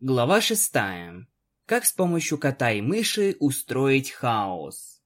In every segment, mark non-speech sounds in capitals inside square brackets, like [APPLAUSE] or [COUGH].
Глава шестая. Как с помощью кота и мыши устроить хаос.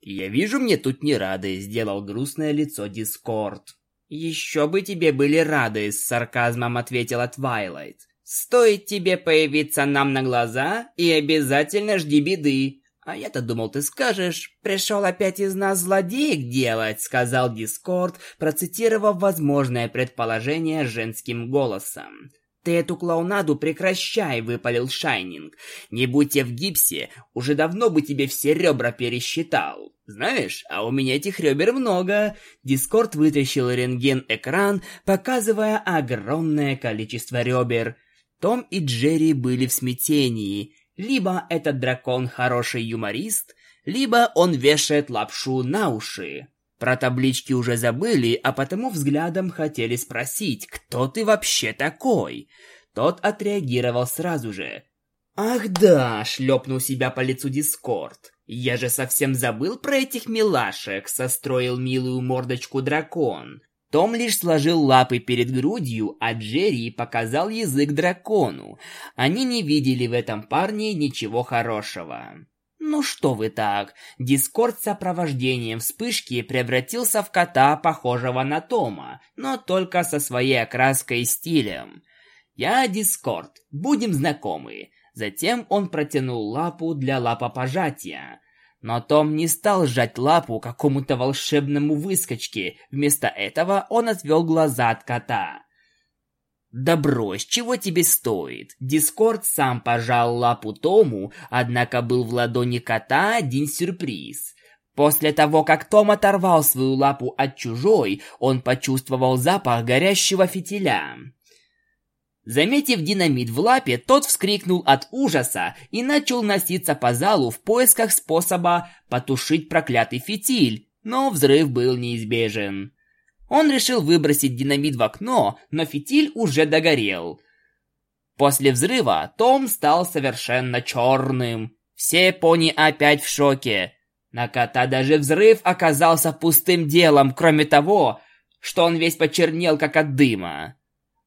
«Я вижу, мне тут не рады», — сделал грустное лицо Дискорд. «Еще бы тебе были рады», — с сарказмом ответила Твайлайт. «Стоит тебе появиться нам на глаза, и обязательно жди беды. «А я-то думал, ты скажешь, пришел опять из нас злодеек делать», — сказал Дискорд, процитировав возможное предположение женским голосом. «Ты эту клоунаду прекращай», — выпалил Шайнинг. «Не будь я в гипсе, уже давно бы тебе все ребра пересчитал». «Знаешь, а у меня этих ребер много». Дискорд вытащил рентген-экран, показывая огромное количество ребер. Том и Джерри были в смятении. Либо этот дракон хороший юморист, либо он вешает лапшу на уши. Про таблички уже забыли, а потому взглядом хотели спросить, кто ты вообще такой? Тот отреагировал сразу же. «Ах да!» — шлепнул себя по лицу Дискорд. «Я же совсем забыл про этих милашек!» — состроил милую мордочку дракон. Том лишь сложил лапы перед грудью, а Джерри показал язык дракону. Они не видели в этом парне ничего хорошего. «Ну что вы так?» Дискорд с сопровождением вспышки превратился в кота, похожего на Тома, но только со своей окраской и стилем. «Я Дискорд, будем знакомы». Затем он протянул лапу для лапопожатия. Но Том не стал сжать лапу какому-то волшебному выскочке. Вместо этого он отвел глаза от кота. «Да брось, чего тебе стоит?» Дискорд сам пожал лапу Тому, однако был в ладони кота один сюрприз. После того, как Том оторвал свою лапу от чужой, он почувствовал запах горящего фитиля. Заметив динамит в лапе, тот вскрикнул от ужаса и начал носиться по залу в поисках способа потушить проклятый фитиль, но взрыв был неизбежен. Он решил выбросить динамит в окно, но фитиль уже догорел. После взрыва Том стал совершенно черным. Все пони опять в шоке. На кота даже взрыв оказался пустым делом, кроме того, что он весь почернел, как от дыма.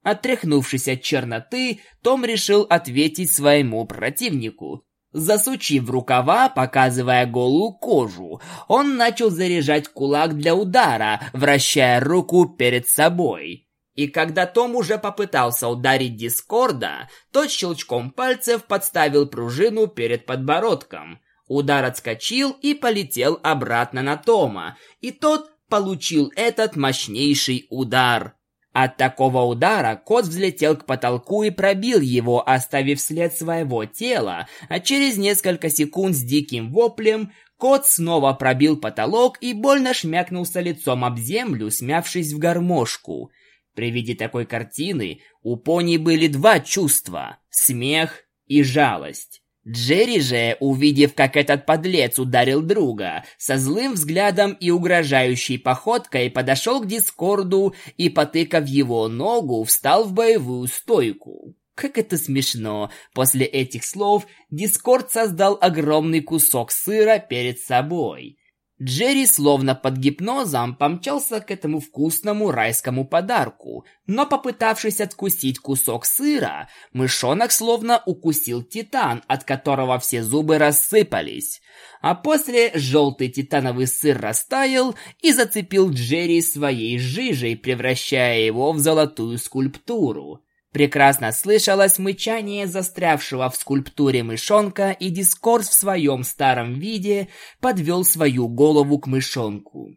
Отряхнувшись от черноты, Том решил ответить своему противнику. Засучив рукава, показывая голую кожу, он начал заряжать кулак для удара, вращая руку перед собой. И когда Том уже попытался ударить Дискорда, тот щелчком пальцев подставил пружину перед подбородком. Удар отскочил и полетел обратно на Тома, и тот получил этот мощнейший удар. От такого удара кот взлетел к потолку и пробил его, оставив след своего тела, а через несколько секунд с диким воплем кот снова пробил потолок и больно шмякнулся лицом об землю, смявшись в гармошку. При виде такой картины у пони были два чувства – смех и жалость. Джерри же, увидев, как этот подлец ударил друга, со злым взглядом и угрожающей походкой подошел к Дискорду и, потыкав его ногу, встал в боевую стойку. Как это смешно! После этих слов Дискорд создал огромный кусок сыра перед собой. Джерри, словно под гипнозом, помчался к этому вкусному райскому подарку, но попытавшись откусить кусок сыра, мышонок словно укусил титан, от которого все зубы рассыпались. А после желтый титановый сыр растаял и зацепил Джерри своей жижей, превращая его в золотую скульптуру. Прекрасно слышалось мычание застрявшего в скульптуре мышонка, и Дискорд в своем старом виде подвел свою голову к мышонку.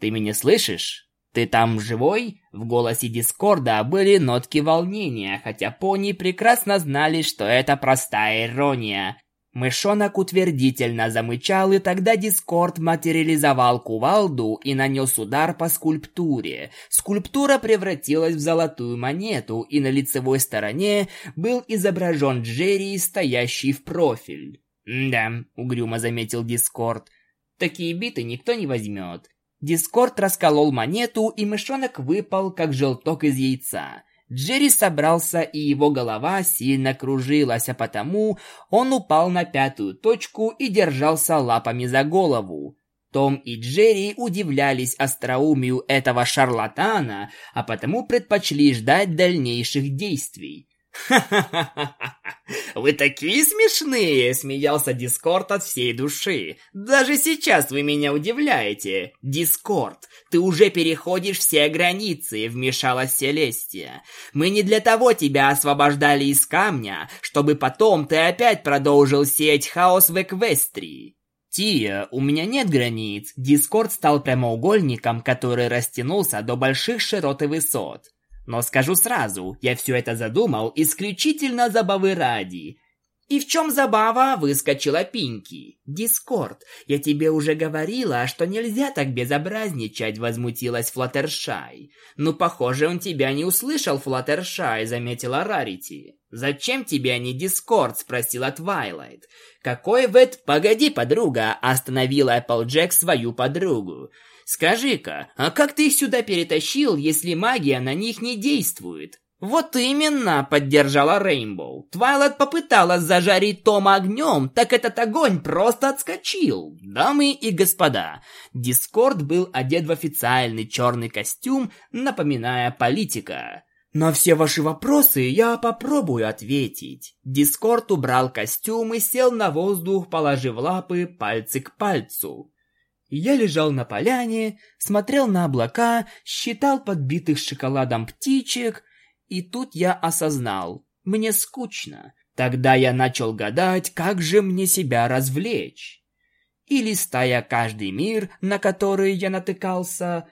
«Ты меня слышишь? Ты там живой?» В голосе Дискорда были нотки волнения, хотя пони прекрасно знали, что это простая ирония. Мышонок утвердительно замычал, и тогда Дискорд материализовал кувалду и нанес удар по скульптуре. Скульптура превратилась в золотую монету, и на лицевой стороне был изображен Джерри, стоящий в профиль. «Да», — угрюмо заметил Дискорд, — «такие биты никто не возьмет». Дискорд расколол монету, и мышонок выпал, как желток из яйца. Джерри собрался, и его голова сильно кружилась, а потому он упал на пятую точку и держался лапами за голову. Том и Джерри удивлялись остроумию этого шарлатана, а потому предпочли ждать дальнейших действий. «Ха-ха-ха! [LAUGHS] Вы такие смешные!» — смеялся Дискорд от всей души. «Даже сейчас вы меня удивляете! Дискорд, ты уже переходишь все границы!» — вмешалась Селестия. «Мы не для того тебя освобождали из камня, чтобы потом ты опять продолжил сеять хаос в Эквестрии!» Тия, у меня нет границ. Дискорд стал прямоугольником, который растянулся до больших широт и высот. Но скажу сразу, я все это задумал исключительно забавы ради. «И в чем забава?» – выскочила Пинки. «Дискорд, я тебе уже говорила, что нельзя так безобразничать», – возмутилась Флаттершай. «Ну, похоже, он тебя не услышал, Флаттершай», – заметила Рарити. «Зачем тебе они, Дискорд?» – спросила Твайлайт. «Какой в это...» «Погоди, подруга!» – остановила Эпплджек свою подругу. Скажи-ка, а как ты их сюда перетащил, если магия на них не действует? Вот именно, поддержала Рейнбоу. Твайлет попыталась зажарить Тома огнем, так этот огонь просто отскочил. Дамы и господа, Дискорд был одет в официальный черный костюм, напоминая политика. На все ваши вопросы я попробую ответить. Дискорд убрал костюм и сел на воздух, положив лапы пальцы к пальцу. Я лежал на поляне, смотрел на облака, считал подбитых шоколадом птичек, и тут я осознал, мне скучно. Тогда я начал гадать, как же мне себя развлечь. И листая каждый мир, на который я натыкался,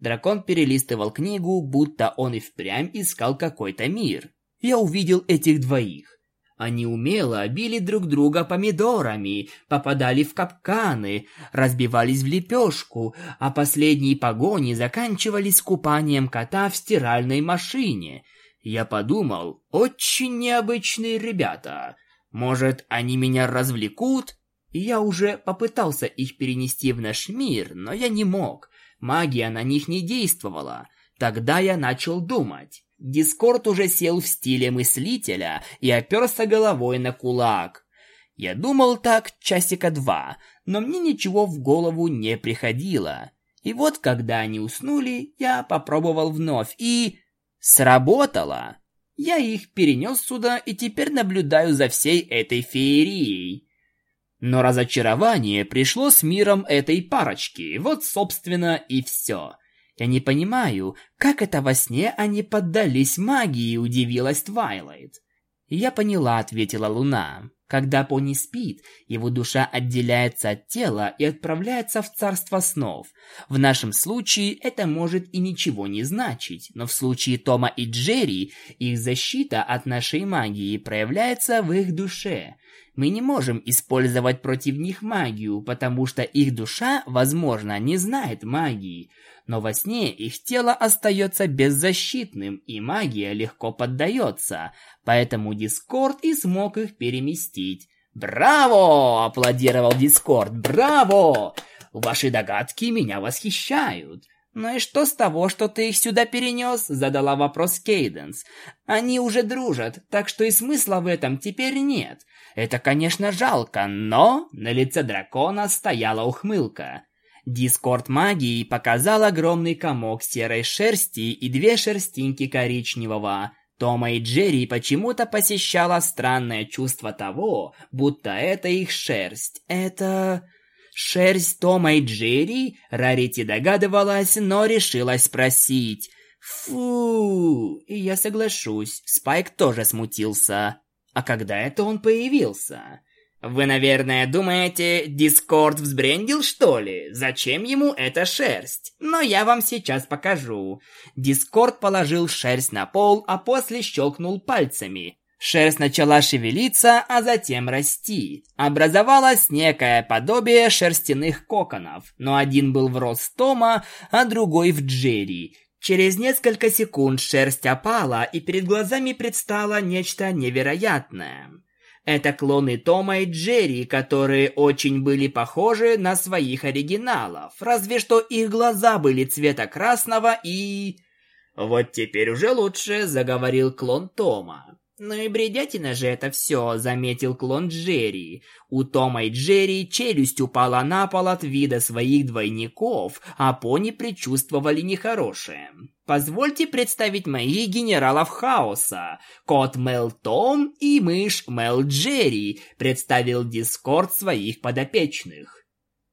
дракон перелистывал книгу, будто он и впрямь искал какой-то мир. Я увидел этих двоих. Они умело били друг друга помидорами, попадали в капканы, разбивались в лепешку, а последние погони заканчивались купанием кота в стиральной машине. Я подумал, очень необычные ребята. Может, они меня развлекут? Я уже попытался их перенести в наш мир, но я не мог. Магия на них не действовала. Тогда я начал думать. Дискорд уже сел в стиле мыслителя и оперся головой на кулак. Я думал так часика два, но мне ничего в голову не приходило. И вот когда они уснули, я попробовал вновь и... Сработало! Я их перенес сюда и теперь наблюдаю за всей этой феерией. Но разочарование пришло с миром этой парочки, вот собственно и все. Я не понимаю, как это во сне они поддались магии, удивилась Твайлайт. Я поняла, ответила Луна. Когда пони спит, его душа отделяется от тела и отправляется в царство снов. В нашем случае это может и ничего не значить, но в случае Тома и Джерри их защита от нашей магии проявляется в их душе. Мы не можем использовать против них магию, потому что их душа, возможно, не знает магии но во сне их тело остается беззащитным, и магия легко поддается, поэтому Дискорд и смог их переместить. «Браво!» – аплодировал Дискорд. «Браво! Ваши догадки меня восхищают!» «Ну и что с того, что ты их сюда перенес?» – задала вопрос Кейденс. «Они уже дружат, так что и смысла в этом теперь нет. Это, конечно, жалко, но...» На лице дракона стояла ухмылка. Дискорд магией показал огромный комок серой шерсти и две шерстинки коричневого. Тома и Джерри почему-то посещало странное чувство того, будто это их шерсть. Это... Шерсть Тома и Джерри? Рарити догадывалась, но решилась спросить. Фу, и я соглашусь, Спайк тоже смутился. А когда это он появился? Вы, наверное, думаете, Дискорд взбрендил, что ли? Зачем ему эта шерсть? Но я вам сейчас покажу. Дискорд положил шерсть на пол, а после щелкнул пальцами. Шерсть начала шевелиться, а затем расти. Образовалось некое подобие шерстяных коконов, но один был в рост Тома, а другой в Джерри. Через несколько секунд шерсть опала, и перед глазами предстало нечто невероятное. Это клоны Тома и Джерри, которые очень были похожи на своих оригиналов, разве что их глаза были цвета красного и... «Вот теперь уже лучше», — заговорил клон Тома. «Ну и бредятина же это все», — заметил клон Джерри. У Тома и Джерри челюсть упала на пол от вида своих двойников, а пони предчувствовали нехорошее. «Позвольте представить моих генералов хаоса. Кот Мел Том и мышь Мел Джерри», — представил Дискорд своих подопечных.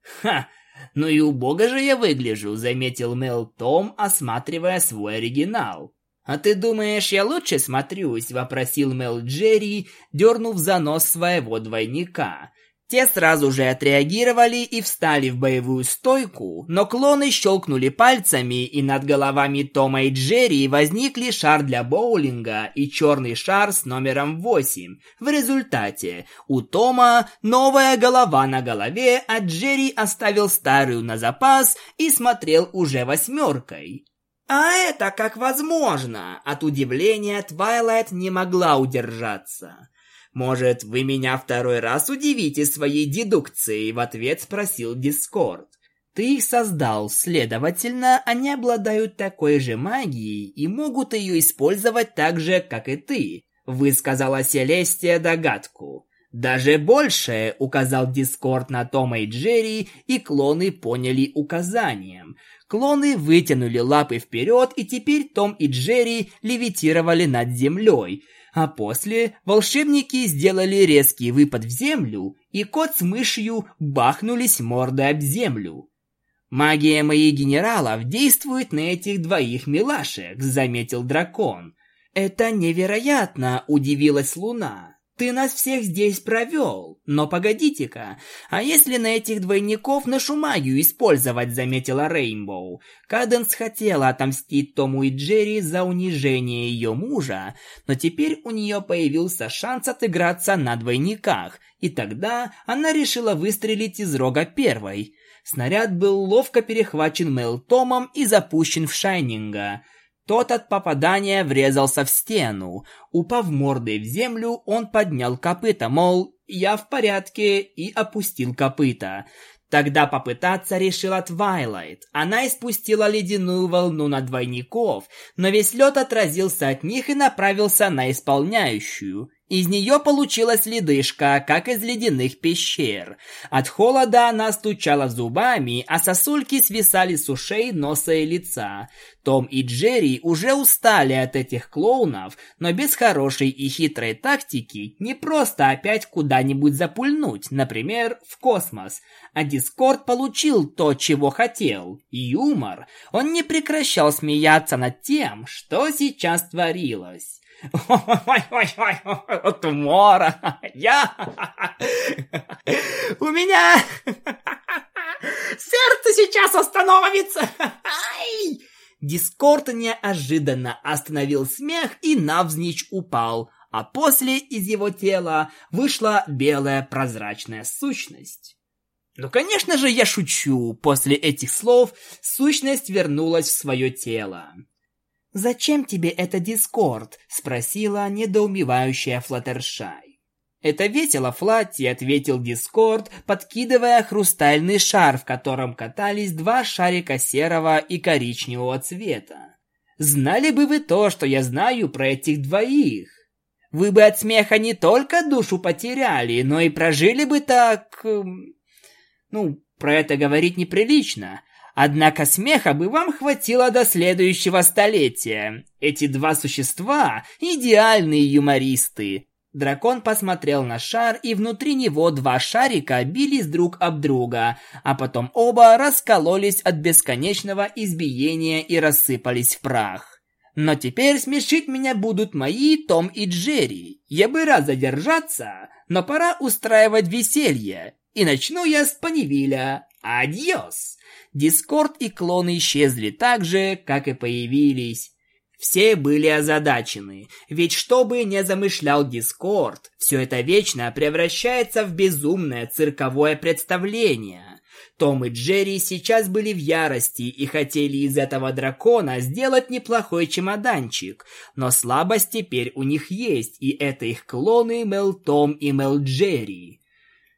«Ха!» «Ну и убого же я выгляжу», — заметил Мел Том, осматривая свой оригинал. «А ты думаешь, я лучше смотрюсь?» – вопросил Мел Джерри, дернув за нос своего двойника. Те сразу же отреагировали и встали в боевую стойку, но клоны щелкнули пальцами, и над головами Тома и Джерри возникли шар для боулинга и черный шар с номером 8. В результате у Тома новая голова на голове, а Джерри оставил старую на запас и смотрел уже восьмеркой. «А это как возможно?» От удивления Твайлайт не могла удержаться. «Может, вы меня второй раз удивите своей дедукцией?» В ответ спросил Дискорд. «Ты их создал, следовательно, они обладают такой же магией и могут ее использовать так же, как и ты», высказала Селестия догадку. «Даже больше», — указал Дискорд на Тома и Джерри, и клоны поняли указание. Клоны вытянули лапы вперед, и теперь Том и Джерри левитировали над землей. А после волшебники сделали резкий выпад в землю, и кот с мышью бахнулись мордой об землю. «Магия моих генералов действует на этих двоих милашек», — заметил дракон. «Это невероятно!» — удивилась Луна. Ты нас всех здесь провел. Но погодите-ка, а если на этих двойников нашу магию использовать, заметила Рейнбоу. Каденс хотела отомстить Тому и Джерри за унижение ее мужа, но теперь у нее появился шанс отыграться на двойниках, и тогда она решила выстрелить из рога первой. Снаряд был ловко перехвачен Мел Томом и запущен в Шайнинга – тот от попадания врезался в стену. Упав мордой в землю, он поднял копыта, мол, я в порядке, и опустил копыта. Тогда попытаться решила Твайлайт. Она испустила ледяную волну на двойников, но весь лед отразился от них и направился на исполняющую. Из нее получилась ледышка, как из ледяных пещер. От холода она стучала зубами, а сосульки свисали с ушей, носа и лица. Том и Джерри уже устали от этих клоунов, но без хорошей и хитрой тактики не просто опять куда-нибудь запульнуть, например, в космос. А Дискорд получил то, чего хотел – юмор. Он не прекращал смеяться над тем, что сейчас творилось. Ой-ой-ой, от умора. Я... У меня... Сердце сейчас остановится. Ай! Дискорд неожиданно остановил смех и навзничь упал, а после из его тела вышла белая прозрачная сущность. Ну, конечно же, я шучу. После этих слов сущность вернулась в свое тело. «Зачем тебе это Дискорд?» – спросила недоумевающая Флаттершай. «Это весело, Флатти», – ответил Дискорд, подкидывая хрустальный шар, в котором катались два шарика серого и коричневого цвета. «Знали бы вы то, что я знаю про этих двоих. Вы бы от смеха не только душу потеряли, но и прожили бы так... Эм, ну, про это говорить неприлично. Однако смеха бы вам хватило до следующего столетия. Эти два существа – идеальные юмористы. Дракон посмотрел на шар, и внутри него два шарика бились друг об друга, а потом оба раскололись от бесконечного избиения и рассыпались в прах. Но теперь смешить меня будут мои Том и Джерри. Я бы рад задержаться, но пора устраивать веселье. И начну я с Панивиля. Адьос! Дискорд и клоны исчезли так же, как и появились. Все были озадачены, ведь что бы ни замышлял Дискорд, все это вечно превращается в безумное цирковое представление. Том и Джерри сейчас были в ярости и хотели из этого дракона сделать неплохой чемоданчик, но слабость теперь у них есть, и это их клоны Мел Том и Мел Джерри.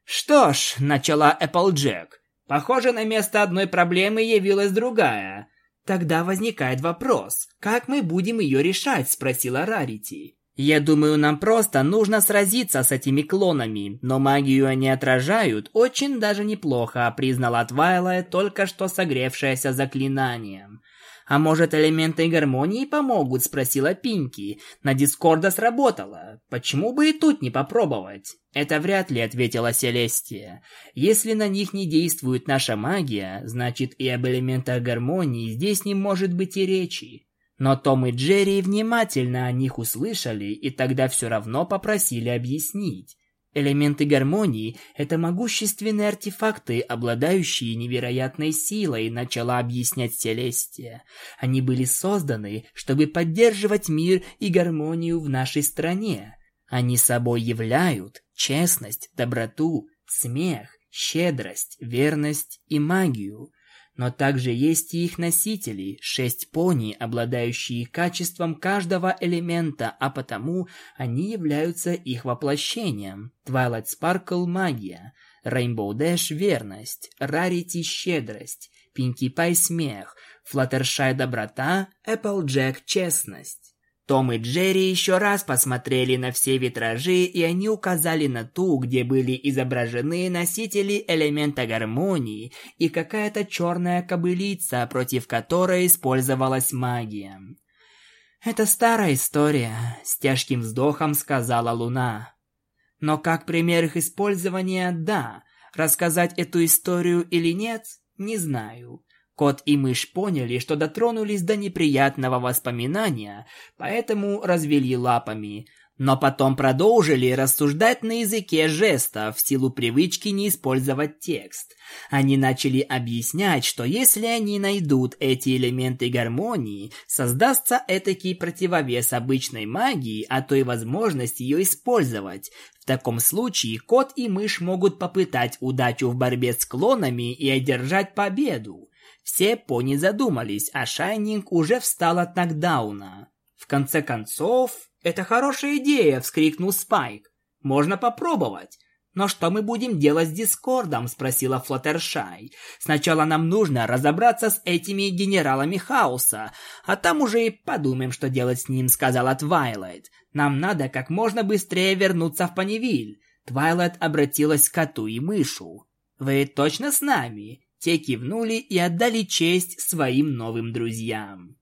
«Что ж», — начала Эпплджек, Похоже, на место одной проблемы явилась другая. Тогда возникает вопрос, как мы будем ее решать, спросила Рарити. Я думаю, нам просто нужно сразиться с этими клонами, но магию они отражают очень даже неплохо, признала Твайлайт, только что согревшаяся заклинанием. «А может, элементы гармонии помогут?» – спросила Пинки. «На Дискорда сработало. Почему бы и тут не попробовать?» «Это вряд ли», – ответила Селестия. «Если на них не действует наша магия, значит и об элементах гармонии здесь не может быть и речи». Но Том и Джерри внимательно о них услышали и тогда все равно попросили объяснить. Элементы гармонии – это могущественные артефакты, обладающие невероятной силой, начала объяснять Селестия. Они были созданы, чтобы поддерживать мир и гармонию в нашей стране. Они собой являют честность, доброту, смех, щедрость, верность и магию – но также есть и их носители, шесть пони, обладающие качеством каждого элемента, а потому они являются их воплощением. Twilight Sparkle – магия, Rainbow Dash – верность, Rarity – щедрость, Pinkie Pie – смех, Fluttershy – доброта, Applejack – честность. Том и Джерри еще раз посмотрели на все витражи, и они указали на ту, где были изображены носители элемента гармонии и какая-то черная кобылица, против которой использовалась магия. «Это старая история», — с тяжким вздохом сказала Луна. «Но как пример их использования, да. Рассказать эту историю или нет, не знаю. Кот и мышь поняли, что дотронулись до неприятного воспоминания, поэтому развели лапами. Но потом продолжили рассуждать на языке жестов в силу привычки не использовать текст. Они начали объяснять, что если они найдут эти элементы гармонии, создастся этакий противовес обычной магии, а то и возможность ее использовать. В таком случае кот и мышь могут попытать удачу в борьбе с клонами и одержать победу. Все пони задумались, а Шайнинг уже встал от нокдауна. В конце концов, это хорошая идея, вскрикнул Спайк. Можно попробовать. «Но что мы будем делать с Дискордом?» – спросила Флаттершай. «Сначала нам нужно разобраться с этими генералами хаоса, а там уже и подумаем, что делать с ним», – сказала Твайлайт. «Нам надо как можно быстрее вернуться в Понивиль». Твайлайт обратилась к коту и мышу. «Вы точно с нами? Те кивнули и отдали честь своим новым друзьям.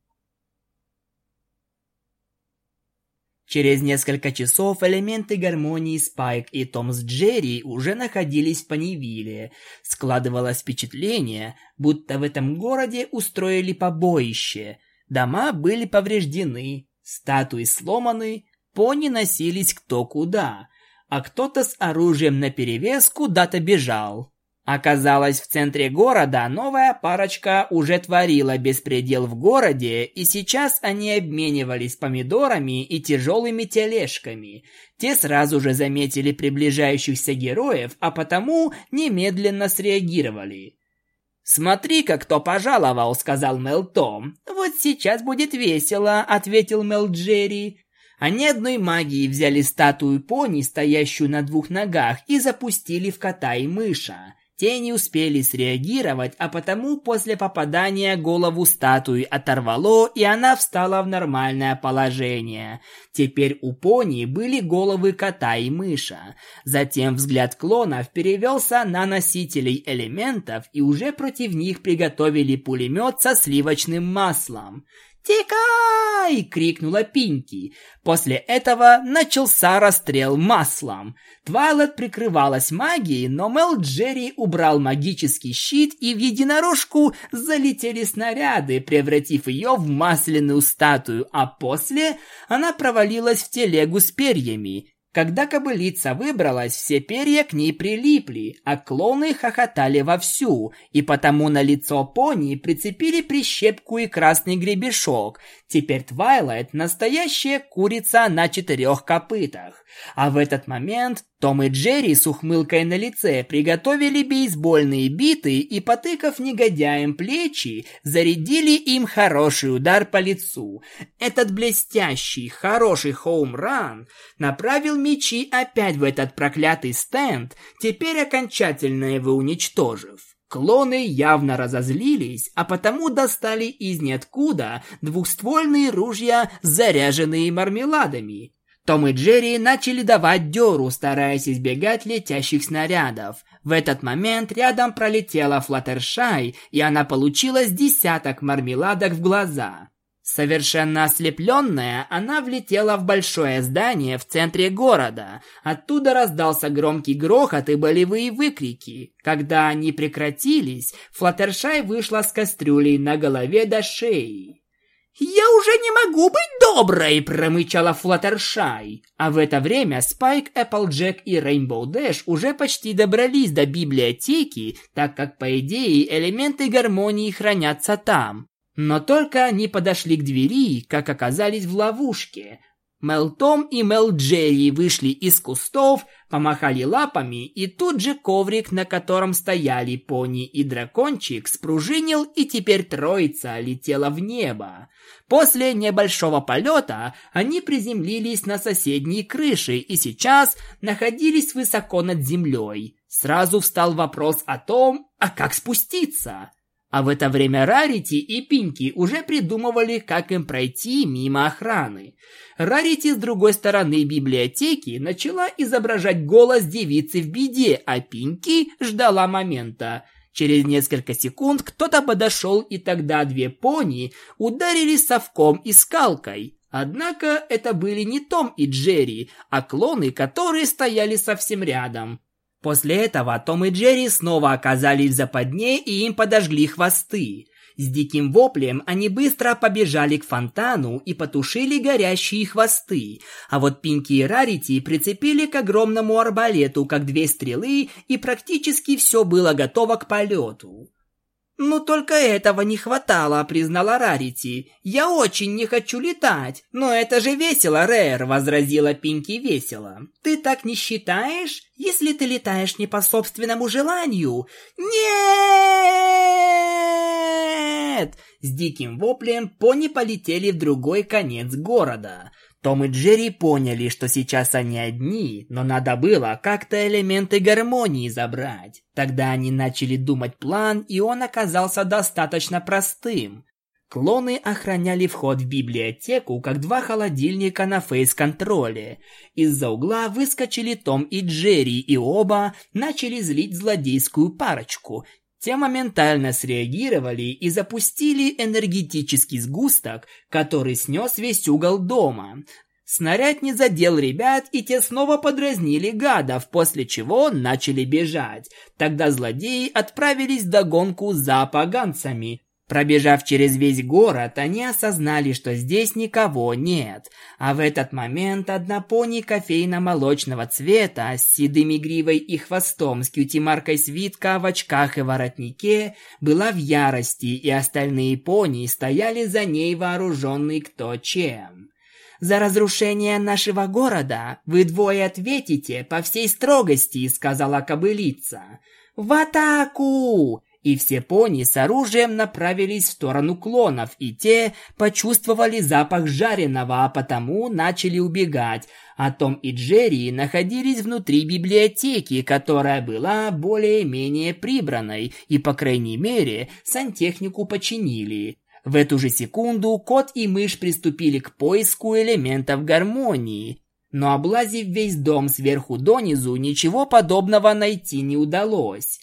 Через несколько часов элементы гармонии Спайк и Том с Джерри уже находились в Панивиле. Складывалось впечатление, будто в этом городе устроили побоище. Дома были повреждены, статуи сломаны, пони носились кто куда, а кто-то с оружием наперевес куда-то бежал. Оказалось, в центре города новая парочка уже творила беспредел в городе, и сейчас они обменивались помидорами и тяжелыми тележками. Те сразу же заметили приближающихся героев, а потому немедленно среагировали. «Смотри-ка, кто пожаловал», — сказал Мел Том. «Вот сейчас будет весело», — ответил Мел Джерри. Они одной магией взяли статую пони, стоящую на двух ногах, и запустили в кота и мыша. Те не успели среагировать, а потому после попадания голову статуи оторвало, и она встала в нормальное положение. Теперь у пони были головы кота и мыша. Затем взгляд клонов перевелся на носителей элементов, и уже против них приготовили пулемет со сливочным маслом. «Тикай!» — крикнула Пинки. После этого начался расстрел маслом. Твайлет прикрывалась магией, но Мел Джерри убрал магический щит, и в единорожку залетели снаряды, превратив ее в масляную статую, а после она провалилась в телегу с перьями. Когда кобылица выбралась, все перья к ней прилипли, а клоны хохотали вовсю, и потому на лицо пони прицепили прищепку и красный гребешок. Теперь Твайлайт – настоящая курица на четырех копытах. А в этот момент Том и Джерри с ухмылкой на лице приготовили бейсбольные биты и, потыкав негодяям плечи, зарядили им хороший удар по лицу. Этот блестящий, хороший хоум-ран направил мячи опять в этот проклятый стенд, теперь окончательно его уничтожив. Клоны явно разозлились, а потому достали из ниоткуда двухствольные ружья, заряженные мармеладами. Том и Джерри начали давать дёру, стараясь избегать летящих снарядов. В этот момент рядом пролетела Флаттершай, и она получила с десяток мармеладок в глаза. Совершенно ослепленная, она влетела в большое здание в центре города. Оттуда раздался громкий грохот и болевые выкрики. Когда они прекратились, Флаттершай вышла с кастрюлей на голове до шеи. «Я уже не могу быть доброй!» – промычала Флаттершай. А в это время Спайк, Эпплджек и Рейнбоу Дэш уже почти добрались до библиотеки, так как, по идее, элементы гармонии хранятся там. Но только они подошли к двери, как оказались в ловушке – Мел Том и Мел Джерри вышли из кустов, помахали лапами, и тут же коврик, на котором стояли пони и дракончик, спружинил, и теперь троица летела в небо. После небольшого полета они приземлились на соседние крыши и сейчас находились высоко над землей. Сразу встал вопрос о том, а как спуститься? А в это время Рарити и Пинки уже придумывали, как им пройти мимо охраны. Рарити с другой стороны библиотеки начала изображать голос девицы в беде, а Пинки ждала момента. Через несколько секунд кто-то подошел, и тогда две пони ударили совком и скалкой. Однако это были не Том и Джерри, а клоны, которые стояли совсем рядом. После этого Том и Джерри снова оказались в западне и им подожгли хвосты. С диким воплем они быстро побежали к фонтану и потушили горящие хвосты, а вот Пинки и Рарити прицепили к огромному арбалету как две стрелы, и практически все было готово к полету. «Ну только этого не хватало», — признала Рарити. «Я очень не хочу летать». «Но это же весело, Рэр», — возразила Пинки весело. «Ты так не считаешь, если ты летаешь не по собственному желанию?» «Нет!» С диким воплем пони полетели в другой конец города. Том и Джерри поняли, что сейчас они одни, но надо было как-то элементы гармонии забрать. Тогда они начали думать план, и он оказался достаточно простым. Клоны охраняли вход в библиотеку, как два холодильника на фейс-контроле. Из-за угла выскочили Том и Джерри, и оба начали злить злодейскую парочку, те моментально среагировали и запустили энергетический сгусток, который снес весь угол дома. Снаряд не задел ребят, и те снова подразнили гадов, после чего начали бежать. Тогда злодеи отправились в догонку за поганцами. Пробежав через весь город, они осознали, что здесь никого нет. А в этот момент одна пони кофейно-молочного цвета с седыми гривой и хвостом с кьюти-маркой свитка в очках и воротнике была в ярости, и остальные пони стояли за ней вооруженные кто чем. «За разрушение нашего города вы двое ответите по всей строгости», — сказала кобылица. «В атаку!» И все пони с оружием направились в сторону клонов, и те почувствовали запах жареного, а потому начали убегать. А Том и Джерри находились внутри библиотеки, которая была более-менее прибранной, и, по крайней мере, сантехнику починили. В эту же секунду кот и мышь приступили к поиску элементов гармонии. Но облазив весь дом сверху донизу, ничего подобного найти не удалось.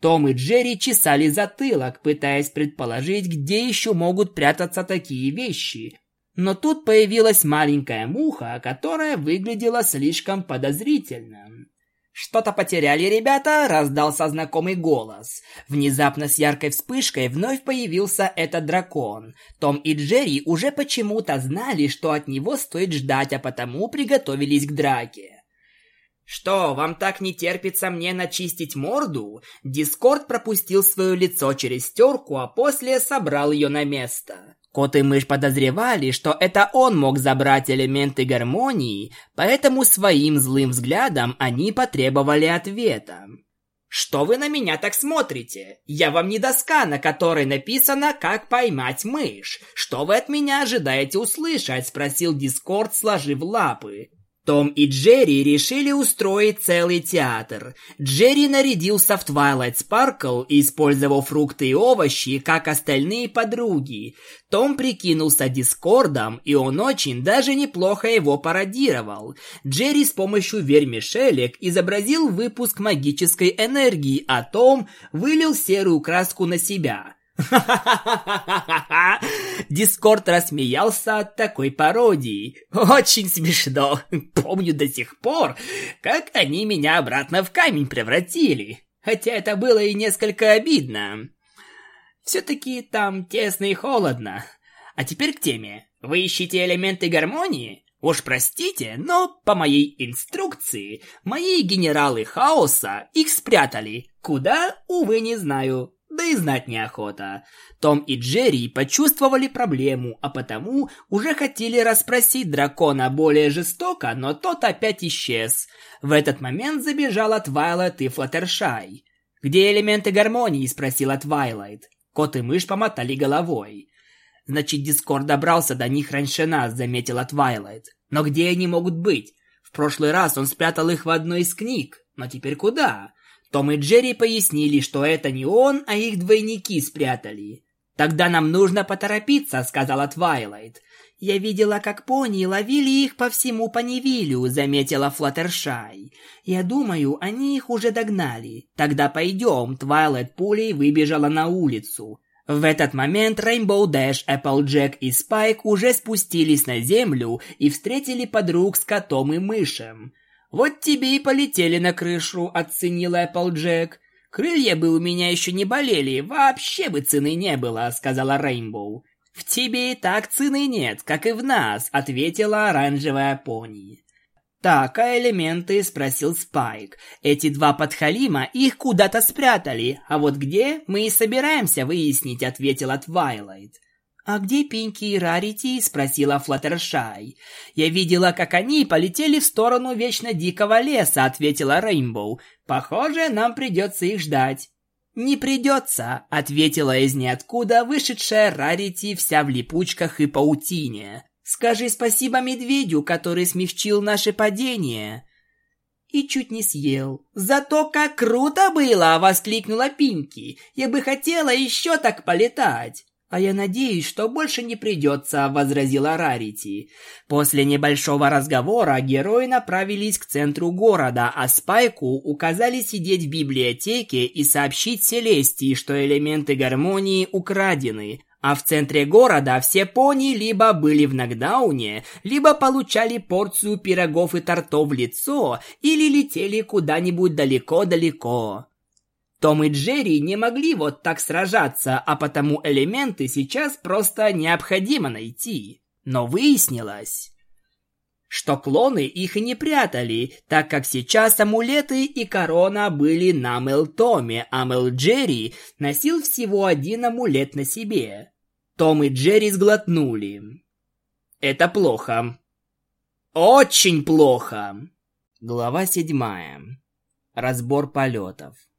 Том и Джерри чесали затылок, пытаясь предположить, где еще могут прятаться такие вещи. Но тут появилась маленькая муха, которая выглядела слишком подозрительно. «Что-то потеряли ребята?» – раздался знакомый голос. Внезапно с яркой вспышкой вновь появился этот дракон. Том и Джерри уже почему-то знали, что от него стоит ждать, а потому приготовились к драке. «Что, вам так не терпится мне начистить морду?» Дискорд пропустил свое лицо через стерку, а после собрал ее на место. Кот и мышь подозревали, что это он мог забрать элементы гармонии, поэтому своим злым взглядом они потребовали ответа. «Что вы на меня так смотрите? Я вам не доска, на которой написано «Как поймать мышь». Что вы от меня ожидаете услышать?» – спросил Дискорд, сложив лапы. Том и Джерри решили устроить целый театр. Джерри нарядился в Twilight Sparkle, использовав фрукты и овощи, как остальные подруги. Том прикинулся Дискордом, и он очень даже неплохо его пародировал. Джерри с помощью вермишелек изобразил выпуск магической энергии, а Том вылил серую краску на себя – [LAUGHS] Дискорд рассмеялся от такой пародии. Очень смешно. Помню до сих пор, как они меня обратно в камень превратили. Хотя это было и несколько обидно. Все-таки там тесно и холодно. А теперь к теме. Вы ищете элементы гармонии? Уж простите, но по моей инструкции мои генералы хаоса их спрятали. Куда, увы, не знаю да и знать неохота. Том и Джерри почувствовали проблему, а потому уже хотели расспросить дракона более жестоко, но тот опять исчез. В этот момент забежала Твайлайт и Флаттершай. «Где элементы гармонии?» – спросила Твайлайт. Кот и мышь помотали головой. «Значит, Дискорд добрался до них раньше нас», – заметила Твайлайт. «Но где они могут быть? В прошлый раз он спрятал их в одной из книг. Но теперь куда?» Том и Джерри пояснили, что это не он, а их двойники спрятали. «Тогда нам нужно поторопиться», — сказала Твайлайт. «Я видела, как пони ловили их по всему Понивилю», — заметила Флаттершай. «Я думаю, они их уже догнали. Тогда пойдем». Твайлайт пулей выбежала на улицу. В этот момент Рейнбоу Дэш, Эпплджек и Спайк уже спустились на землю и встретили подруг с котом и мышем. «Вот тебе и полетели на крышу», — оценила Эпплджек. «Крылья бы у меня еще не болели, вообще бы цены не было», — сказала Рейнбоу. «В тебе и так цены нет, как и в нас», — ответила оранжевая пони. «Так, а элементы?» – спросил Спайк. «Эти два подхалима их куда-то спрятали, а вот где, мы и собираемся выяснить», – ответила Твайлайт. «А где Пинки и Рарити?» – спросила Флаттершай. «Я видела, как они полетели в сторону вечно дикого леса», – ответила Рейнбоу. «Похоже, нам придется их ждать». «Не придется», – ответила из ниоткуда вышедшая Рарити вся в липучках и паутине. «Скажи спасибо медведю, который смягчил наше падение». И чуть не съел. «Зато как круто было!» – воскликнула Пинки. «Я бы хотела еще так полетать!» «А я надеюсь, что больше не придется», — возразила Рарити. После небольшого разговора герои направились к центру города, а Спайку указали сидеть в библиотеке и сообщить Селестии, что элементы гармонии украдены, а в центре города все пони либо были в нокдауне, либо получали порцию пирогов и тортов в лицо, или летели куда-нибудь далеко-далеко. Том и Джерри не могли вот так сражаться, а потому элементы сейчас просто необходимо найти. Но выяснилось, что клоны их и не прятали, так как сейчас амулеты и корона были на Мелтоме, а Мел Джерри носил всего один амулет на себе. Том и Джерри сглотнули. Это плохо. Очень плохо. Глава седьмая. Разбор полетов.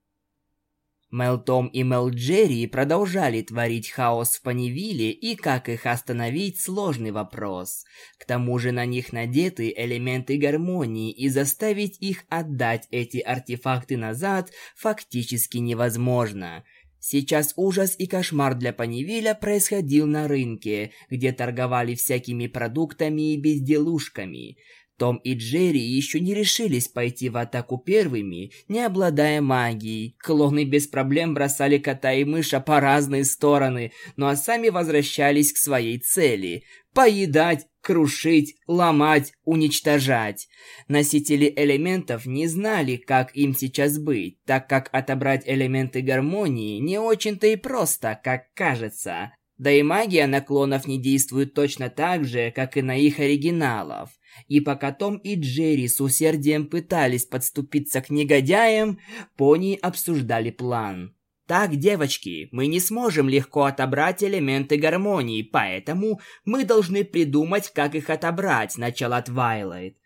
Мелтом и Мелджерри продолжали творить хаос в Панивиле, и как их остановить – сложный вопрос. К тому же на них надеты элементы гармонии, и заставить их отдать эти артефакты назад фактически невозможно. Сейчас ужас и кошмар для Панивиля происходил на рынке, где торговали всякими продуктами и безделушками – том и Джерри еще не решились пойти в атаку первыми, не обладая магией. Клоны без проблем бросали кота и мыша по разные стороны, ну а сами возвращались к своей цели – поедать, крушить, ломать, уничтожать. Носители элементов не знали, как им сейчас быть, так как отобрать элементы гармонии не очень-то и просто, как кажется. Да и магия наклонов не действует точно так же, как и на их оригиналов. И пока Том и Джерри с усердием пытались подступиться к негодяям, пони обсуждали план. Так, девочки, мы не сможем легко отобрать элементы гармонии, поэтому мы должны придумать, как их отобрать, начала Твайлайт.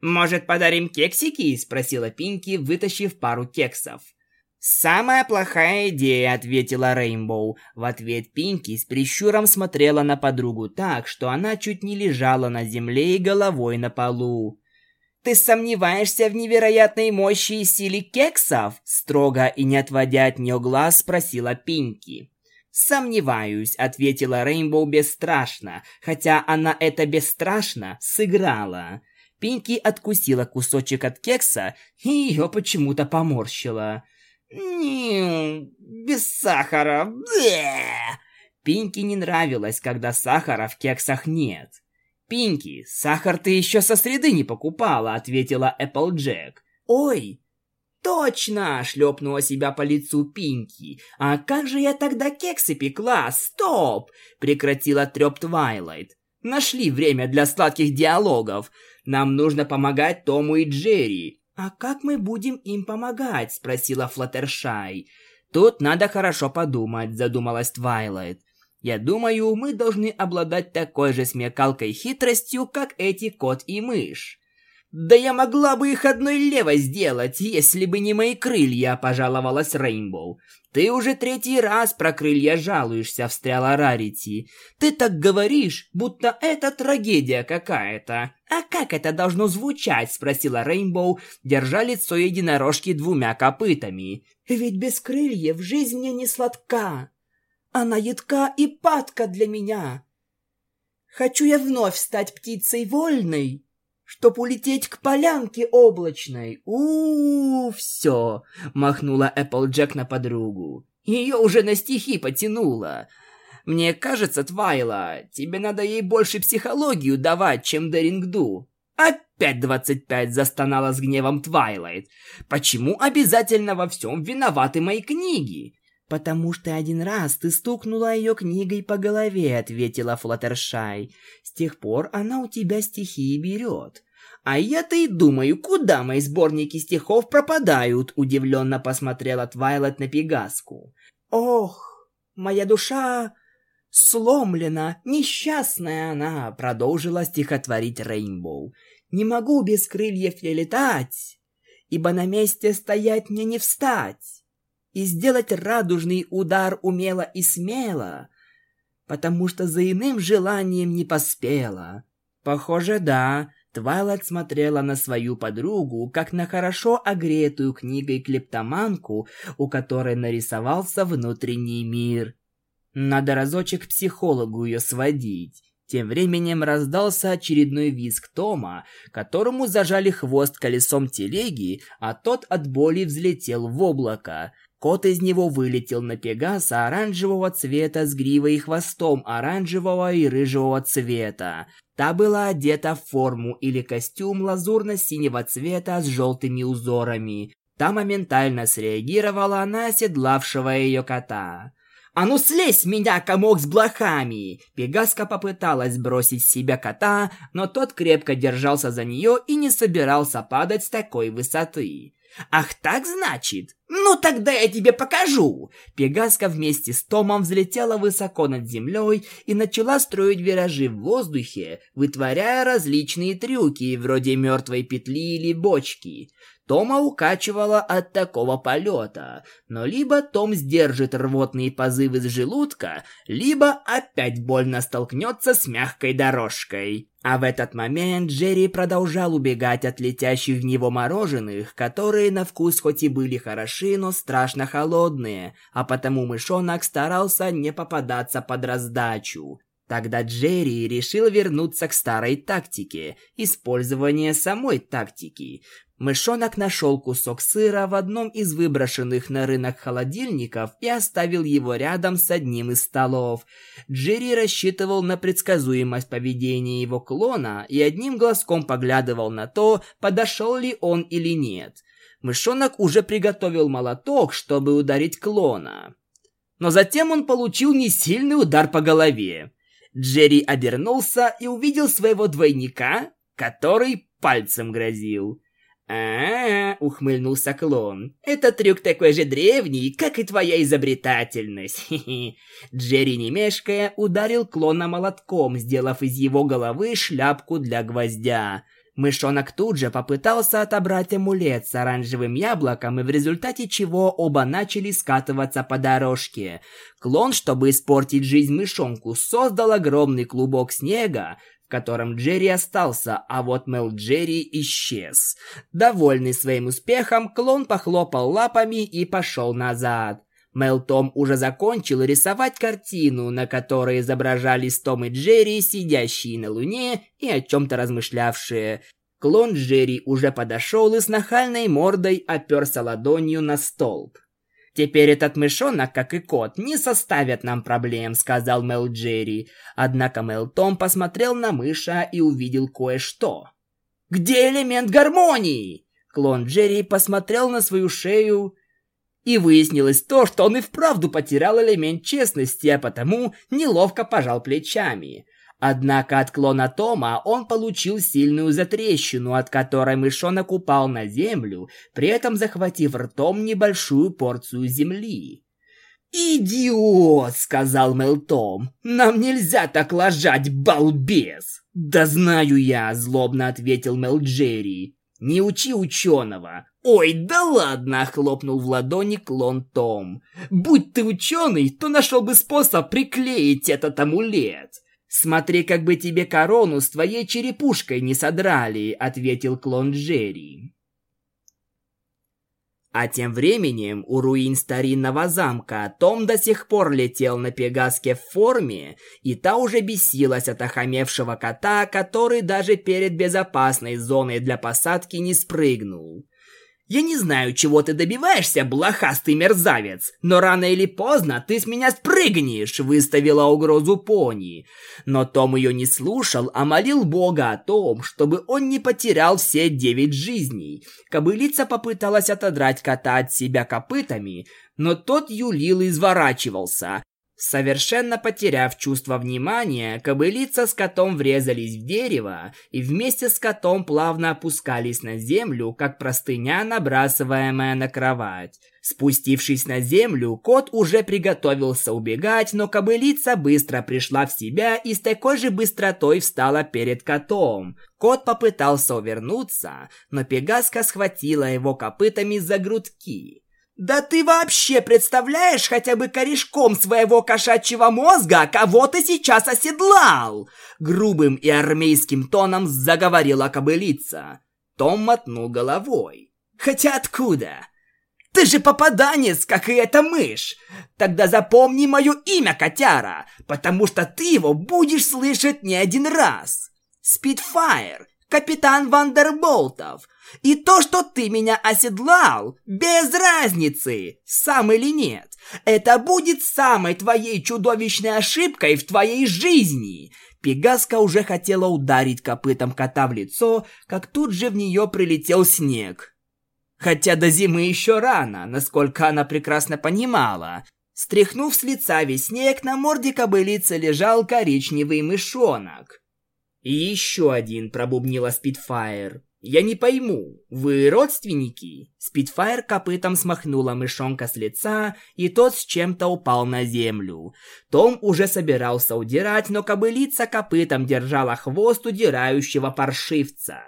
«Может, подарим кексики?» – спросила Пинки, вытащив пару кексов. «Самая плохая идея», — ответила Рейнбоу. В ответ Пинки с прищуром смотрела на подругу так, что она чуть не лежала на земле и головой на полу. ты сомневаешься в невероятной мощи и силе кексов?» Строго и не отводя от нее глаз, спросила Пинки. «Сомневаюсь», — ответила Рейнбоу бесстрашно, хотя она это бесстрашно сыграла. Пинки откусила кусочек от кекса и ее почему-то поморщила. «Не, без сахара. Бле!» Пинки не нравилось, когда сахара в кексах нет. «Пинки, сахар ты еще со среды не покупала», — ответила Эпплджек. «Ой, точно!» — шлепнула себя по лицу Пинки. «А как же я тогда кексы пекла? Стоп!» — прекратила треп Твайлайт. «Нашли время для сладких диалогов. Нам нужно помогать Тому и Джерри». «А как мы будем им помогать?» — спросила Флаттершай. «Тут надо хорошо подумать», — задумалась Твайлайт. Я думаю, мы должны обладать такой же смекалкой и хитростью, как эти кот и мышь. Да я могла бы их одной левой сделать, если бы не мои крылья, пожаловалась Рейнбоу. Ты уже третий раз про крылья жалуешься, встряла Рарити. Ты так говоришь, будто это трагедия какая-то. А как это должно звучать, спросила Рейнбоу, держа лицо единорожки двумя копытами. Ведь без крыльев жизнь мне не сладка. Она едка и падка для меня. Хочу я вновь стать птицей вольной, чтоб улететь к полянке облачной. у, -у, -у все, махнула Эпплджек на подругу. Ее уже на стихи потянуло. Мне кажется, Твайла, тебе надо ей больше психологию давать, чем Дерингду. Опять двадцать пять застонала с гневом Твайлайт. Почему обязательно во всем виноваты мои книги? «Потому что один раз ты стукнула ее книгой по голове», — ответила Флаттершай. «С тех пор она у тебя стихи берет». «А я-то и думаю, куда мои сборники стихов пропадают?» — удивленно посмотрела Твайлет на Пегаску. «Ох, моя душа сломлена, несчастная она!» — продолжила стихотворить Рейнбоу. «Не могу без крыльев я летать, ибо на месте стоять мне не встать» и сделать радужный удар умело и смело, потому что за иным желанием не поспела. Похоже, да, Твайлайт смотрела на свою подругу, как на хорошо огретую книгой клептоманку, у которой нарисовался внутренний мир. Надо разочек психологу ее сводить. Тем временем раздался очередной визг Тома, которому зажали хвост колесом телеги, а тот от боли взлетел в облако. Кот из него вылетел на Пегаса оранжевого цвета с гривой и хвостом оранжевого и рыжего цвета. Та была одета в форму или костюм лазурно-синего цвета с желтыми узорами. Та моментально среагировала на оседлавшего ее кота. «А ну слезь меня, комок с блохами!» Пегаска попыталась бросить с себя кота, но тот крепко держался за нее и не собирался падать с такой высоты. «Ах так, значит? Ну тогда я тебе покажу!» Пегаска вместе с Томом взлетела высоко над землей и начала строить виражи в воздухе, вытворяя различные трюки, вроде мертвой петли или бочки. Тома укачивала от такого полета, но либо Том сдержит рвотные позывы с желудка, либо опять больно столкнется с мягкой дорожкой. А в этот момент Джерри продолжал убегать от летящих в него мороженых, которые на вкус хоть и были хороши, но страшно холодные, а потому мышонок старался не попадаться под раздачу. Тогда Джерри решил вернуться к старой тактике – использование самой тактики. Мышонок нашел кусок сыра в одном из выброшенных на рынок холодильников и оставил его рядом с одним из столов. Джерри рассчитывал на предсказуемость поведения его клона и одним глазком поглядывал на то, подошел ли он или нет. Мышонок уже приготовил молоток, чтобы ударить клона. Но затем он получил несильный удар по голове. Джерри обернулся и увидел своего двойника, который пальцем грозил а, ухмыльнулся клон. «Это трюк такой же древний, как и твоя изобретательность!» [LAUGHS] Джерри, не мешкая, ударил клона молотком, сделав из его головы шляпку для гвоздя. Мышонок тут же попытался отобрать амулет с оранжевым яблоком, и в результате чего оба начали скатываться по дорожке. Клон, чтобы испортить жизнь мышонку, создал огромный клубок снега, котором Джерри остался, а вот Мел Джерри исчез. Довольный своим успехом, клон похлопал лапами и пошел назад. Мел Том уже закончил рисовать картину, на которой изображались Том и Джерри, сидящие на Луне и о чем-то размышлявшие. Клон Джерри уже подошел и с нахальной мордой оперся ладонью на столб. «Теперь этот мышонок, как и кот, не составят нам проблем», — сказал Мел Джерри. Однако Мел Том посмотрел на мыша и увидел кое-что. «Где элемент гармонии?» Клон Джерри посмотрел на свою шею, и выяснилось то, что он и вправду потерял элемент честности, а потому неловко пожал плечами. Однако от клона Тома он получил сильную затрещину, от которой мышонок упал на землю, при этом захватив ртом небольшую порцию земли. «Идиот!» — сказал Мелтом. «Нам нельзя так ложать, балбес!» «Да знаю я!» — злобно ответил Мелджерри. «Не учи ученого!» «Ой, да ладно!» — хлопнул в ладони клон Том. «Будь ты ученый, то нашел бы способ приклеить этот амулет!» «Смотри, как бы тебе корону с твоей черепушкой не содрали», — ответил клон Джерри. А тем временем у руин старинного замка Том до сих пор летел на Пегаске в форме, и та уже бесилась от охамевшего кота, который даже перед безопасной зоной для посадки не спрыгнул. Я не знаю, чего ты добиваешься, блохастый мерзавец, но рано или поздно ты с меня спрыгнешь, выставила угрозу пони. Но Том ее не слушал, а молил Бога о том, чтобы он не потерял все девять жизней. Кобылица попыталась отодрать кота от себя копытами, но тот юлил и изворачивался, Совершенно потеряв чувство внимания, кобылица с котом врезались в дерево и вместе с котом плавно опускались на землю, как простыня, набрасываемая на кровать. Спустившись на землю, кот уже приготовился убегать, но кобылица быстро пришла в себя и с такой же быстротой встала перед котом. Кот попытался увернуться, но Пегаска схватила его копытами за грудки. Да ты вообще представляешь хотя бы корешком своего кошачьего мозга, кого ты сейчас оседлал? Грубым и армейским тоном заговорила кобылица. Том мотнул головой. Хотя откуда? Ты же попаданец, как и эта мышь. Тогда запомни мое имя, котяра, потому что ты его будешь слышать не один раз. Спитфайр, капитан Вандерболтов, и то, что ты меня оседлал, без разницы, сам или нет, это будет самой твоей чудовищной ошибкой в твоей жизни. Пегаска уже хотела ударить копытом кота в лицо, как тут же в нее прилетел снег. Хотя до зимы еще рано, насколько она прекрасно понимала. Стряхнув с лица весь снег, на морде кобылицы лежал коричневый мышонок. И еще один пробубнила Спитфайр. «Я не пойму, вы родственники?» Спитфайр копытом смахнула мышонка с лица, и тот с чем-то упал на землю. Том уже собирался удирать, но кобылица копытом держала хвост удирающего паршивца.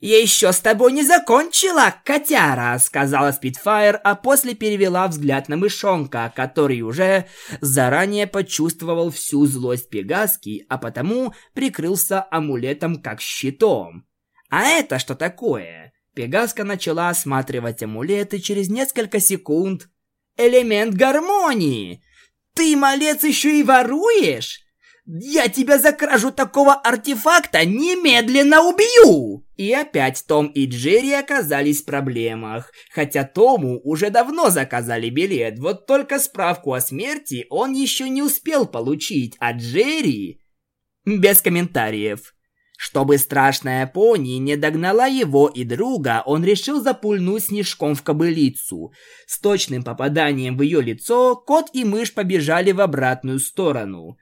«Я еще с тобой не закончила, котяра!» — сказала Спитфайр, а после перевела взгляд на мышонка, который уже заранее почувствовал всю злость Пегаски, а потому прикрылся амулетом как щитом. «А это что такое?» Пегаска начала осматривать амулет, и через несколько секунд... «Элемент гармонии! Ты, малец, еще и воруешь? Я тебя за кражу такого артефакта немедленно убью!» И опять Том и Джерри оказались в проблемах. Хотя Тому уже давно заказали билет, вот только справку о смерти он еще не успел получить, а Джерри... Без комментариев. Чтобы страшная пони не догнала его и друга, он решил запульнуть снежком в кобылицу. С точным попаданием в ее лицо кот и мышь побежали в обратную сторону.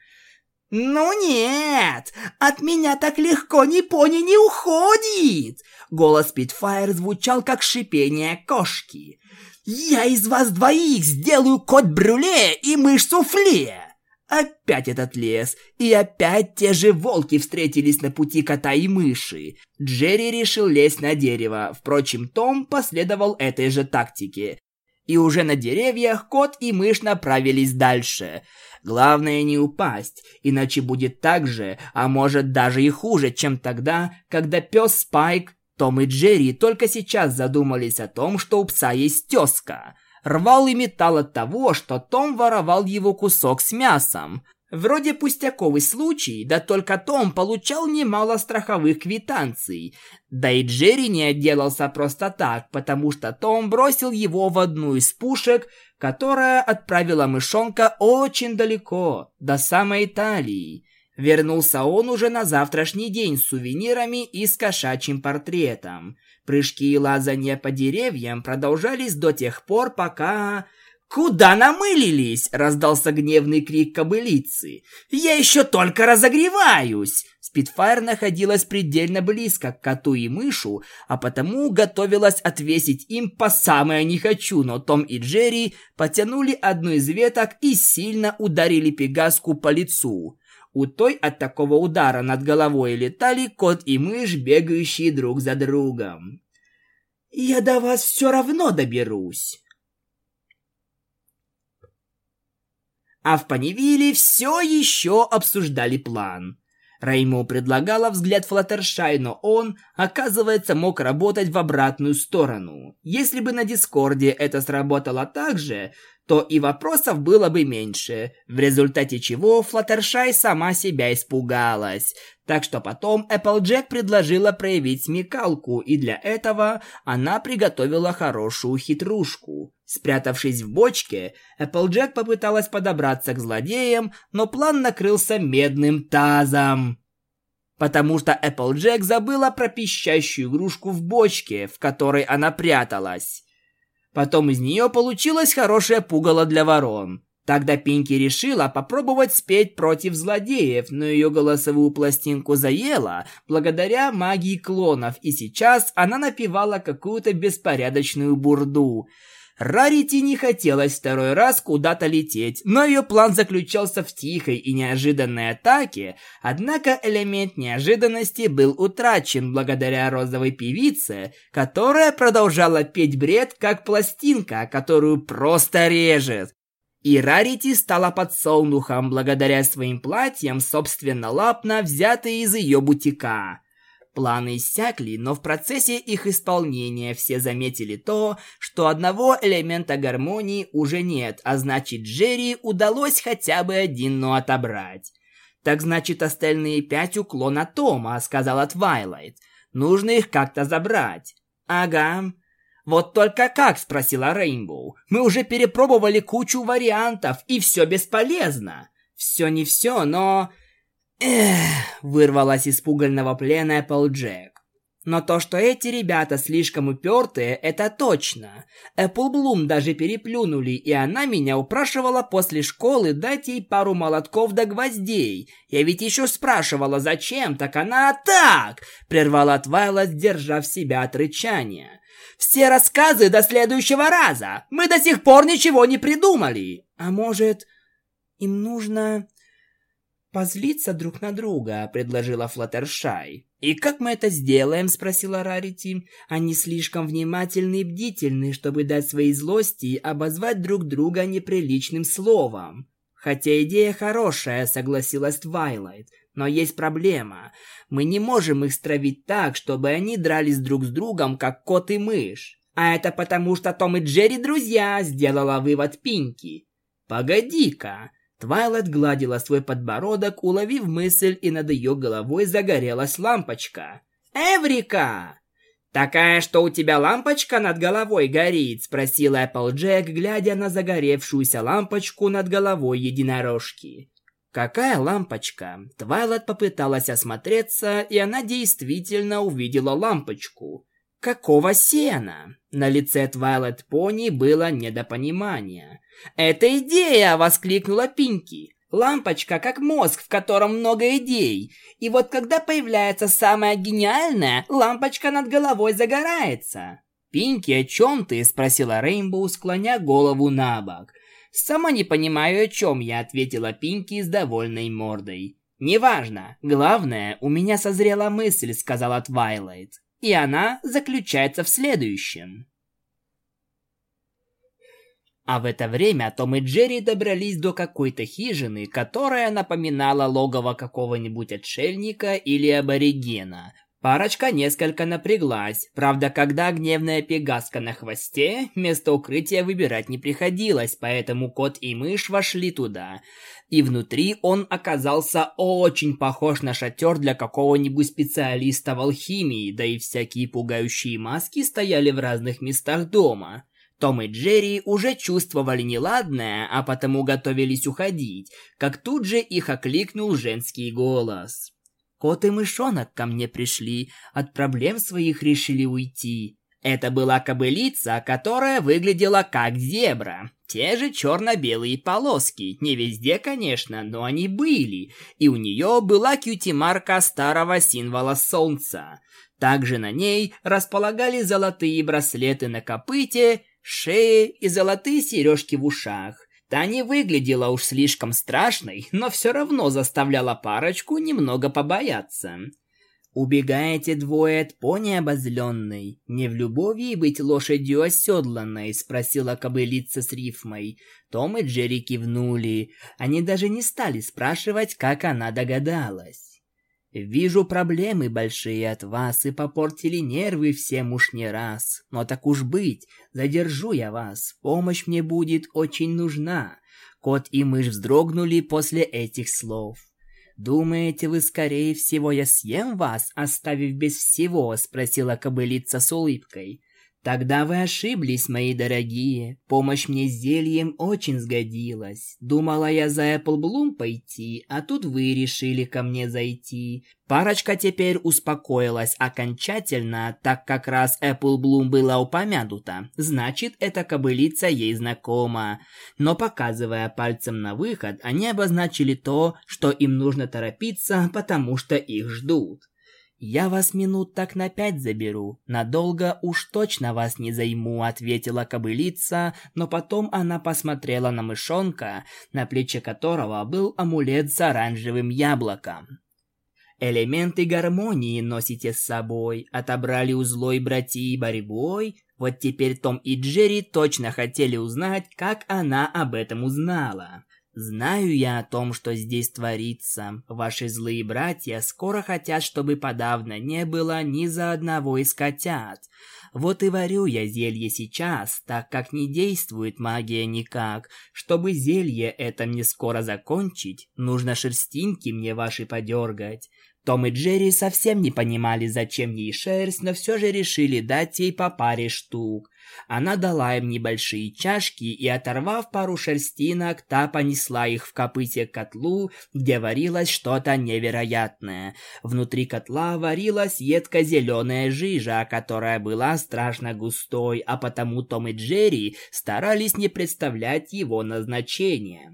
«Ну нет, от меня так легко ни пони не уходит!» Голос Питфайр звучал как шипение кошки. «Я из вас двоих сделаю кот-брюле и мышь-суфле!» Опять этот лес, и опять те же волки встретились на пути кота и мыши. Джерри решил лезть на дерево, впрочем, Том последовал этой же тактике. И уже на деревьях кот и мышь направились дальше. Главное не упасть, иначе будет так же, а может даже и хуже, чем тогда, когда пес Спайк, Том и Джерри только сейчас задумались о том, что у пса есть тезка. Рвал и металл от того, что Том воровал его кусок с мясом. Вроде пустяковый случай, да только Том получал немало страховых квитанций. Да и Джерри не отделался просто так, потому что Том бросил его в одну из пушек, которая отправила мышонка очень далеко, до самой Италии. Вернулся он уже на завтрашний день с сувенирами и с кошачьим портретом. Прыжки и лазания по деревьям продолжались до тех пор, пока... «Куда намылились?» – раздался гневный крик кобылицы. «Я еще только разогреваюсь!» Спитфайр находилась предельно близко к коту и мышу, а потому готовилась отвесить им по самое не хочу, но Том и Джерри потянули одну из веток и сильно ударили Пегаску по лицу. У той от такого удара над головой летали кот и мышь, бегающие друг за другом. «Я до вас все равно доберусь!» А в Панивиле все еще обсуждали план. Реймо предлагала взгляд Флаттершай, но он, оказывается, мог работать в обратную сторону. Если бы на Дискорде это сработало так же, то и вопросов было бы меньше, в результате чего Флаттершай сама себя испугалась. Так что потом Эпплджек предложила проявить смекалку, и для этого она приготовила хорошую хитрушку. Спрятавшись в бочке, Эпплджек попыталась подобраться к злодеям, но план накрылся медным тазом. Потому что Эпплджек забыла про пищащую игрушку в бочке, в которой она пряталась. Потом из нее получилось хорошее пугало для ворон. Тогда Пинки решила попробовать спеть против злодеев, но ее голосовую пластинку заело благодаря магии клонов, и сейчас она напевала какую-то беспорядочную бурду. Рарити не хотелось второй раз куда-то лететь, но ее план заключался в тихой и неожиданной атаке, однако элемент неожиданности был утрачен благодаря розовой певице, которая продолжала петь бред как пластинка, которую просто режет. И Рарити стала подсолнухом благодаря своим платьям, собственно лапно взятые из ее бутика. Планы иссякли, но в процессе их исполнения все заметили то, что одного элемента гармонии уже нет, а значит Джерри удалось хотя бы один но отобрать. «Так значит, остальные пять уклона Тома», — сказала Твайлайт. «Нужно их как-то забрать». «Ага». «Вот только как?» — спросила Рейнбоу. «Мы уже перепробовали кучу вариантов, и все бесполезно». «Все не все, но...» Эх, вырвалась из пугального плена Эпплджек. Но то, что эти ребята слишком упертые, это точно. Эпплблум даже переплюнули, и она меня упрашивала после школы дать ей пару молотков да гвоздей. Я ведь еще спрашивала, зачем, так она так! Прервала Твайла, сдержав себя от рычания. Все рассказы до следующего раза. Мы до сих пор ничего не придумали. А может, им нужно позлиться друг на друга», — предложила Флаттершай. «И как мы это сделаем?» — спросила Рарити. «Они слишком внимательны и бдительны, чтобы дать своей злости обозвать друг друга неприличным словом». «Хотя идея хорошая», — согласилась Твайлайт. «Но есть проблема. Мы не можем их стравить так, чтобы они дрались друг с другом, как кот и мышь. А это потому, что Том и Джерри друзья», — сделала вывод Пинки. «Погоди-ка, Твайлайт гладила свой подбородок, уловив мысль, и над ее головой загорелась лампочка. «Эврика!» «Такая, что у тебя лампочка над головой горит?» – спросила Эпплджек, глядя на загоревшуюся лампочку над головой единорожки. «Какая лампочка?» Твайлайт попыталась осмотреться, и она действительно увидела лампочку. «Какого сена?» На лице Твайлайт Пони было недопонимание. «Это идея!» — воскликнула Пинки. «Лампочка, как мозг, в котором много идей. И вот когда появляется самая гениальная, лампочка над головой загорается». «Пинки, о чем ты?» — спросила Рейнбоу, склоня голову на бок. «Сама не понимаю, о чем я», — ответила Пинки с довольной мордой. «Неважно. Главное, у меня созрела мысль», — сказала Твайлайт. «И она заключается в следующем». А в это время Том и Джерри добрались до какой-то хижины, которая напоминала логово какого-нибудь отшельника или аборигена. Парочка несколько напряглась. Правда, когда гневная пегаска на хвосте, место укрытия выбирать не приходилось, поэтому кот и мышь вошли туда. И внутри он оказался очень похож на шатер для какого-нибудь специалиста в алхимии, да и всякие пугающие маски стояли в разных местах дома. Том и Джерри уже чувствовали неладное, а потому готовились уходить, как тут же их окликнул женский голос. «Кот и мышонок ко мне пришли, от проблем своих решили уйти». Это была кобылица, которая выглядела как зебра. Те же черно-белые полоски, не везде, конечно, но они были, и у нее была кьюти-марка старого символа солнца. Также на ней располагали золотые браслеты на копыте шее и золотые сережки в ушах. Та не выглядела уж слишком страшной, но все равно заставляла парочку немного побояться. «Убегаете двое от пони обозленной? Не в любови быть лошадью оседланной?» — спросила кобылица с рифмой. Том и Джерри кивнули. Они даже не стали спрашивать, как она догадалась. Вижу проблемы большие от вас и попортили нервы всем уж не раз. Но так уж быть, задержу я вас, помощь мне будет очень нужна. Кот и мышь вздрогнули после этих слов. «Думаете вы, скорее всего, я съем вас, оставив без всего?» — спросила кобылица с улыбкой. Тогда вы ошиблись, мои дорогие. Помощь мне с зельем очень сгодилась. Думала я за Bloom пойти, а тут вы решили ко мне зайти. Парочка теперь успокоилась окончательно, так как раз Bloom была упомянута. Значит, эта кобылица ей знакома. Но показывая пальцем на выход, они обозначили то, что им нужно торопиться, потому что их ждут. «Я вас минут так на пять заберу. Надолго уж точно вас не займу», — ответила кобылица, но потом она посмотрела на мышонка, на плече которого был амулет с оранжевым яблоком. «Элементы гармонии носите с собой, отобрали у злой братьи борьбой. Вот теперь Том и Джерри точно хотели узнать, как она об этом узнала». Знаю я о том, что здесь творится. Ваши злые братья скоро хотят, чтобы подавно не было ни за одного из котят. Вот и варю я зелье сейчас, так как не действует магия никак. Чтобы зелье это мне скоро закончить, нужно шерстинки мне ваши подергать. Том и Джерри совсем не понимали, зачем ей шерсть, но все же решили дать ей по паре штук. Она дала им небольшие чашки и, оторвав пару шерстинок, та понесла их в копыте к котлу, где варилось что-то невероятное. Внутри котла варилась едко-зеленая жижа, которая была страшно густой, а потому Том и Джерри старались не представлять его назначение.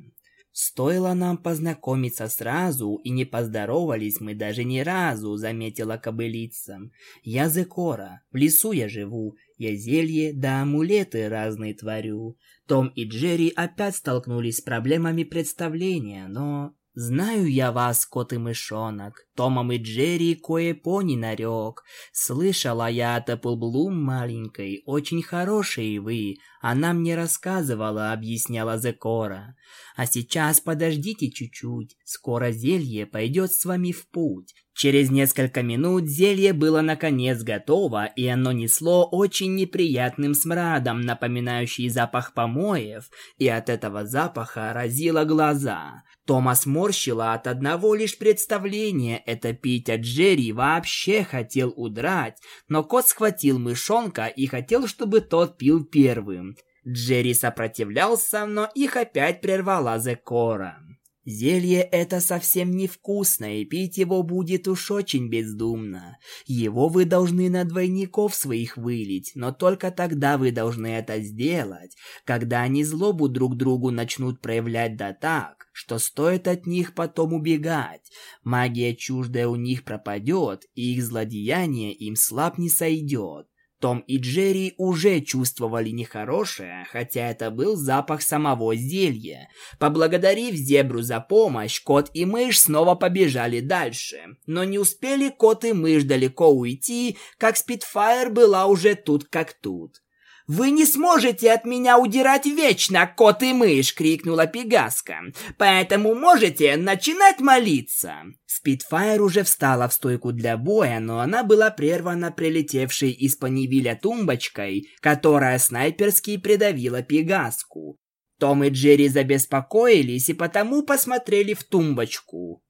«Стоило нам познакомиться сразу, и не поздоровались мы даже ни разу», — заметила кобылица. «Я Зекора, в лесу я живу, я зелье да амулеты разные творю. Том и Джерри опять столкнулись с проблемами представления, но... Знаю я вас, кот и мышонок, Томом и Джерри кое-пони нарек. Слышала я от Эпплблум маленькой, очень хорошие вы. Она мне рассказывала, объясняла Зекора. А сейчас подождите чуть-чуть, скоро зелье пойдет с вами в путь. Через несколько минут зелье было наконец готово, и оно несло очень неприятным смрадом, напоминающий запах помоев, и от этого запаха разило глаза. Тома сморщила от одного лишь представления это пить, а Джерри вообще хотел удрать, но кот схватил мышонка и хотел, чтобы тот пил первым. Джерри сопротивлялся, но их опять прервала Зекора. Зелье это совсем невкусно, и пить его будет уж очень бездумно. Его вы должны на двойников своих вылить, но только тогда вы должны это сделать, когда они злобу друг другу начнут проявлять да так, что стоит от них потом убегать. Магия чуждая у них пропадет, и их злодеяние им слаб не сойдет. Том и Джерри уже чувствовали нехорошее, хотя это был запах самого зелья. Поблагодарив зебру за помощь, кот и мышь снова побежали дальше. Но не успели кот и мышь далеко уйти, как Спитфайр была уже тут как тут. «Вы не сможете от меня удирать вечно, кот и мышь!» — крикнула Пегаска. «Поэтому можете начинать молиться!» Спитфайр уже встала в стойку для боя, но она была прервана прилетевшей из Понивиля тумбочкой, которая снайперски придавила Пегаску. Том и Джерри забеспокоились и потому посмотрели в тумбочку.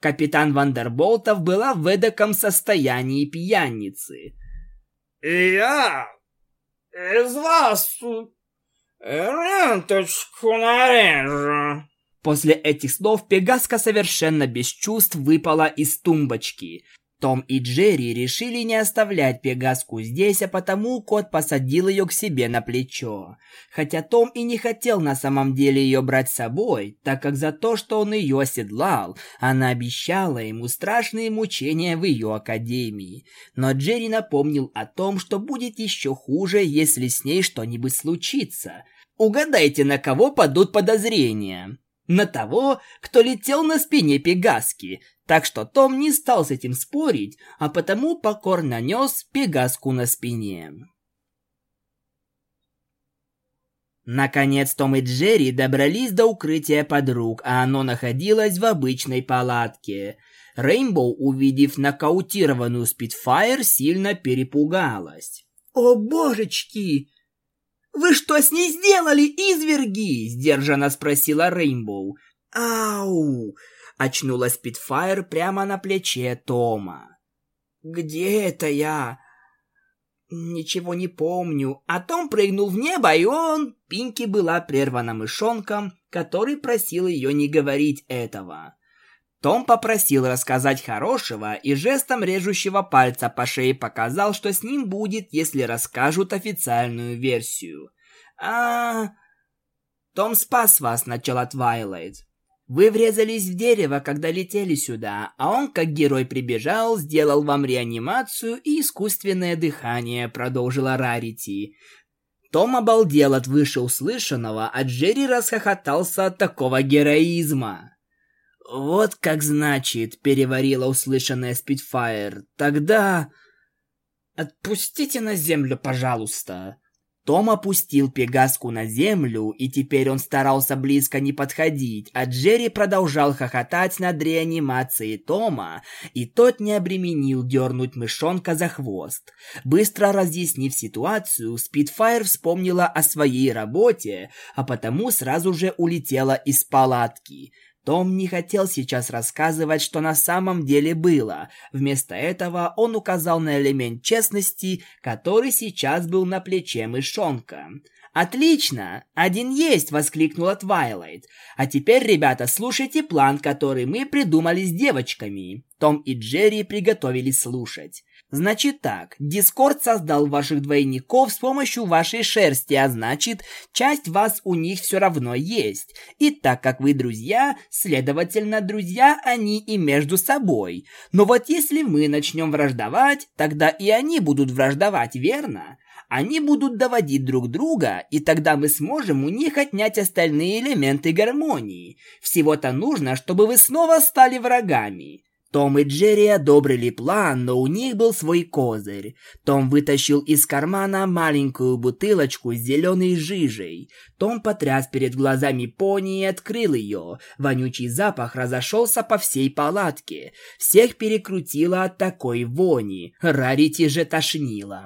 Капитан Вандерболтов была в эдаком состоянии пьяницы. «Я из вас ренточку нарежу». После этих слов Пегаска совершенно без чувств выпала из тумбочки. Том и Джерри решили не оставлять Пегаску здесь, а потому кот посадил ее к себе на плечо. Хотя Том и не хотел на самом деле ее брать с собой, так как за то, что он ее оседлал, она обещала ему страшные мучения в ее академии. Но Джерри напомнил о том, что будет еще хуже, если с ней что-нибудь случится. Угадайте, на кого падут подозрения? На того, кто летел на спине Пегаски, так что Том не стал с этим спорить, а потому покорно нес Пегаску на спине. Наконец Том и Джерри добрались до укрытия подруг, а оно находилось в обычной палатке. Рейнбоу, увидев нокаутированную Спитфайр, сильно перепугалась. «О, божечки! Вы что с ней сделали, изверги?» – сдержанно спросила Рейнбоу. «Ау! Очнулась Спитфайр прямо на плече Тома. «Где это я?» «Ничего не помню». А Том прыгнул в небо, и он... Пинки была прервана мышонком, который просил ее не говорить этого. Том попросил рассказать хорошего и жестом режущего пальца по шее показал, что с ним будет, если расскажут официальную версию. а Том спас вас, начала Твайлайт. Вы врезались в дерево, когда летели сюда, а он, как герой, прибежал, сделал вам реанимацию и искусственное дыхание, продолжила Рарити. Том обалдел от вышеуслышанного, а Джерри расхохотался от такого героизма. «Вот как значит», — переварила услышанная Спитфайр. «Тогда...» «Отпустите на землю, пожалуйста», том опустил Пегаску на землю, и теперь он старался близко не подходить, а Джерри продолжал хохотать над реанимацией Тома, и тот не обременил дернуть мышонка за хвост. Быстро разъяснив ситуацию, Спитфайр вспомнила о своей работе, а потому сразу же улетела из палатки – том не хотел сейчас рассказывать, что на самом деле было. Вместо этого он указал на элемент честности, который сейчас был на плече мышонка. «Отлично! Один есть!» – воскликнула Твайлайт. «А теперь, ребята, слушайте план, который мы придумали с девочками». Том и Джерри приготовились слушать. Значит так, Дискорд создал ваших двойников с помощью вашей шерсти, а значит, часть вас у них все равно есть. И так как вы друзья, следовательно, друзья они и между собой. Но вот если мы начнем враждовать, тогда и они будут враждовать, верно? Они будут доводить друг друга, и тогда мы сможем у них отнять остальные элементы гармонии. Всего-то нужно, чтобы вы снова стали врагами. Том и Джерри одобрили план, но у них был свой козырь. Том вытащил из кармана маленькую бутылочку с зеленой жижей. Том потряс перед глазами пони и открыл ее. Вонючий запах разошелся по всей палатке. Всех перекрутило от такой вони. Рарити же тошнило.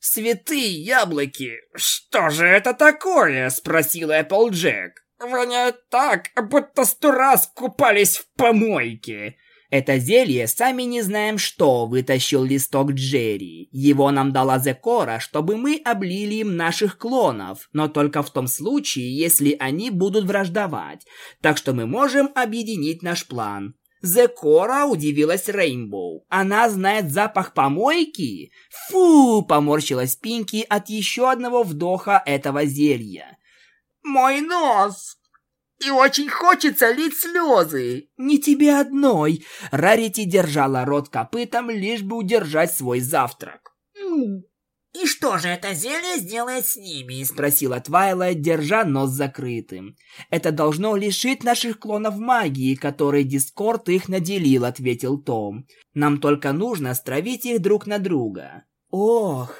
«Святые яблоки! Что же это такое?» – спросил Эпплджек. «Воняет так, будто сто раз купались в помойке!» Это зелье сами не знаем что вытащил листок Джерри. Его нам дала Зекора, чтобы мы облили им наших клонов, но только в том случае, если они будут враждовать. Так что мы можем объединить наш план. Зекора удивилась Рейнбоу. Она знает запах помойки? Фу, поморщилась Пинки от еще одного вдоха этого зелья. Мой нос! И очень хочется лить слезы. Не тебе одной. Рарити держала рот копытом, лишь бы удержать свой завтрак. «И что же это зелье сделает с ними?» – спросила Твайлайт, держа нос закрытым. «Это должно лишить наших клонов магии, которой Дискорд их наделил», – ответил Том. «Нам только нужно стравить их друг на друга». «Ох,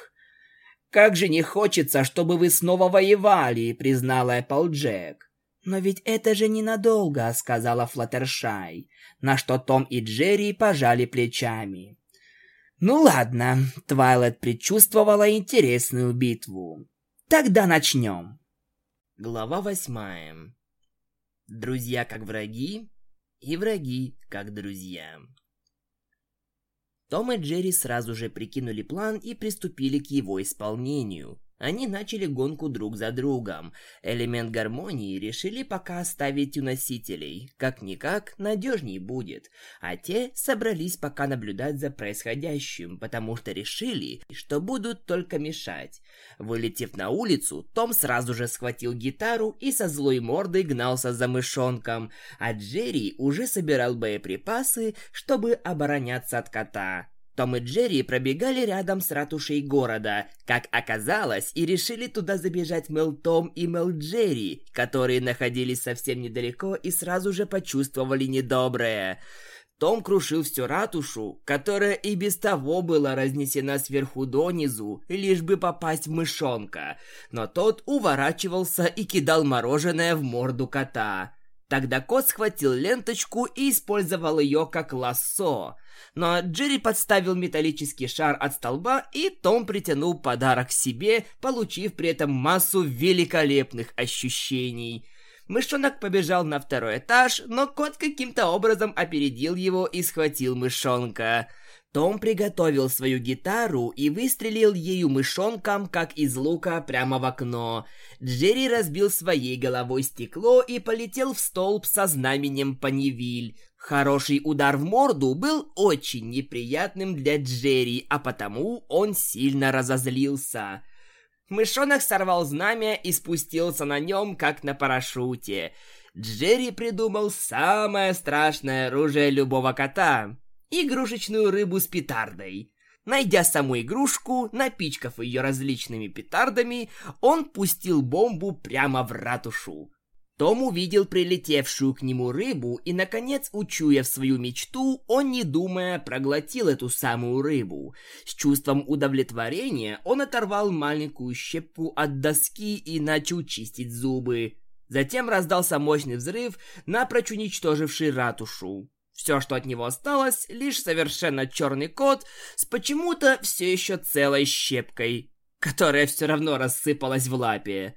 «Как же не хочется, чтобы вы снова воевали», — признала Эпплджек. «Но ведь это же ненадолго», — сказала Флаттершай, на что Том и Джерри пожали плечами. «Ну ладно», — Твайлет предчувствовала интересную битву. «Тогда начнем». Глава восьмая. Друзья как враги, и враги как друзья. Том и Джерри сразу же прикинули план и приступили к его исполнению. Они начали гонку друг за другом. Элемент гармонии решили пока оставить у носителей. Как-никак, надежней будет. А те собрались пока наблюдать за происходящим, потому что решили, что будут только мешать. Вылетев на улицу, Том сразу же схватил гитару и со злой мордой гнался за мышонком, а Джерри уже собирал боеприпасы, чтобы обороняться от кота. Том и Джерри пробегали рядом с ратушей города, как оказалось, и решили туда забежать Мел Том и Мел Джерри, которые находились совсем недалеко и сразу же почувствовали недоброе. Том крушил всю ратушу, которая и без того была разнесена сверху донизу, лишь бы попасть в мышонка, но тот уворачивался и кидал мороженое в морду кота. Тогда кот схватил ленточку и использовал ее как лассо. Но Джерри подставил металлический шар от столба, и Том притянул подарок себе, получив при этом массу великолепных ощущений. Мышонок побежал на второй этаж, но кот каким-то образом опередил его и схватил мышонка. Том приготовил свою гитару и выстрелил ею мышонком, как из лука, прямо в окно. Джерри разбил своей головой стекло и полетел в столб со знаменем Панивиль. Хороший удар в морду был очень неприятным для Джерри, а потому он сильно разозлился. Мышонок сорвал знамя и спустился на нем, как на парашюте. Джерри придумал самое страшное оружие любого кота игрушечную рыбу с петардой. Найдя саму игрушку, напичкав ее различными петардами, он пустил бомбу прямо в ратушу. Том увидел прилетевшую к нему рыбу и, наконец, учуяв свою мечту, он, не думая, проглотил эту самую рыбу. С чувством удовлетворения он оторвал маленькую щепку от доски и начал чистить зубы. Затем раздался мощный взрыв, напрочь уничтоживший ратушу. Все, что от него осталось, лишь совершенно черный кот с почему-то все еще целой щепкой, которая все равно рассыпалась в лапе.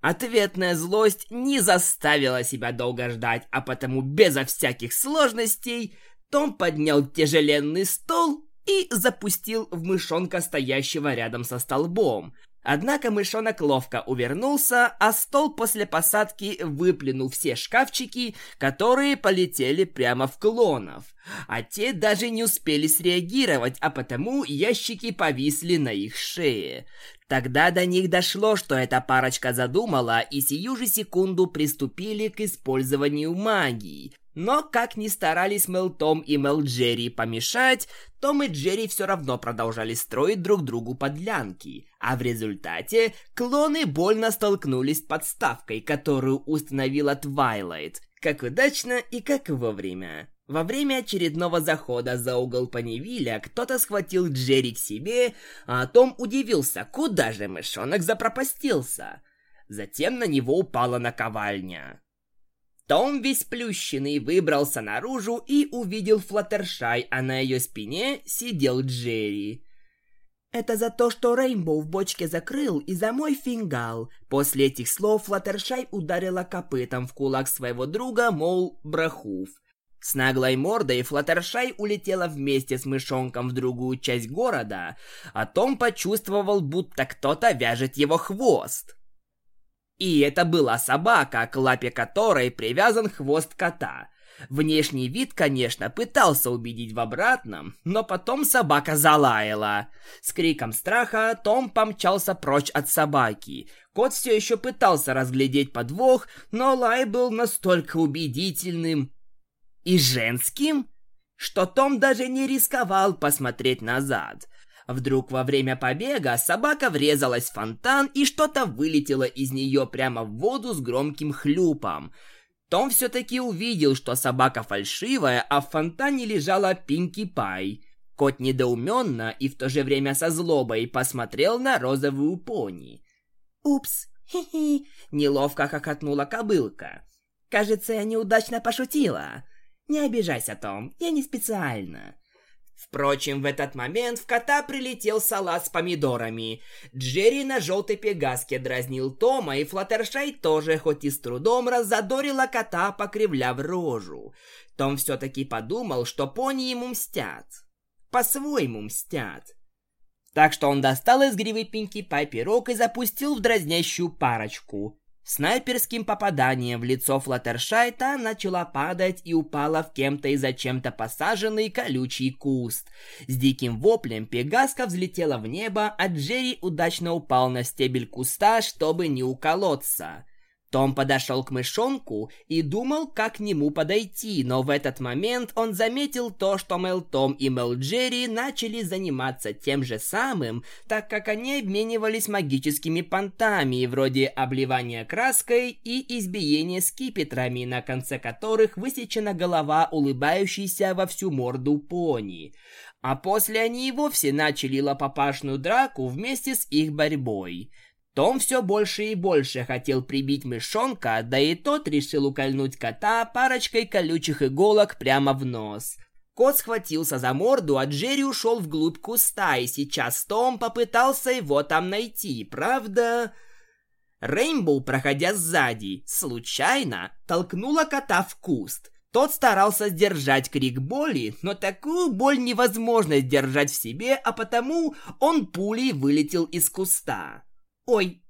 Ответная злость не заставила себя долго ждать, а потому безо всяких сложностей Том поднял тяжеленный стол и запустил в мышонка, стоящего рядом со столбом. Однако мышонок ловко увернулся, а стол после посадки выплюнул все шкафчики, которые полетели прямо в клонов. А те даже не успели среагировать, а потому ящики повисли на их шее. Тогда до них дошло, что эта парочка задумала, и сию же секунду приступили к использованию магии. Но как ни старались Мел Том и Мел Джерри помешать, Том и Джерри все равно продолжали строить друг другу подлянки. А в результате клоны больно столкнулись с подставкой, которую установила Твайлайт. Как удачно и как вовремя. Во время очередного захода за угол Панивиля кто-то схватил Джерри к себе, а Том удивился, куда же мышонок запропастился. Затем на него упала наковальня. Том весь плющенный выбрался наружу и увидел Флаттершай, а на ее спине сидел Джерри. «Это за то, что Рейнбоу в бочке закрыл и за мой фингал». После этих слов Флаттершай ударила копытом в кулак своего друга, мол, брахув. С наглой мордой Флаттершай улетела вместе с мышонком в другую часть города, а Том почувствовал, будто кто-то вяжет его хвост. И это была собака, к лапе которой привязан хвост кота. Внешний вид, конечно, пытался убедить в обратном, но потом собака залаяла. С криком страха Том помчался прочь от собаки. Кот все еще пытался разглядеть подвох, но лай был настолько убедительным и женским, что Том даже не рисковал посмотреть назад. Вдруг во время побега собака врезалась в фонтан и что-то вылетело из нее прямо в воду с громким хлюпом. Том все-таки увидел, что собака фальшивая, а в фонтане лежала Пинки Пай. Кот недоуменно и в то же время со злобой посмотрел на розовую пони. «Упс, хи-хи!» — неловко хохотнула кобылка. «Кажется, я неудачно пошутила. Не обижайся, Том, я не специально». Впрочем, в этот момент в кота прилетел салат с помидорами. Джерри на желтой пегаске дразнил Тома, и Флаттершай тоже, хоть и с трудом, раззадорила кота, покривляв рожу. Том все-таки подумал, что пони ему мстят. По-своему мстят. Так что он достал из гривы Пинки Пай пирог и запустил в дразнящую парочку. Снайперским попаданием в лицо Флаттершайта начала падать и упала в кем-то и зачем-то посаженный колючий куст. С диким воплем Пегаска взлетела в небо, а Джерри удачно упал на стебель куста, чтобы не уколоться. Том подошел к мышонку и думал, как к нему подойти, но в этот момент он заметил то, что Мел Том и Мел Джерри начали заниматься тем же самым, так как они обменивались магическими понтами, вроде обливания краской и избиения скипетрами, на конце которых высечена голова улыбающейся во всю морду пони. А после они и вовсе начали лопопашную драку вместе с их борьбой – том все больше и больше хотел прибить мышонка, да и тот решил укольнуть кота парочкой колючих иголок прямо в нос. Кот схватился за морду, а Джерри ушел вглубь куста, и сейчас Том попытался его там найти, правда... Рейнбоу, проходя сзади, случайно толкнула кота в куст. Тот старался сдержать крик боли, но такую боль невозможно сдержать в себе, а потому он пулей вылетел из куста. «Ой,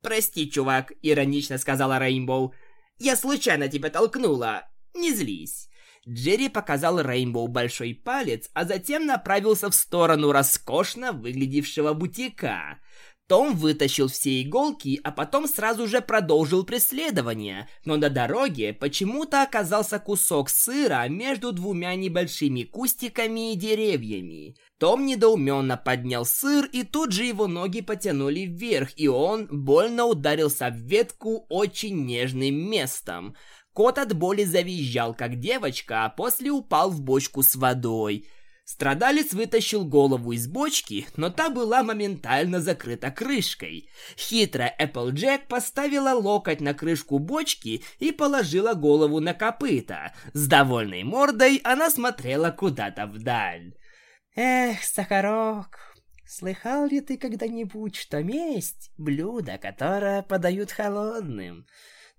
прости, чувак», — иронично сказала Рейнбоу. «Я случайно тебя толкнула. Не злись». Джерри показал Рейнбоу большой палец, а затем направился в сторону роскошно выглядевшего бутика. Том вытащил все иголки, а потом сразу же продолжил преследование, но на дороге почему-то оказался кусок сыра между двумя небольшими кустиками и деревьями. Том недоуменно поднял сыр, и тут же его ноги потянули вверх, и он больно ударился в ветку очень нежным местом. Кот от боли завизжал, как девочка, а после упал в бочку с водой – Страдалец вытащил голову из бочки, но та была моментально закрыта крышкой. Хитрая Эпплджек поставила локоть на крышку бочки и положила голову на копыта. С довольной мордой она смотрела куда-то вдаль. «Эх, Сахарок, слыхал ли ты когда-нибудь, что месть — блюдо, которое подают холодным?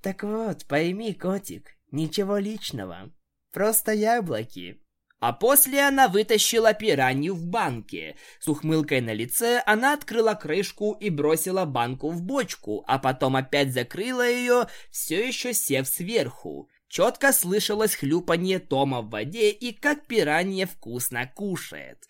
Так вот, пойми, котик, ничего личного, просто яблоки, а после она вытащила пиранью в банке. С ухмылкой на лице она открыла крышку и бросила банку в бочку, а потом опять закрыла ее, все еще сев сверху. Четко слышалось хлюпанье Тома в воде и как пиранье вкусно кушает.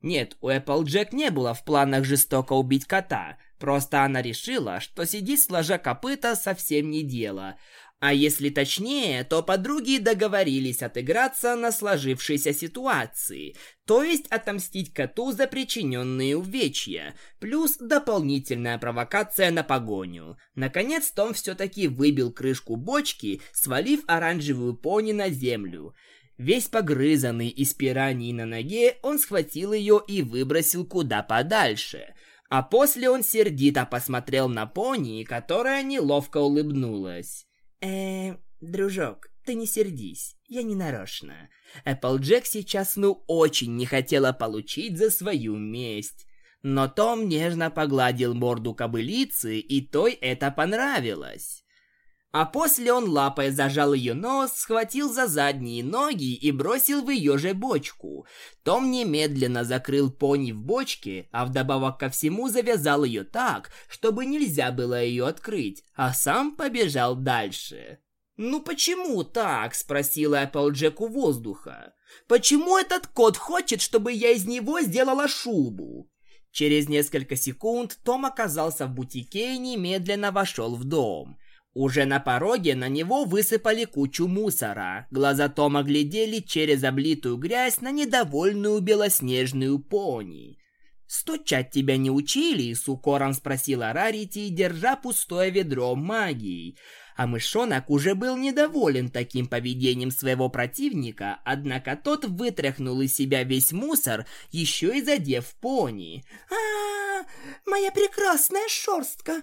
Нет, у Эпплджек не было в планах жестоко убить кота. Просто она решила, что сидеть сложа копыта совсем не дело. А если точнее, то подруги договорились отыграться на сложившейся ситуации, то есть отомстить коту за причиненные увечья, плюс дополнительная провокация на погоню. Наконец Том все-таки выбил крышку бочки, свалив оранжевую пони на землю. Весь погрызанный из пираний на ноге, он схватил ее и выбросил куда подальше. А после он сердито посмотрел на пони, которая неловко улыбнулась. Э, дружок, ты не сердись, я не нарочно. Эпплджек сейчас ну очень не хотела получить за свою месть. Но Том нежно погладил морду кобылицы, и той это понравилось. А после он лапой зажал ее нос, схватил за задние ноги и бросил в ее же бочку. Том немедленно закрыл пони в бочке, а вдобавок ко всему завязал ее так, чтобы нельзя было ее открыть, а сам побежал дальше. «Ну почему так?» – спросила Эпплджек у воздуха. «Почему этот кот хочет, чтобы я из него сделала шубу?» Через несколько секунд Том оказался в бутике и немедленно вошел в дом. Уже на пороге на него высыпали кучу мусора. Глаза Тома глядели через облитую грязь на недовольную белоснежную пони. «Стучать тебя не учили?» — с укором спросила Рарити, держа пустое ведро магии. А мышонок уже был недоволен таким поведением своего противника, однако тот вытряхнул из себя весь мусор, еще и задев пони. а, -а, -а моя прекрасная шерстка!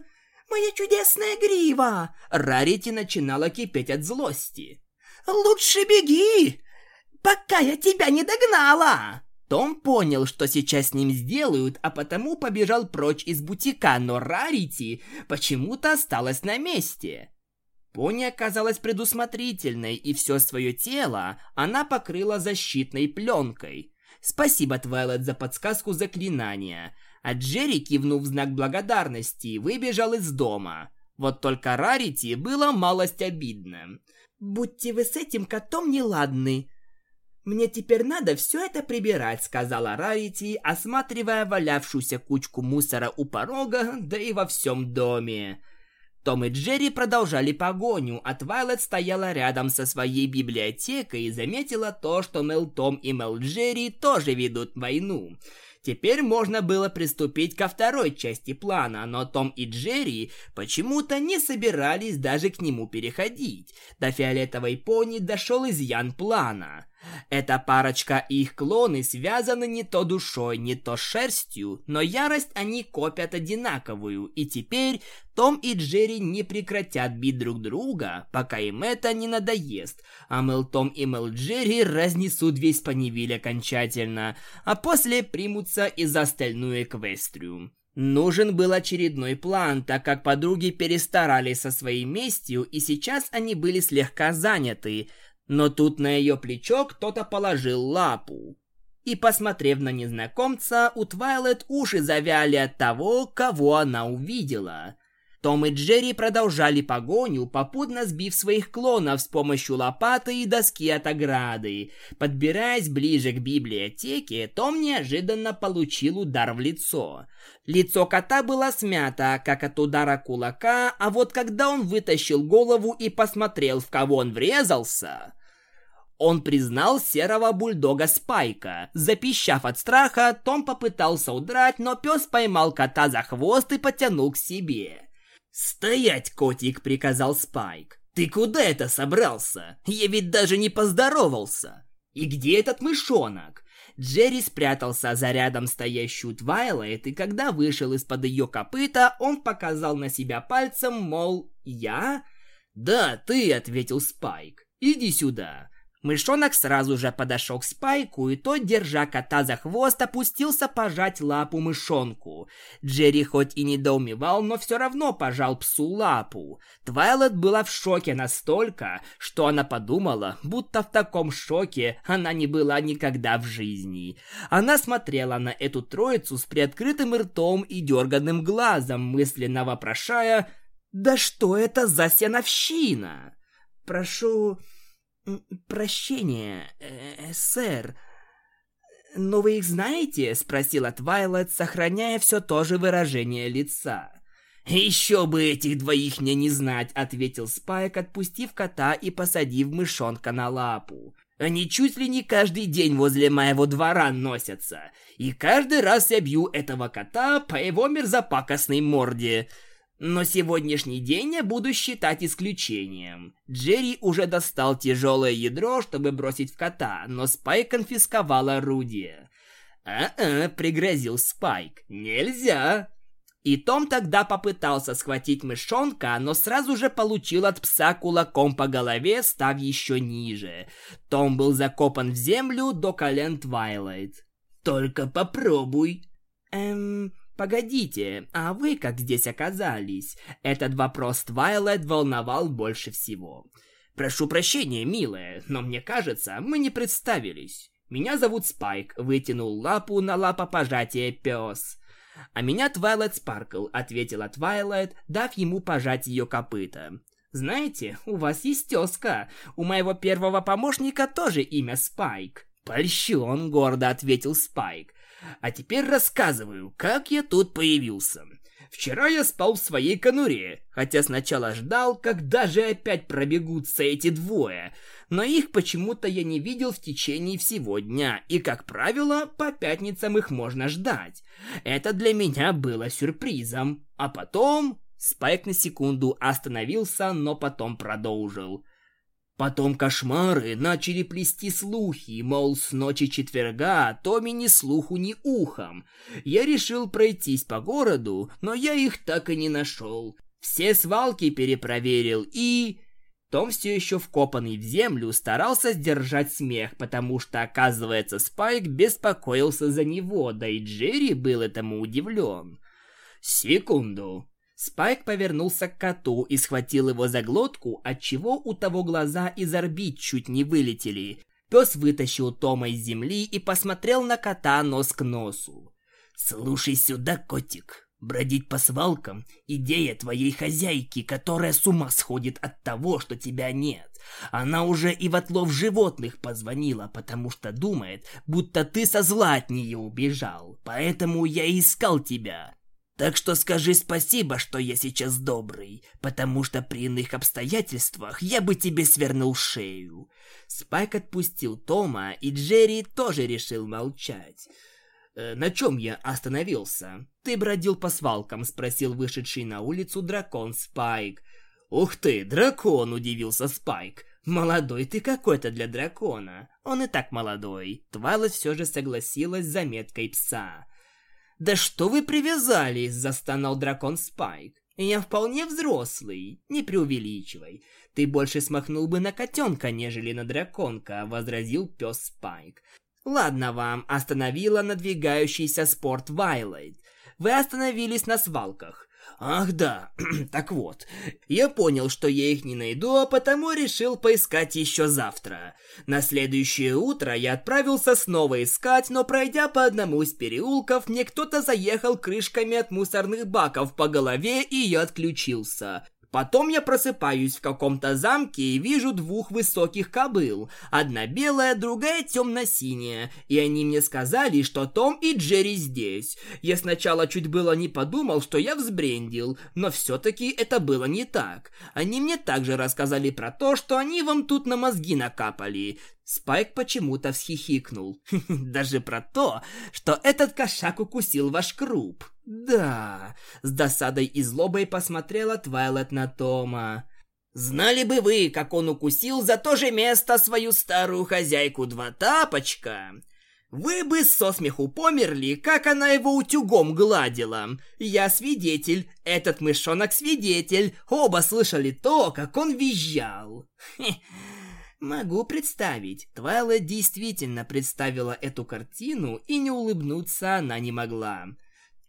Моя чудесная грива!» Рарити начинала кипеть от злости. «Лучше беги, пока я тебя не догнала!» Том понял, что сейчас с ним сделают, а потому побежал прочь из бутика, но Рарити почему-то осталась на месте. Пони оказалась предусмотрительной, и все свое тело она покрыла защитной пленкой. Спасибо, Твайлет, за подсказку заклинания. А Джерри, кивнув в знак благодарности, выбежал из дома. Вот только Рарити было малость обидно. «Будьте вы с этим котом неладны», «Мне теперь надо все это прибирать», — сказала Рарити, осматривая валявшуюся кучку мусора у порога, да и во всем доме. Том и Джерри продолжали погоню, а Твайлет стояла рядом со своей библиотекой и заметила то, что Мел Том и Мел Джерри тоже ведут войну. Теперь можно было приступить ко второй части плана, но Том и Джерри почему-то не собирались даже к нему переходить. До фиолетовой пони дошел изъян плана. Эта парочка и их клоны связаны не то душой, не то шерстью, но ярость они копят одинаковую, и теперь том и Джерри не прекратят бить друг друга, пока им это не надоест, а Мел Том и Мел Джерри разнесут весь Панивиль окончательно, а после примутся и за остальную Эквестрию. Нужен был очередной план, так как подруги перестарались со своей местью, и сейчас они были слегка заняты, но тут на ее плечо кто-то положил лапу. И, посмотрев на незнакомца, у Твайлет уши завяли от того, кого она увидела. Том и Джерри продолжали погоню, попутно сбив своих клонов с помощью лопаты и доски от ограды. Подбираясь ближе к библиотеке, Том неожиданно получил удар в лицо. Лицо кота было смято, как от удара кулака, а вот когда он вытащил голову и посмотрел, в кого он врезался... Он признал серого бульдога Спайка. Запищав от страха, Том попытался удрать, но пес поймал кота за хвост и потянул к себе. «Стоять, котик!» — приказал Спайк. «Ты куда это собрался? Я ведь даже не поздоровался!» «И где этот мышонок?» Джерри спрятался за рядом стоящую Твайлайт, и когда вышел из-под ее копыта, он показал на себя пальцем, мол, «Я?» «Да, ты», — ответил Спайк. «Иди сюда». Мышонок сразу же подошел к Спайку, и тот, держа кота за хвост, опустился пожать лапу мышонку. Джерри хоть и недоумевал, но все равно пожал псу лапу. Твайлет была в шоке настолько, что она подумала, будто в таком шоке она не была никогда в жизни. Она смотрела на эту троицу с приоткрытым ртом и дерганным глазом, мысленно вопрошая «Да что это за сеновщина?» «Прошу...» «Прощение, э, сэр. Но вы их знаете?» — спросила Твайлет, сохраняя все то же выражение лица. «Еще бы этих двоих мне не знать», — ответил Спайк, отпустив кота и посадив мышонка на лапу. «Они чуть ли не каждый день возле моего двора носятся, и каждый раз я бью этого кота по его мерзопакостной морде». Но сегодняшний день я буду считать исключением. Джерри уже достал тяжелое ядро, чтобы бросить в кота, но Спайк конфисковал орудие. «А-а», — пригрозил Спайк, — «нельзя». И Том тогда попытался схватить мышонка, но сразу же получил от пса кулаком по голове, став еще ниже. Том был закопан в землю до колен Твайлайт. «Только попробуй». «Эм...» Погодите, а вы как здесь оказались? Этот вопрос Твайлайт волновал больше всего. Прошу прощения, милая, но мне кажется, мы не представились. Меня зовут Спайк, вытянул лапу на лапопожатие пес. А меня Твайлайт Спаркл, ответила Твайлайт, дав ему пожать ее копыта. Знаете, у вас есть тезка. У моего первого помощника тоже имя Спайк. Польщен, гордо ответил Спайк. А теперь рассказываю, как я тут появился. Вчера я спал в своей конуре, хотя сначала ждал, когда же опять пробегутся эти двое. Но их почему-то я не видел в течение всего дня, и, как правило, по пятницам их можно ждать. Это для меня было сюрпризом. А потом... Спайк на секунду остановился, но потом продолжил. Потом кошмары начали плести слухи, мол, с ночи четверга Томми ни слуху, ни ухом. Я решил пройтись по городу, но я их так и не нашел. Все свалки перепроверил и... Том все еще вкопанный в землю старался сдержать смех, потому что, оказывается, Спайк беспокоился за него, да и Джерри был этому удивлен. Секунду. Спайк повернулся к коту и схватил его за глотку, отчего у того глаза из орбит чуть не вылетели. Пес вытащил Тома из земли и посмотрел на кота нос к носу. «Слушай сюда, котик. Бродить по свалкам – идея твоей хозяйки, которая с ума сходит от того, что тебя нет. Она уже и в отлов животных позвонила, потому что думает, будто ты со зла от нее убежал. Поэтому я искал тебя. Так что скажи спасибо, что я сейчас добрый, потому что при иных обстоятельствах я бы тебе свернул шею. Спайк отпустил Тома, и Джерри тоже решил молчать. «Э, «На чем я остановился?» «Ты бродил по свалкам?» – спросил вышедший на улицу дракон Спайк. «Ух ты, дракон!» – удивился Спайк. «Молодой ты какой-то для дракона. Он и так молодой». Твайлет все же согласилась с заметкой пса. «Да что вы привязались?» – застонал дракон Спайк. «Я вполне взрослый, не преувеличивай. Ты больше смахнул бы на котенка, нежели на драконка», – возразил пес Спайк. «Ладно вам, остановила надвигающийся спорт Вайлайт. Вы остановились на свалках. Ах да, [CLEARS THROAT] так вот, я понял, что я их не найду, а потому решил поискать еще завтра. На следующее утро я отправился снова искать, но пройдя по одному из переулков, мне кто-то заехал крышками от мусорных баков по голове и я отключился. Потом я просыпаюсь в каком-то замке и вижу двух высоких кобыл. Одна белая, другая темно-синяя. И они мне сказали, что Том и Джерри здесь. Я сначала чуть было не подумал, что я взбрендил, но все-таки это было не так. Они мне также рассказали про то, что они вам тут на мозги накапали. Спайк почему-то всхихикнул. [LAUGHS] Даже про то, что этот кошак укусил ваш круп. Да, с досадой и злобой посмотрела Твайлет на Тома. Знали бы вы, как он укусил за то же место свою старую хозяйку два тапочка. Вы бы со смеху померли, как она его утюгом гладила. Я свидетель, этот мышонок свидетель. Оба слышали то, как он визжал. [LAUGHS] Хе. Могу представить. Твайлет действительно представила эту картину, и не улыбнуться она не могла.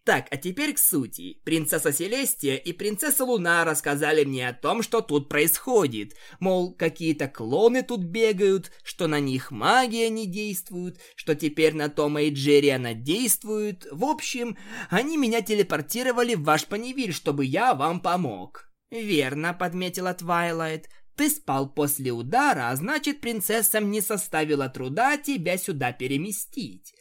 Так, а теперь к сути. Принцесса Селестия и принцесса Луна рассказали мне о том, что тут происходит. Мол, какие-то клоны тут бегают, что на них магия не действует, что теперь на Тома и Джерри она действует. В общем, они меня телепортировали в ваш Панивиль, чтобы я вам помог. Верно, подметила Твайлайт. Ты спал после удара, а значит, принцессам не составило труда тебя сюда переместить.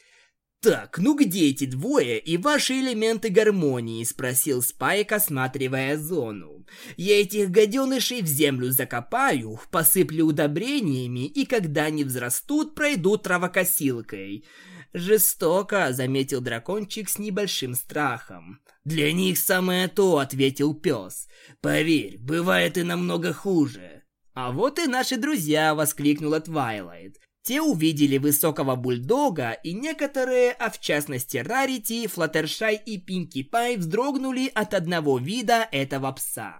«Так, ну где эти двое и ваши элементы гармонии?» – спросил Спайк, осматривая зону. «Я этих гаденышей в землю закопаю, посыплю удобрениями, и когда они взрастут, пройду травокосилкой». «Жестоко», – заметил дракончик с небольшим страхом. «Для них самое то», – ответил пес. «Поверь, бывает и намного хуже». «А вот и наши друзья!» — воскликнула Твайлайт. Те увидели высокого бульдога, и некоторые, а в частности Рарити, Флаттершай и Пинки Пай вздрогнули от одного вида этого пса.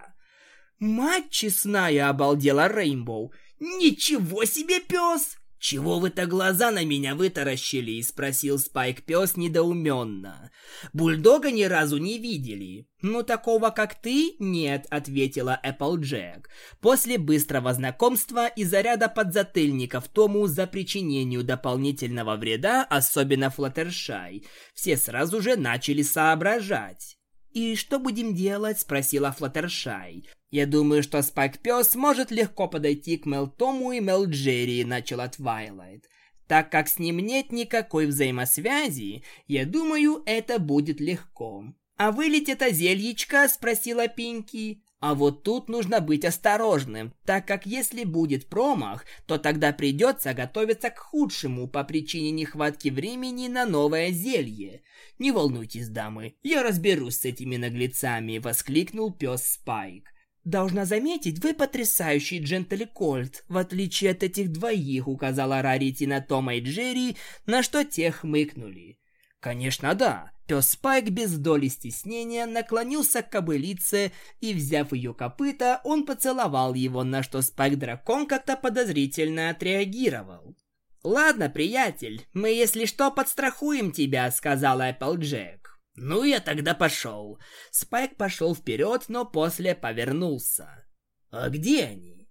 «Мать честная!» — обалдела Рейнбоу. «Ничего себе пес!» «Чего вы так глаза на меня вытаращили?» – спросил Спайк пес недоуменно. «Бульдога ни разу не видели». «Ну, такого, как ты, нет», – ответила Эпплджек. После быстрого знакомства и заряда подзатыльников Тому за причинению дополнительного вреда, особенно Флаттершай, все сразу же начали соображать. «И что будем делать?» – спросила Флаттершай. «Я думаю, что Спайк Пес может легко подойти к Мел Тому и Мел Джерри», – начала Твайлайт. «Так как с ним нет никакой взаимосвязи, я думаю, это будет легко». «А вылить это зельечко?» – спросила Пинки. А вот тут нужно быть осторожным, так как если будет промах, то тогда придется готовиться к худшему по причине нехватки времени на новое зелье. Не волнуйтесь, дамы, я разберусь с этими наглецами, воскликнул пес Спайк. «Должна заметить, вы потрясающий джентли Кольт, в отличие от этих двоих», указала Рарити на Тома и Джерри, на что те хмыкнули. «Конечно, да. Пес Спайк без доли стеснения наклонился к кобылице и, взяв ее копыта, он поцеловал его, на что Спайк-дракон как-то подозрительно отреагировал. «Ладно, приятель, мы, если что, подстрахуем тебя», — сказал Эпплджек. «Ну, я тогда пошел». Спайк пошел вперед, но после повернулся. «А где они?»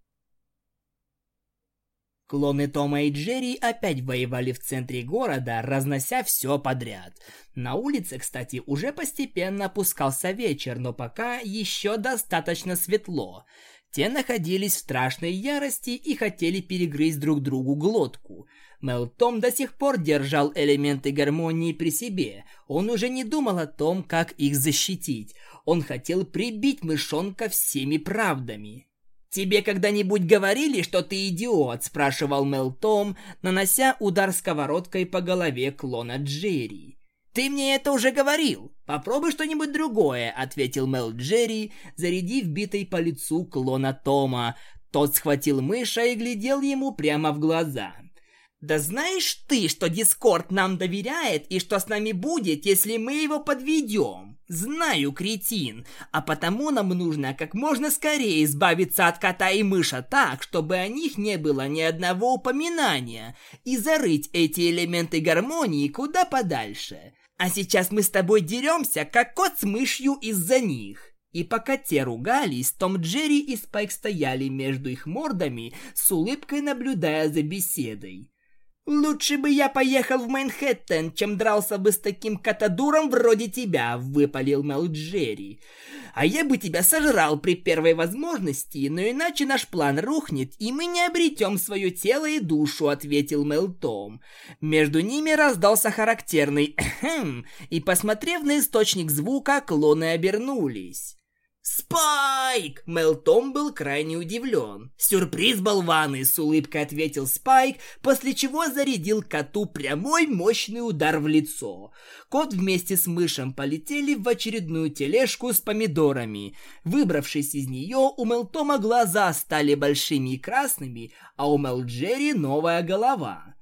Клоны Тома и Джерри опять воевали в центре города, разнося все подряд. На улице, кстати, уже постепенно опускался вечер, но пока еще достаточно светло. Те находились в страшной ярости и хотели перегрызть друг другу глотку. Мел Том до сих пор держал элементы гармонии при себе. Он уже не думал о том, как их защитить. Он хотел прибить мышонка всеми правдами. «Тебе когда-нибудь говорили, что ты идиот?» – спрашивал Мел Том, нанося удар сковородкой по голове клона Джерри. «Ты мне это уже говорил. Попробуй что-нибудь другое», – ответил Мел Джерри, зарядив битой по лицу клона Тома. Тот схватил мыша и глядел ему прямо в глаза. Да знаешь ты, что Дискорд нам доверяет и что с нами будет, если мы его подведем? Знаю, кретин. А потому нам нужно как можно скорее избавиться от кота и мыша так, чтобы о них не было ни одного упоминания, и зарыть эти элементы гармонии куда подальше. А сейчас мы с тобой деремся, как кот с мышью из-за них. И пока те ругались, Том Джерри и Спайк стояли между их мордами, с улыбкой наблюдая за беседой. «Лучше бы я поехал в Манхэттен, чем дрался бы с таким катадуром вроде тебя», — выпалил Мел Джерри. «А я бы тебя сожрал при первой возможности, но иначе наш план рухнет, и мы не обретем свое тело и душу», — ответил Мел Том. Между ними раздался характерный «эхм», и, посмотрев на источник звука, клоны обернулись. «Спайк!» Мелтом был крайне удивлен. «Сюрприз, болваны!» — с улыбкой ответил Спайк, после чего зарядил коту прямой мощный удар в лицо. Кот вместе с мышем полетели в очередную тележку с помидорами. Выбравшись из нее, у Мелтома глаза стали большими и красными, а у Мелджери новая голова.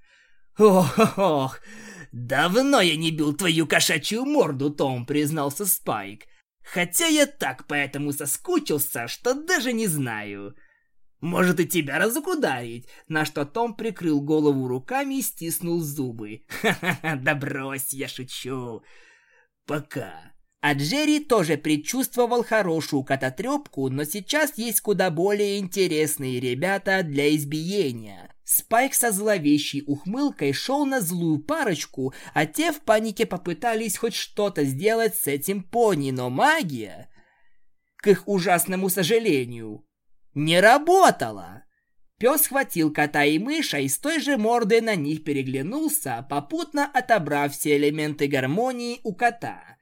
«Ох-ох-ох! Давно я не бил твою кошачью морду, Том!» — признался Спайк. Хотя я так поэтому соскучился, что даже не знаю. Может и тебя разок ударить, на что Том прикрыл голову руками и стиснул зубы. Ха-ха-ха, да брось, я шучу. Пока. А Джерри тоже предчувствовал хорошую кототрепку, но сейчас есть куда более интересные ребята для избиения. Спайк со зловещей ухмылкой шел на злую парочку, а те в панике попытались хоть что-то сделать с этим пони, но магия, к их ужасному сожалению, не работала. Пес схватил кота и мыша и с той же мордой на них переглянулся, попутно отобрав все элементы гармонии у кота.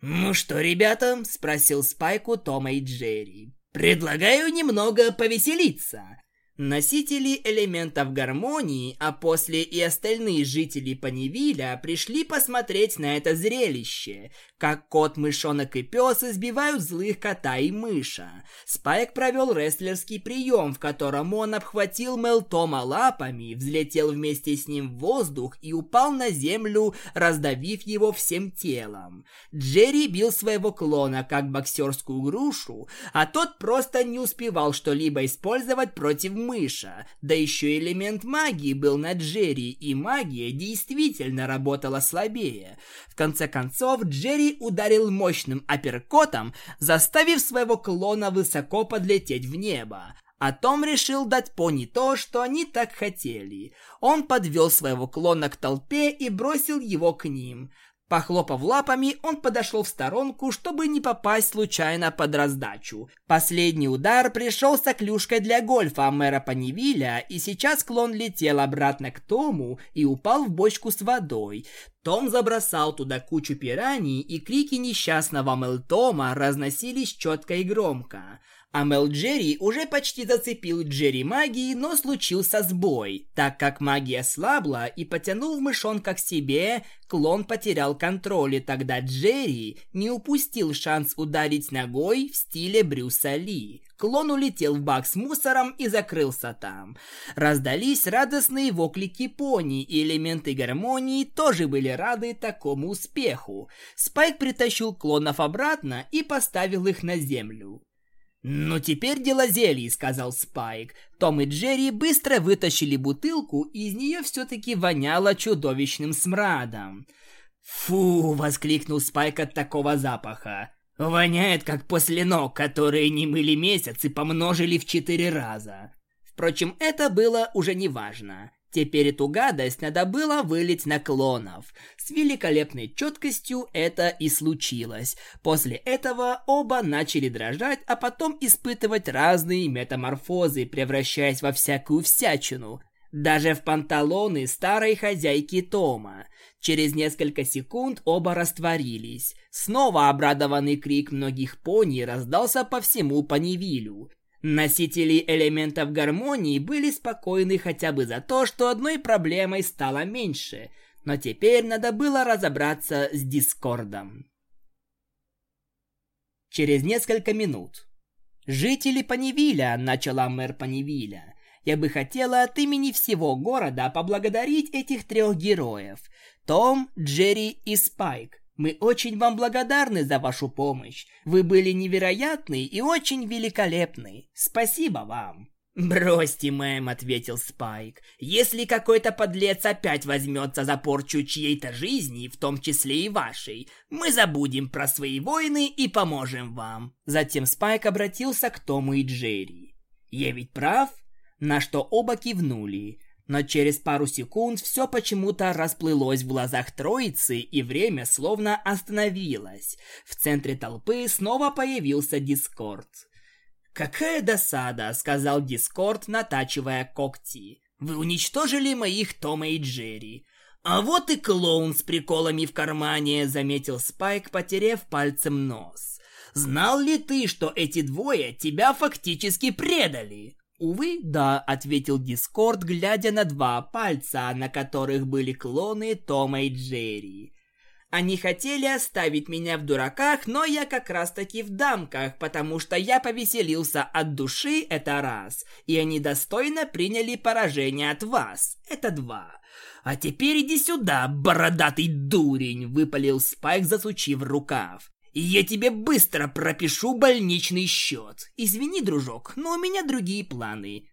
«Ну что, ребята?» – спросил Спайку Тома и Джерри. «Предлагаю немного повеселиться. Носители элементов гармонии, а после и остальные жители Панивиля пришли посмотреть на это зрелище, как кот, мышонок и пес избивают злых кота и мыша. Спайк провел рестлерский прием, в котором он обхватил Мелтома лапами, взлетел вместе с ним в воздух и упал на землю, раздавив его всем телом. Джерри бил своего клона как боксерскую грушу, а тот просто не успевал что-либо использовать против мыша. Да еще элемент магии был на Джерри, и магия действительно работала слабее. В конце концов, Джерри ударил мощным апперкотом, заставив своего клона высоко подлететь в небо. А Том решил дать пони то, что они так хотели. Он подвел своего клона к толпе и бросил его к ним. Похлопав лапами, он подошел в сторонку, чтобы не попасть случайно под раздачу. Последний удар пришелся клюшкой для гольфа мэра Панивиля, и сейчас клон летел обратно к Тому и упал в бочку с водой. Том забросал туда кучу пираний, и крики несчастного Мелтома разносились четко и громко. А Мел Джерри уже почти зацепил Джерри магией, но случился сбой. Так как магия слабла и потянул мышонка к себе, клон потерял контроль, и тогда Джерри не упустил шанс ударить ногой в стиле Брюса Ли. Клон улетел в бак с мусором и закрылся там. Раздались радостные воклики пони, и элементы гармонии тоже были рады такому успеху. Спайк притащил клонов обратно и поставил их на землю. «Ну теперь дело зелий», — сказал Спайк. Том и Джерри быстро вытащили бутылку, и из нее все-таки воняло чудовищным смрадом. «Фу!» — воскликнул Спайк от такого запаха. «Воняет, как после ног, которые не мыли месяц и помножили в четыре раза». Впрочем, это было уже не важно. Теперь эту гадость надо было вылить на клонов. С великолепной четкостью это и случилось. После этого оба начали дрожать, а потом испытывать разные метаморфозы, превращаясь во всякую всячину. Даже в панталоны старой хозяйки Тома. Через несколько секунд оба растворились. Снова обрадованный крик многих пони раздался по всему Панивилю. Носители элементов гармонии были спокойны хотя бы за то, что одной проблемой стало меньше, но теперь надо было разобраться с Дискордом. Через несколько минут. «Жители Панивиля», — начала мэр Панивиля, — «я бы хотела от имени всего города поблагодарить этих трех героев — Том, Джерри и Спайк. Мы очень вам благодарны за вашу помощь. Вы были невероятны и очень великолепны. Спасибо вам. «Бросьте, мэм», — ответил Спайк. «Если какой-то подлец опять возьмется за порчу чьей-то жизни, в том числе и вашей, мы забудем про свои войны и поможем вам». Затем Спайк обратился к Тому и Джерри. «Я ведь прав?» На что оба кивнули. Но через пару секунд все почему-то расплылось в глазах троицы, и время словно остановилось. В центре толпы снова появился Дискорд. «Какая досада», — сказал Дискорд, натачивая когти. «Вы уничтожили моих Тома и Джерри». «А вот и клоун с приколами в кармане», — заметил Спайк, потерев пальцем нос. «Знал ли ты, что эти двое тебя фактически предали?» «Увы, да», — ответил Дискорд, глядя на два пальца, на которых были клоны Тома и Джерри. Они хотели оставить меня в дураках, но я как раз-таки в дамках, потому что я повеселился от души, это раз, и они достойно приняли поражение от вас, это два. А теперь иди сюда, бородатый дурень, выпалил Спайк, засучив рукав. Я тебе быстро пропишу больничный счет. Извини, дружок, но у меня другие планы.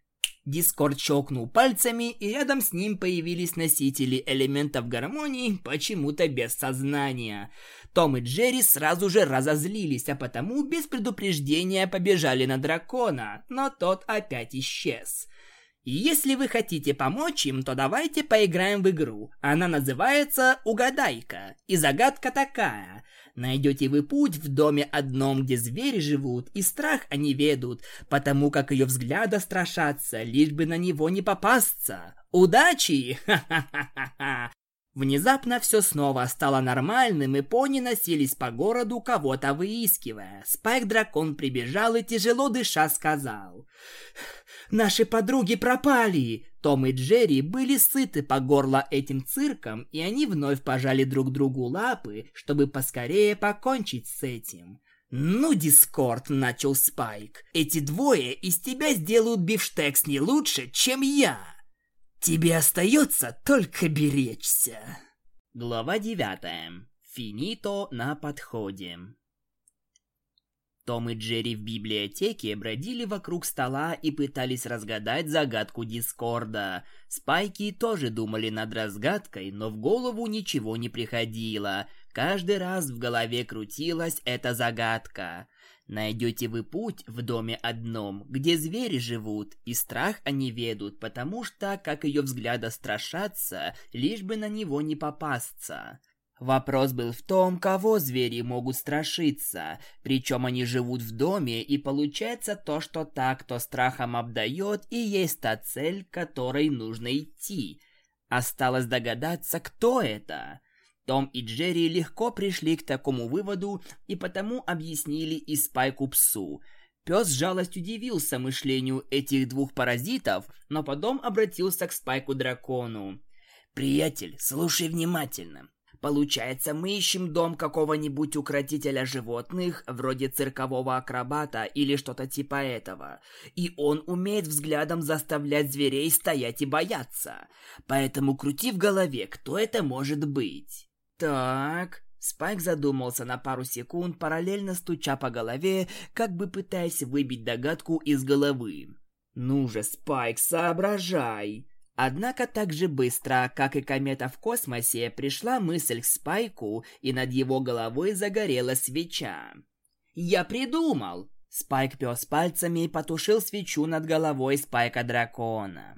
Дискорд щелкнул пальцами, и рядом с ним появились носители элементов гармонии, почему-то без сознания. Том и Джерри сразу же разозлились, а потому без предупреждения побежали на дракона, но тот опять исчез. Если вы хотите помочь им, то давайте поиграем в игру. Она называется «Угадайка». И загадка такая. Найдете вы путь в доме одном, где звери живут, и страх они ведут, потому как ее взгляда страшатся, лишь бы на него не попасться. Удачи! Внезапно все снова стало нормальным, и пони носились по городу, кого-то выискивая. Спайк-дракон прибежал и, тяжело дыша, сказал... «Наши подруги пропали!» Том и Джерри были сыты по горло этим цирком, и они вновь пожали друг другу лапы, чтобы поскорее покончить с этим. «Ну, Дискорд», — начал Спайк, — «эти двое из тебя сделают бифштекс не лучше, чем я!» Тебе остается только беречься. Глава девятая. Финито на подходе. Том и Джерри в библиотеке бродили вокруг стола и пытались разгадать загадку Дискорда. Спайки тоже думали над разгадкой, но в голову ничего не приходило. Каждый раз в голове крутилась эта загадка. Найдете вы путь в доме одном, где звери живут, и страх они ведут, потому что, как ее взгляда страшатся, лишь бы на него не попасться. Вопрос был в том, кого звери могут страшиться, причем они живут в доме, и получается то, что так, кто страхом обдает, и есть та цель, к которой нужно идти. Осталось догадаться, кто это. Том и Джерри легко пришли к такому выводу и потому объяснили и Спайку псу. Пес с жалостью удивился мышлению этих двух паразитов, но потом обратился к Спайку дракону. «Приятель, слушай внимательно. Получается, мы ищем дом какого-нибудь укротителя животных, вроде циркового акробата или что-то типа этого. И он умеет взглядом заставлять зверей стоять и бояться. Поэтому крути в голове, кто это может быть. Так, Спайк задумался на пару секунд, параллельно стуча по голове, как бы пытаясь выбить догадку из головы. «Ну же, Спайк, соображай!» Однако так же быстро, как и комета в космосе, пришла мысль к Спайку, и над его головой загорелась свеча. «Я придумал!» Спайк пёс пальцами и потушил свечу над головой Спайка-дракона.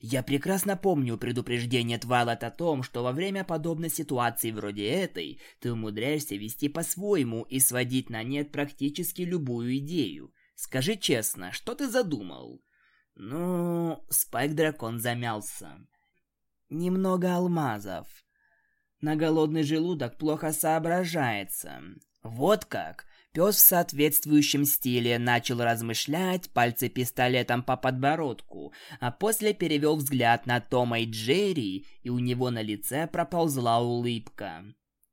Я прекрасно помню предупреждение Твайлот о том, что во время подобной ситуации вроде этой ты умудряешься вести по-своему и сводить на нет практически любую идею. Скажи честно, что ты задумал? Ну, Спайк-дракон замялся. Немного алмазов. На голодный желудок плохо соображается. Вот как. Пес в соответствующем стиле начал размышлять, пальцы пистолетом по подбородку, а после перевел взгляд на Тома и Джерри, и у него на лице проползла улыбка.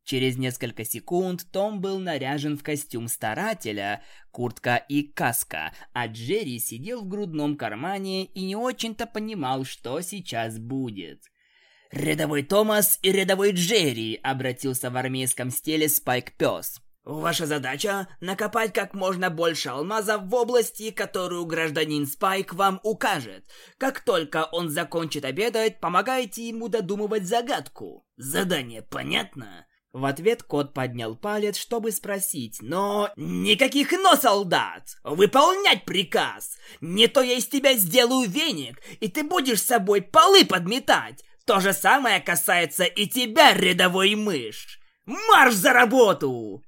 Через несколько секунд Том был наряжен в костюм старателя, куртка и каска, а Джерри сидел в грудном кармане и не очень-то понимал, что сейчас будет. «Рядовой Томас и рядовой Джерри!» — обратился в армейском стиле Спайк Пес. «Ваша задача — накопать как можно больше алмазов в области, которую гражданин Спайк вам укажет. Как только он закончит обедать, помогайте ему додумывать загадку. Задание понятно?» В ответ кот поднял палец, чтобы спросить, но... «Никаких «но», солдат! Выполнять приказ! Не то я из тебя сделаю веник, и ты будешь с собой полы подметать! То же самое касается и тебя, рядовой мышь! Марш за работу!»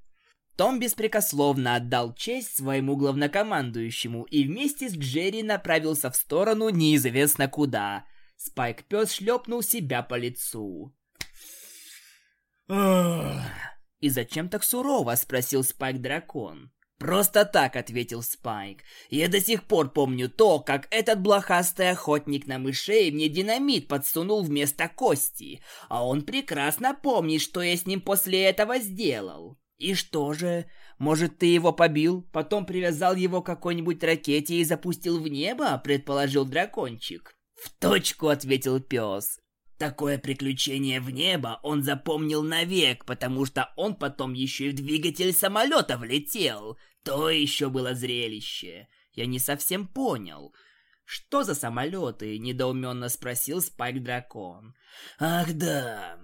Том беспрекословно отдал честь своему главнокомандующему и вместе с Джерри направился в сторону неизвестно куда. Спайк-пес шлепнул себя по лицу. «И зачем так сурово?» – спросил Спайк-дракон. «Просто так», — ответил Спайк. «Я до сих пор помню то, как этот блохастый охотник на мышей мне динамит подсунул вместо кости, а он прекрасно помнит, что я с ним после этого сделал». «И что же? Может, ты его побил, потом привязал его к какой-нибудь ракете и запустил в небо?» — предположил дракончик. «В точку», — ответил пес. Такое приключение в небо он запомнил навек, потому что он потом еще и в двигатель самолета влетел. То еще было зрелище. Я не совсем понял. «Что за самолеты?» – недоуменно спросил Спайк Дракон. «Ах да,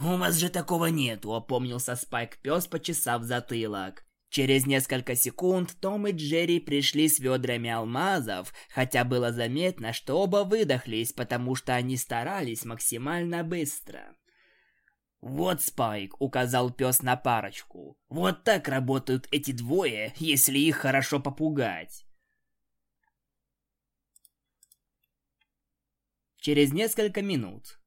у вас же такого нету», – опомнился Спайк Пес, почесав затылок. Через несколько секунд Том и Джерри пришли с ведрами алмазов, хотя было заметно, что оба выдохлись, потому что они старались максимально быстро. «Вот Спайк», — указал пес на парочку. «Вот так работают эти двое, если их хорошо попугать». Через несколько минут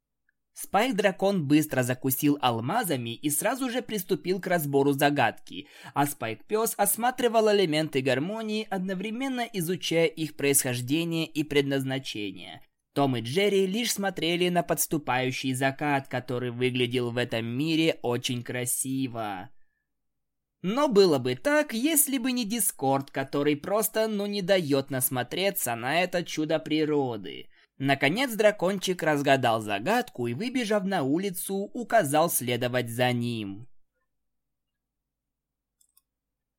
Спайк-дракон быстро закусил алмазами и сразу же приступил к разбору загадки, а Спайк-пес осматривал элементы гармонии, одновременно изучая их происхождение и предназначение. Том и Джерри лишь смотрели на подступающий закат, который выглядел в этом мире очень красиво. Но было бы так, если бы не Дискорд, который просто ну не дает насмотреться на это чудо природы – Наконец дракончик разгадал загадку и, выбежав на улицу, указал следовать за ним.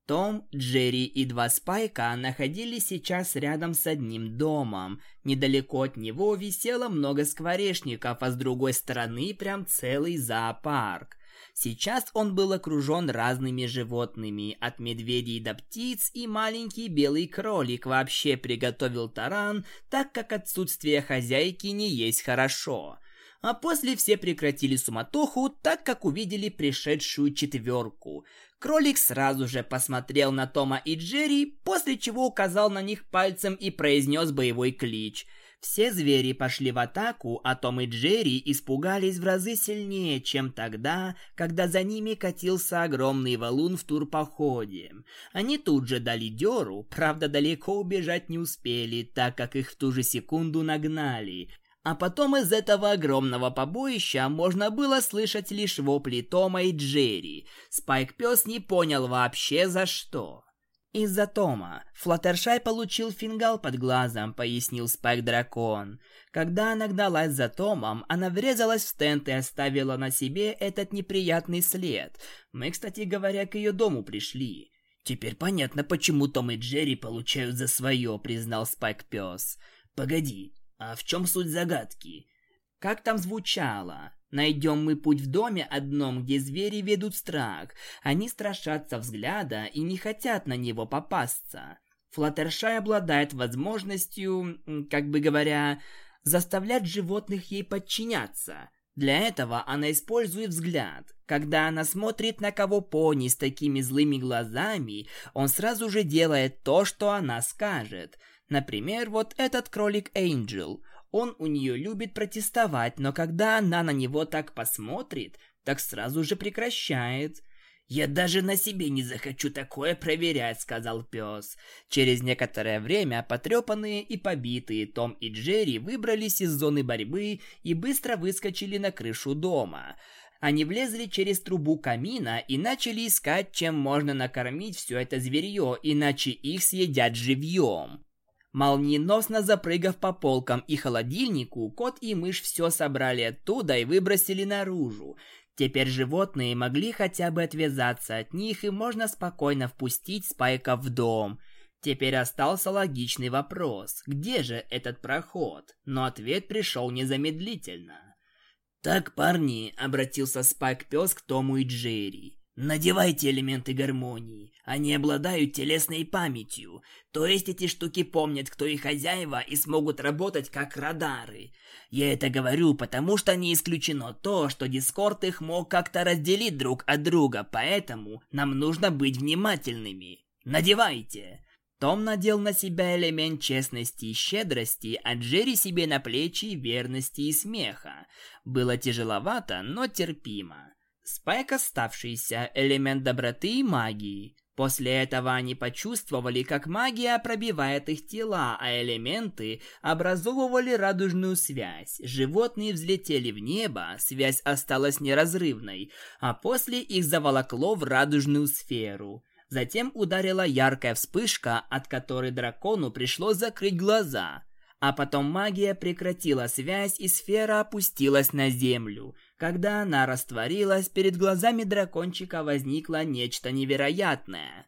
Том, Джерри и два Спайка находились сейчас рядом с одним домом. Недалеко от него висело много скворечников, а с другой стороны прям целый зоопарк. Сейчас он был окружен разными животными, от медведей до птиц, и маленький белый кролик вообще приготовил таран, так как отсутствие хозяйки не есть хорошо. А после все прекратили суматоху, так как увидели пришедшую четверку. Кролик сразу же посмотрел на Тома и Джерри, после чего указал на них пальцем и произнес боевой клич – Все звери пошли в атаку, а Том и Джерри испугались в разы сильнее, чем тогда, когда за ними катился огромный валун в турпоходе. Они тут же дали дёру, правда далеко убежать не успели, так как их в ту же секунду нагнали. А потом из этого огромного побоища можно было слышать лишь вопли Тома и Джерри. Спайк-пес не понял вообще за что. «Из-за Тома. Флаттершай получил фингал под глазом», — пояснил Спайк-дракон. Когда она гналась за Томом, она врезалась в стенд и оставила на себе этот неприятный след. Мы, кстати говоря, к ее дому пришли. «Теперь понятно, почему Том и Джерри получают за свое», — признал Спайк-пес. «Погоди, а в чем суть загадки?» Как там звучало? Найдем мы путь в доме одном, где звери ведут страх. Они страшатся взгляда и не хотят на него попасться. Флаттершай обладает возможностью, как бы говоря, заставлять животных ей подчиняться. Для этого она использует взгляд. Когда она смотрит на кого пони с такими злыми глазами, он сразу же делает то, что она скажет. Например, вот этот кролик Энджел. Он у нее любит протестовать, но когда она на него так посмотрит, так сразу же прекращает. «Я даже на себе не захочу такое проверять», — сказал пес. Через некоторое время потрепанные и побитые Том и Джерри выбрались из зоны борьбы и быстро выскочили на крышу дома. Они влезли через трубу камина и начали искать, чем можно накормить все это зверье, иначе их съедят живьем. Молниеносно запрыгав по полкам и холодильнику, кот и мышь все собрали оттуда и выбросили наружу. Теперь животные могли хотя бы отвязаться от них и можно спокойно впустить Спайка в дом. Теперь остался логичный вопрос, где же этот проход? Но ответ пришел незамедлительно. «Так, парни», — обратился Спайк-пес к Тому и Джерри, Надевайте элементы гармонии. Они обладают телесной памятью. То есть эти штуки помнят, кто их хозяева, и смогут работать как радары. Я это говорю, потому что не исключено то, что Дискорд их мог как-то разделить друг от друга, поэтому нам нужно быть внимательными. Надевайте. Том надел на себя элемент честности и щедрости, а Джерри себе на плечи верности и смеха. Было тяжеловато, но терпимо. Спайк оставшийся элемент доброты и магии. После этого они почувствовали, как магия пробивает их тела, а элементы образовывали радужную связь. Животные взлетели в небо, связь осталась неразрывной, а после их заволокло в радужную сферу. Затем ударила яркая вспышка, от которой дракону пришлось закрыть глаза. А потом магия прекратила связь, и сфера опустилась на землю. Когда она растворилась, перед глазами дракончика возникло нечто невероятное.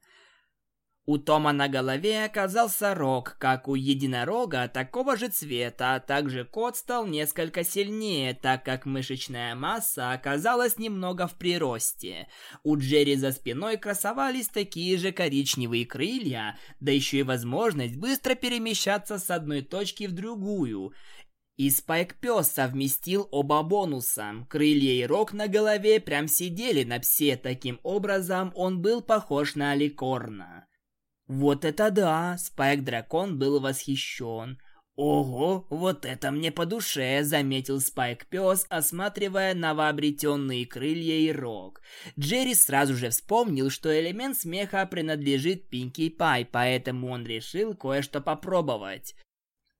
У Тома на голове оказался рог, как у единорога, такого же цвета, а также кот стал несколько сильнее, так как мышечная масса оказалась немного в приросте. У Джерри за спиной красовались такие же коричневые крылья, да еще и возможность быстро перемещаться с одной точки в другую. И Спайк Пес совместил оба бонуса. Крылья и рог на голове прям сидели на псе, таким образом он был похож на Аликорна. Вот это да! Спайк-дракон был восхищен. «Ого, вот это мне по душе!» – заметил Спайк-пес, осматривая новообретенные крылья и рог. Джерри сразу же вспомнил, что элемент смеха принадлежит Пинки Пай, поэтому он решил кое-что попробовать.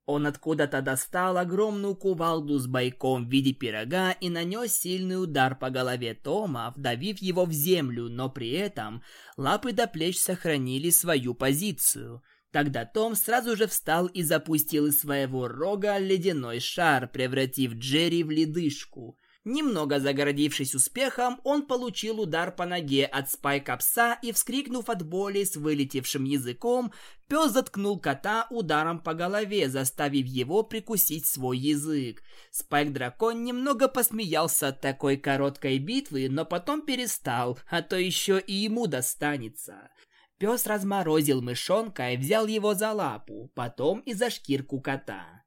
Он откуда-то достал огромную кувалду с бойком в виде пирога и нанес сильный удар по голове Тома, вдавив его в землю, но при этом лапы до плеч сохранили свою позицию. Тогда Том сразу же встал и запустил из своего рога ледяной шар, превратив Джерри в ледышку. Немного загородившись успехом, он получил удар по ноге от спайка пса и, вскрикнув от боли с вылетевшим языком, пес заткнул кота ударом по голове, заставив его прикусить свой язык. Спайк-дракон немного посмеялся от такой короткой битвы, но потом перестал, а то еще и ему достанется. Пес разморозил мышонка и взял его за лапу, потом и за шкирку кота.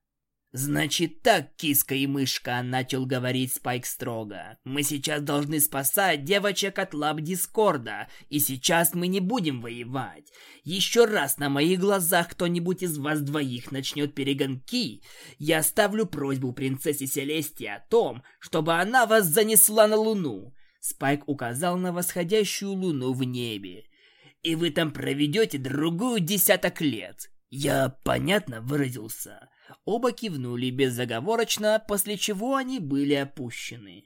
«Значит так, киска и мышка», — начал говорить Спайк строго. «Мы сейчас должны спасать девочек от лап Дискорда, и сейчас мы не будем воевать. Еще раз на моих глазах кто-нибудь из вас двоих начнет перегонки, я ставлю просьбу принцессе Селестии о том, чтобы она вас занесла на Луну». Спайк указал на восходящую Луну в небе. «И вы там проведете другую десяток лет. Я понятно выразился?» Оба кивнули безоговорочно, после чего они были опущены.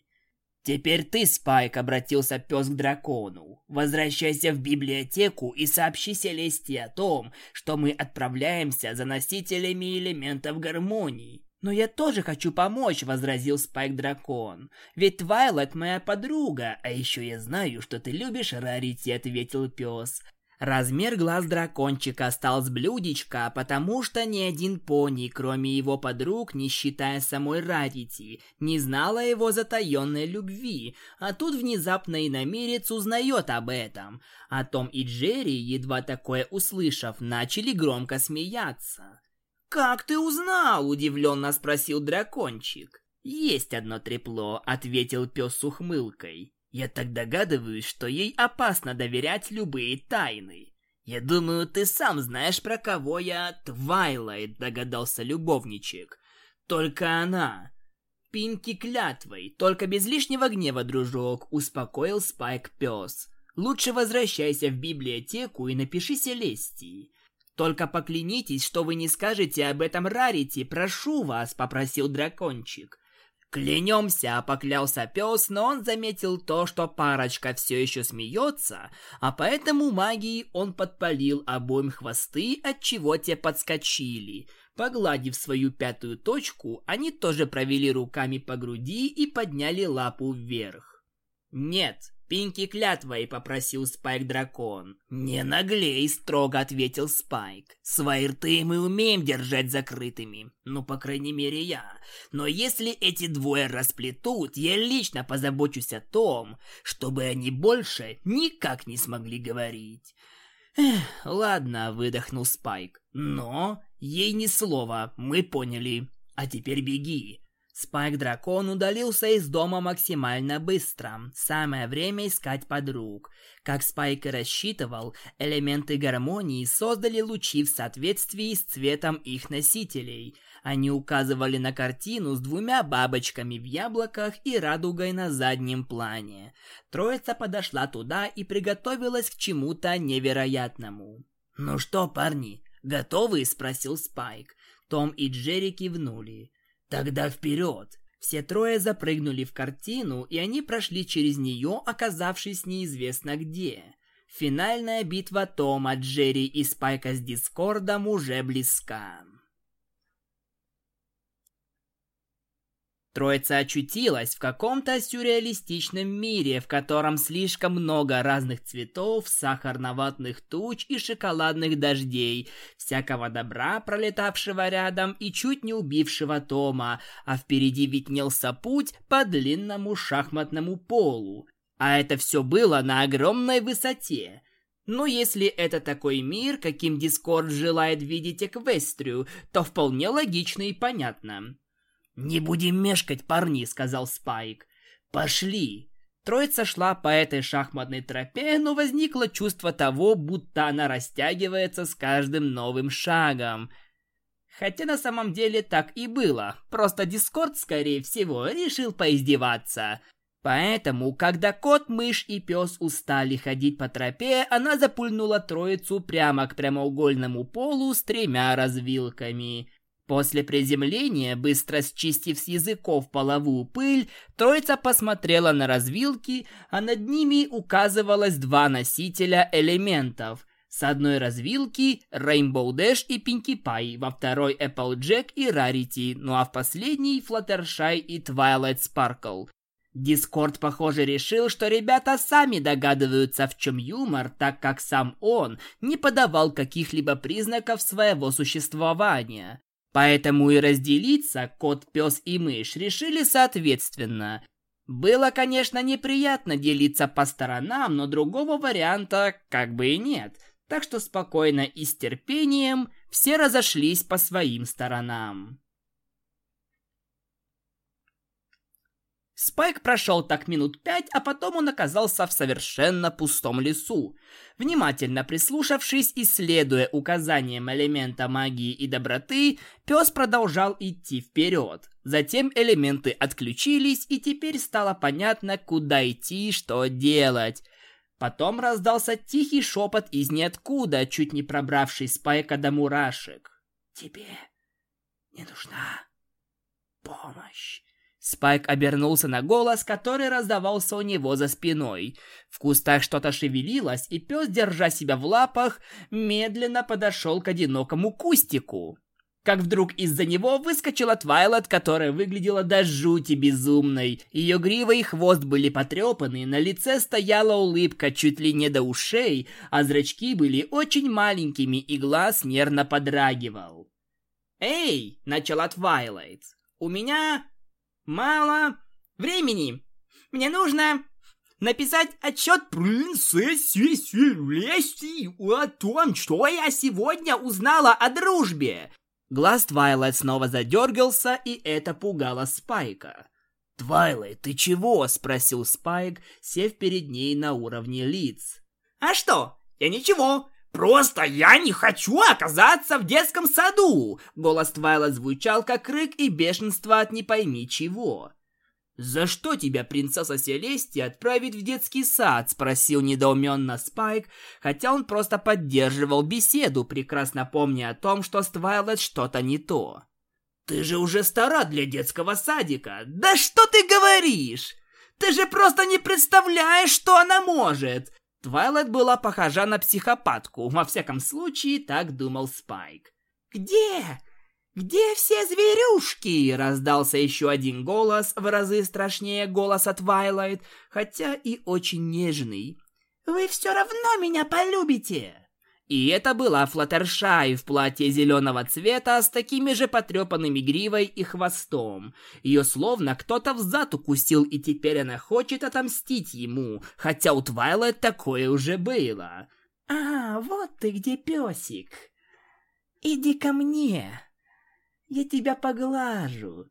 «Теперь ты, Спайк», — обратился пес к дракону. «Возвращайся в библиотеку и сообщи Селесте о том, что мы отправляемся за носителями элементов гармонии». «Но я тоже хочу помочь», — возразил Спайк-дракон. «Ведь Твайлайт моя подруга, а еще я знаю, что ты любишь Рарити», — ответил пес. Размер глаз дракончика стал с блюдечка, потому что ни один пони, кроме его подруг, не считая самой Рарити, не знала его затаенной любви, а тут внезапно и намерец узнает об этом. А Том и Джерри, едва такое услышав, начали громко смеяться. «Как ты узнал?» – удивленно спросил дракончик. «Есть одно трепло», – ответил пес с ухмылкой. Я так догадываюсь, что ей опасно доверять любые тайны. Я думаю, ты сам знаешь, про кого я Твайлайт, догадался любовничек. Только она. Пинки клятвой, только без лишнего гнева, дружок, успокоил Спайк пес. Лучше возвращайся в библиотеку и напиши Селестии. Только поклянитесь, что вы не скажете об этом Рарити, прошу вас, попросил дракончик. «Клянемся!» – поклялся пес, но он заметил то, что парочка все еще смеется, а поэтому магией он подпалил обоим хвосты, отчего те подскочили. Погладив свою пятую точку, они тоже провели руками по груди и подняли лапу вверх. «Нет, Пинки клятвой попросил Спайк Дракон. «Не наглей», — строго ответил Спайк. «Свои рты мы умеем держать закрытыми. Ну, по крайней мере, я. Но если эти двое расплетут, я лично позабочусь о том, чтобы они больше никак не смогли говорить». «Эх, ладно», — выдохнул Спайк. «Но ей ни слова, мы поняли. А теперь беги. Спайк-дракон удалился из дома максимально быстро. Самое время искать подруг. Как Спайк и рассчитывал, элементы гармонии создали лучи в соответствии с цветом их носителей. Они указывали на картину с двумя бабочками в яблоках и радугой на заднем плане. Троица подошла туда и приготовилась к чему-то невероятному. «Ну что, парни, готовы?» – спросил Спайк. Том и Джерри кивнули. Тогда вперед! Все трое запрыгнули в картину, и они прошли через нее, оказавшись неизвестно где. Финальная битва Тома, Джерри и Спайка с Дискордом уже близка. Троица очутилась в каком-то сюрреалистичном мире, в котором слишком много разных цветов, сахарноватных туч и шоколадных дождей, всякого добра, пролетавшего рядом и чуть не убившего Тома, а впереди виднелся путь по длинному шахматному полу. А это все было на огромной высоте. Но если это такой мир, каким Дискорд желает видеть Эквестрию, то вполне логично и понятно. «Не будем мешкать, парни», — сказал Спайк. «Пошли». Троица шла по этой шахматной тропе, но возникло чувство того, будто она растягивается с каждым новым шагом. Хотя на самом деле так и было, просто Дискорд, скорее всего, решил поиздеваться. Поэтому, когда кот, мышь и пес устали ходить по тропе, она запульнула троицу прямо к прямоугольному полу с тремя развилками. После приземления, быстро счистив с языков половую пыль, троица посмотрела на развилки, а над ними указывалось два носителя элементов. С одной развилки Rainbow Dash и Pinkie Pie, во второй Applejack и Rarity, ну а в последней Fluttershy и Twilight Sparkle. Дискорд, похоже, решил, что ребята сами догадываются, в чем юмор, так как сам он не подавал каких-либо признаков своего существования. Поэтому и разделиться кот, пес и мышь решили соответственно. Было, конечно, неприятно делиться по сторонам, но другого варианта как бы и нет. Так что спокойно и с терпением все разошлись по своим сторонам. Спайк прошел так минут пять, а потом он оказался в совершенно пустом лесу. Внимательно прислушавшись и следуя указаниям элемента магии и доброты, пес продолжал идти вперед. Затем элементы отключились, и теперь стало понятно, куда идти и что делать. Потом раздался тихий шепот из ниоткуда, чуть не пробравший Спайка до мурашек. «Тебе не нужна помощь». Спайк обернулся на голос, который раздавался у него за спиной. В кустах что-то шевелилось, и пес, держа себя в лапах, медленно подошел к одинокому кустику. Как вдруг из-за него выскочила Твайлот, которая выглядела до жути безумной. Ее грива и хвост были потрепаны, на лице стояла улыбка чуть ли не до ушей, а зрачки были очень маленькими, и глаз нервно подрагивал. «Эй!» — начала Твайлайт. «У меня мало времени. Мне нужно написать отчет принцессе Селестии о том, что я сегодня узнала о дружбе. Глаз Твайлайт снова задергался, и это пугало Спайка. «Твайлайт, ты чего?» – спросил Спайк, сев перед ней на уровне лиц. «А что? Я ничего. Просто я не хочу оказаться в детском саду!» Голос Твайлайт звучал как рык и бешенство от не пойми чего. «За что тебя принцесса Селестия отправит в детский сад?» – спросил недоуменно Спайк, хотя он просто поддерживал беседу, прекрасно помня о том, что с Твайлет что-то не то. «Ты же уже стара для детского садика! Да что ты говоришь? Ты же просто не представляешь, что она может!» Твайлет была похожа на психопатку, во всяком случае, так думал Спайк. «Где? Где все зверюшки?» Раздался еще один голос, в разы страшнее голоса Твайлайт, хотя и очень нежный. «Вы все равно меня полюбите!» И это была Флаттершай в платье зеленого цвета с такими же потрепанными гривой и хвостом. Ее словно кто-то в зад укусил, и теперь она хочет отомстить ему, хотя у Твайлайт такое уже было. «А, вот ты где, песик! Иди ко мне, я тебя поглажу,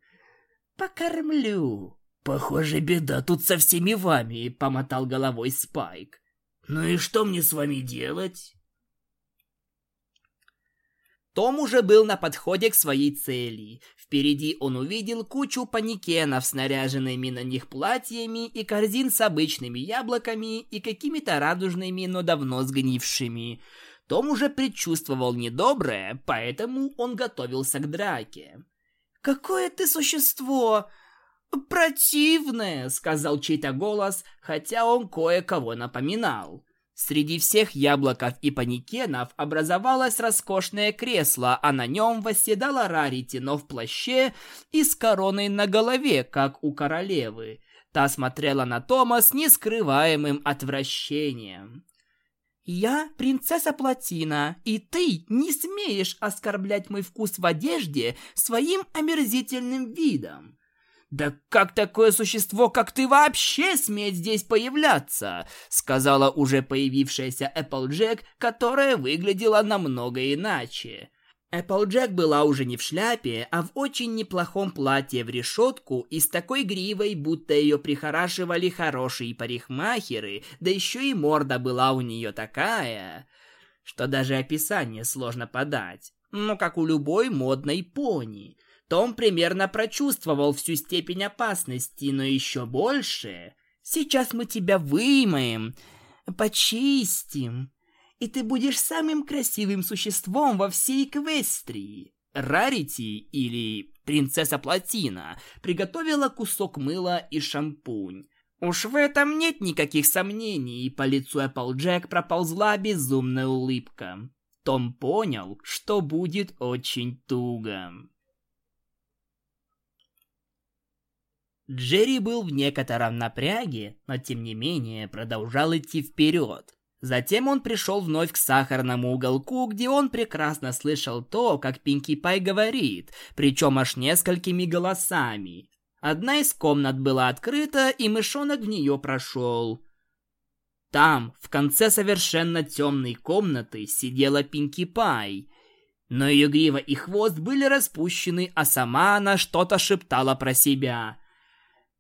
покормлю». «Похоже, беда тут со всеми вами», — помотал головой Спайк. «Ну и что мне с вами делать?» Том уже был на подходе к своей цели. Впереди он увидел кучу паникенов с наряженными на них платьями и корзин с обычными яблоками и какими-то радужными, но давно сгнившими. Том уже предчувствовал недоброе, поэтому он готовился к драке. «Какое ты существо! Противное!» — сказал чей-то голос, хотя он кое-кого напоминал. Среди всех яблоков и паникенов образовалось роскошное кресло, а на нем восседала Рарити, но в плаще и с короной на голове, как у королевы. Та смотрела на Тома с нескрываемым отвращением. «Я принцесса Платина, и ты не смеешь оскорблять мой вкус в одежде своим омерзительным видом. «Да как такое существо, как ты, вообще смеет здесь появляться?» Сказала уже появившаяся Эпплджек, которая выглядела намного иначе. Эпплджек была уже не в шляпе, а в очень неплохом платье в решетку и с такой гривой, будто ее прихорашивали хорошие парикмахеры, да еще и морда была у нее такая, что даже описание сложно подать. Ну, как у любой модной пони. Том примерно прочувствовал всю степень опасности, но еще больше. Сейчас мы тебя вымоем, почистим, и ты будешь самым красивым существом во всей Эквестрии. Рарити или принцесса Платина приготовила кусок мыла и шампунь. Уж в этом нет никаких сомнений, и по лицу Эпплджек проползла безумная улыбка. Том понял, что будет очень туго. Джерри был в некотором напряге, но тем не менее продолжал идти вперед. Затем он пришел вновь к сахарному уголку, где он прекрасно слышал то, как Пинки Пай говорит, причем аж несколькими голосами. Одна из комнат была открыта, и мышонок в нее прошел. Там, в конце совершенно темной комнаты, сидела Пинки Пай. Но ее грива и хвост были распущены, а сама она что-то шептала про себя –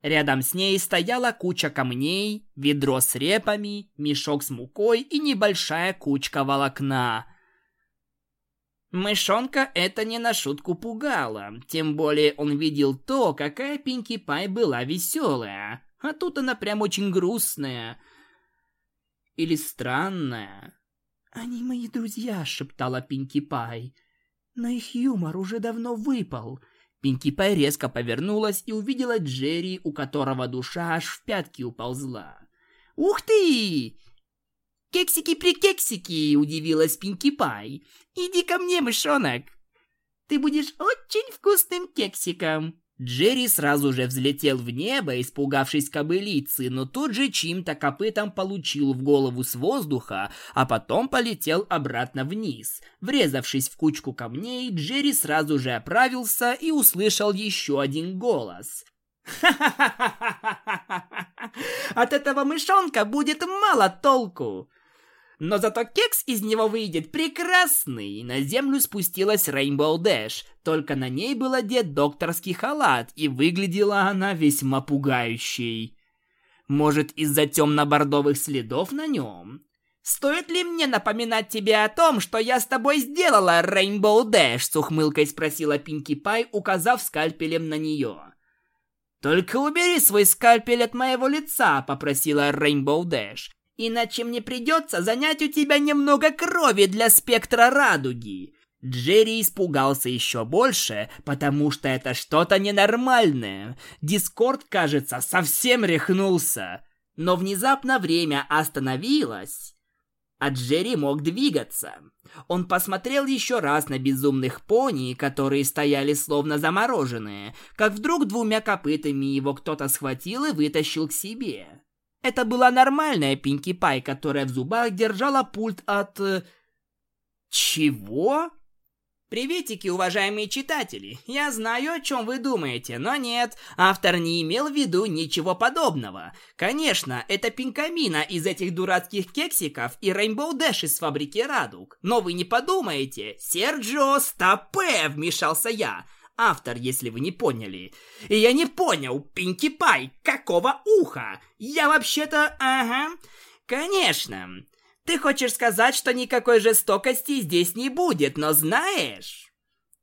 Рядом с ней стояла куча камней, ведро с репами, мешок с мукой и небольшая кучка волокна. Мышонка это не на шутку пугало, тем более он видел то, какая Пинки Пай была веселая, а тут она прям очень грустная. Или странная. «Они мои друзья», — шептала Пинки Пай. «Но их юмор уже давно выпал». Пинки Пай резко повернулась и увидела Джерри, у которого душа аж в пятки уползла. «Ух ты! «Кексики-прикексики!» – удивилась Пинки Пай. «Иди ко мне, мышонок! Ты будешь очень вкусным кексиком!» Джерри сразу же взлетел в небо, испугавшись кобылицы, но тут же чьим-то копытом получил в голову с воздуха, а потом полетел обратно вниз. Врезавшись в кучку камней, Джерри сразу же оправился и услышал еще один голос. «Ха-ха-ха-ха-ха-ха! От этого мышонка будет мало толку!» Но зато кекс из него выйдет прекрасный. На землю спустилась Рейнбоу Дэш. Только на ней был одет докторский халат, и выглядела она весьма пугающей. Может, из-за темно-бордовых следов на нем? «Стоит ли мне напоминать тебе о том, что я с тобой сделала, Рейнбоу Дэш?» С ухмылкой спросила Пинки Пай, указав скальпелем на нее. «Только убери свой скальпель от моего лица», — попросила Рейнбоу Дэш. Иначе мне придется занять у тебя немного крови для спектра радуги. Джерри испугался еще больше, потому что это что-то ненормальное. Дискорд, кажется, совсем рехнулся. Но внезапно время остановилось, а Джерри мог двигаться. Он посмотрел еще раз на безумных пони, которые стояли словно замороженные, как вдруг двумя копытами его кто-то схватил и вытащил к себе. Это была нормальная Пинки Пай, которая в зубах держала пульт от... Э, чего? Приветики, уважаемые читатели. Я знаю, о чем вы думаете, но нет, автор не имел в виду ничего подобного. Конечно, это пинкамина из этих дурацких кексиков и Рейнбоу Дэш из фабрики Радуг. Но вы не подумайте, Серджио Стопе, вмешался я. Автор, если вы не поняли. И я не понял, Пинки Пай, какого уха? Я вообще-то... Ага. Конечно. Ты хочешь сказать, что никакой жестокости здесь не будет, но знаешь...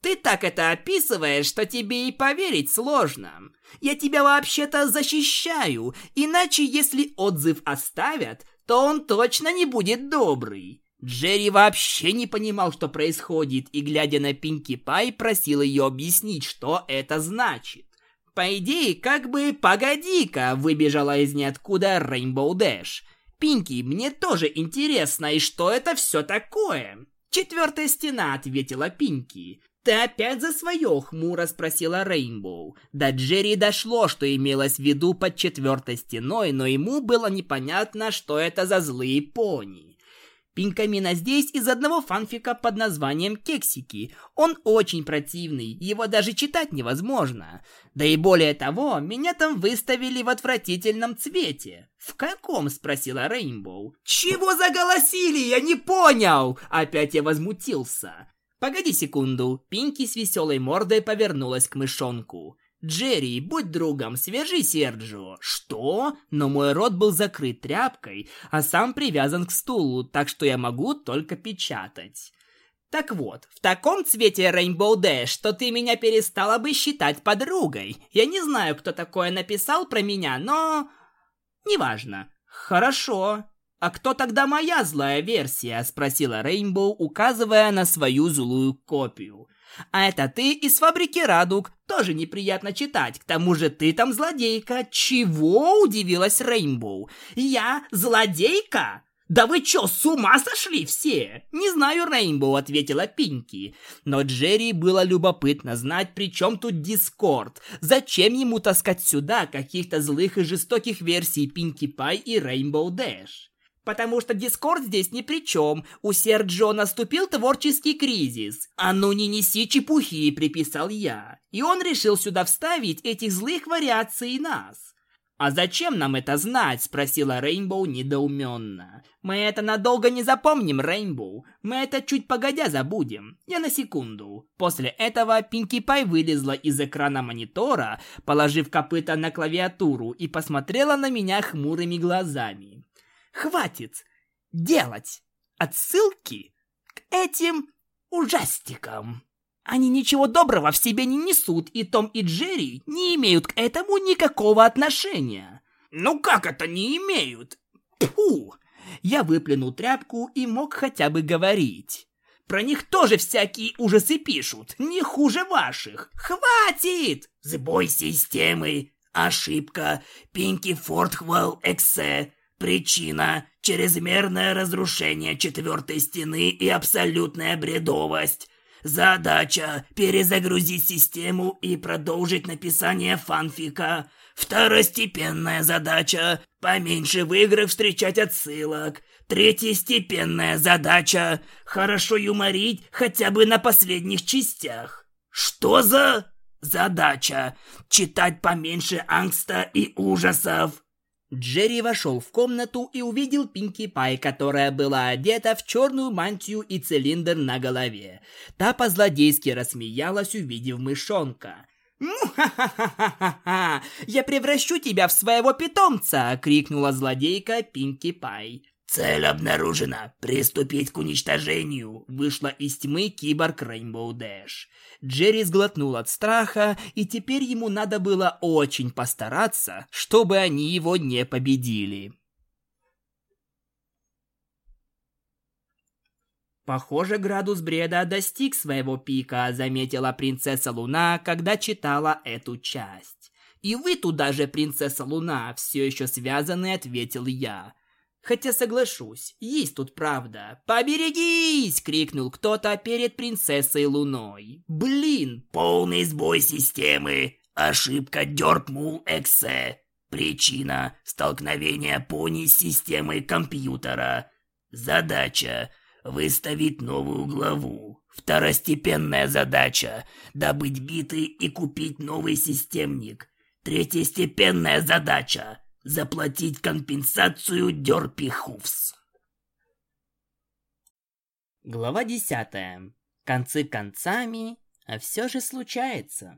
Ты так это описываешь, что тебе и поверить сложно. Я тебя вообще-то защищаю, иначе если отзыв оставят, то он точно не будет добрый. Джерри вообще не понимал, что происходит, и, глядя на Пинки Пай, просил ее объяснить, что это значит. По идее, как бы «погоди-ка» выбежала из ниоткуда Рейнбоу Дэш. «Пинки, мне тоже интересно, и что это все такое?» «Четвертая стена», — ответила Пинки. «Ты опять за свое?» — хмуро спросила Рейнбоу. До Джерри дошло, что имелось в виду под четвертой стеной, но ему было непонятно, что это за злые пони. Пинкамина здесь из одного фанфика под названием «Кексики». Он очень противный, его даже читать невозможно. Да и более того, меня там выставили в отвратительном цвете. «В каком?» – спросила Рейнбоу. «Чего заголосили? Я не понял!» Опять я возмутился. «Погоди секунду». Пинки с веселой мордой повернулась к мышонку. «Джерри, будь другом, свяжи Серджио». «Что?» Но мой рот был закрыт тряпкой, а сам привязан к стулу, так что я могу только печатать. Так вот, в таком цвете Rainbow Dash, что ты меня перестала бы считать подругой. Я не знаю, кто такое написал про меня, но... Неважно. Хорошо. А кто тогда моя злая версия? Спросила Рейнбоу, указывая на свою злую копию. А это ты из фабрики Радуг. Тоже неприятно читать. К тому же ты там злодейка. Чего? Удивилась Рейнбоу. Я злодейка? «Да вы чё, с ума сошли все?» «Не знаю, Рейнбоу», — ответила Пинки. Но Джерри было любопытно знать, при чем тут Дискорд. Зачем ему таскать сюда каких-то злых и жестоких версий Пинки Пай и Рейнбоу Дэш? Потому что Дискорд здесь ни при чем. У Серджо наступил творческий кризис. А ну не неси чепухи, приписал я. И он решил сюда вставить этих злых вариаций нас. «А зачем нам это знать?» – спросила Рейнбоу недоуменно. «Мы это надолго не запомним, Рейнбоу. Мы это чуть погодя забудем. Я на секунду». После этого Пинки Пай вылезла из экрана монитора, положив копыта на клавиатуру и посмотрела на меня хмурыми глазами. «Хватит делать отсылки к этим ужастикам!» Они ничего доброго в себе не несут, и Том и Джерри не имеют к этому никакого отношения. Ну как это не имеют? Фу! Я выплюнул тряпку и мог хотя бы говорить. Про них тоже всякие ужасы пишут, не хуже ваших. Хватит! Сбой системы, ошибка, Пинки Фортхвелл Эксе. Причина – чрезмерное разрушение четвертой стены и абсолютная бредовость. Задача – перезагрузить систему и продолжить написание фанфика. Второстепенная задача – поменьше в играх встречать отсылок. Третьестепенная задача – хорошо юморить хотя бы на последних частях. Что за задача? Читать поменьше ангста и ужасов. Джерри вошел в комнату и увидел Пинки Пай, которая была одета в черную мантию и цилиндр на голове. Та по-злодейски рассмеялась, увидев мышонка. «Ха-ха-ха-ха-ха! Я превращу тебя в своего питомца!» — крикнула злодейка Пинки Пай. «Цель обнаружена! Приступить к уничтожению!» Вышла из тьмы киборг Рейнбоу Дэш. Джерри сглотнул от страха, и теперь ему надо было очень постараться, чтобы они его не победили. Похоже, градус бреда достиг своего пика, заметила принцесса Луна, когда читала эту часть. И вы туда же, принцесса Луна, все еще связаны, ответил я. Хотя соглашусь, есть тут правда. «Поберегись!» — крикнул кто-то перед принцессой Луной. «Блин!» «Полный сбой системы! Ошибка Дёркмул Эксе! Причина – столкновение пони с системой компьютера. Задача – выставить новую главу. Второстепенная задача – добыть биты и купить новый системник. Третьестепенная задача заплатить компенсацию Дерпи Хувс. Глава десятая. Концы концами, а все же случается.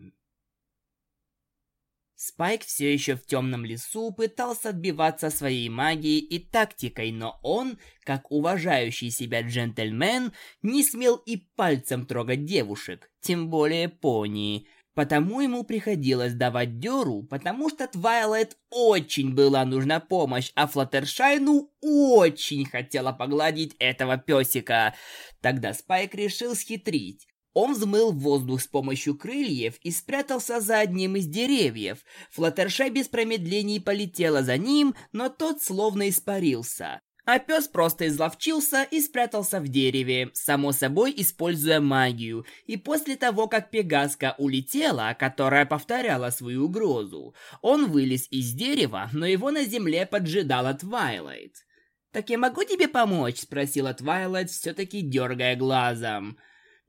Спайк все еще в темном лесу пытался отбиваться своей магией и тактикой, но он, как уважающий себя джентльмен, не смел и пальцем трогать девушек, тем более пони, Потому ему приходилось давать дёру, потому что Твайлайт очень была нужна помощь, а Флаттершай ну очень хотела погладить этого пёсика. Тогда Спайк решил схитрить. Он взмыл в воздух с помощью крыльев и спрятался за одним из деревьев. Флаттершай без промедлений полетела за ним, но тот словно испарился. А пес просто изловчился и спрятался в дереве, само собой используя магию. И после того, как Пегаска улетела, которая повторяла свою угрозу, он вылез из дерева, но его на земле поджидала Твайлайт. «Так я могу тебе помочь?» – спросила Твайлайт, все-таки дергая глазом.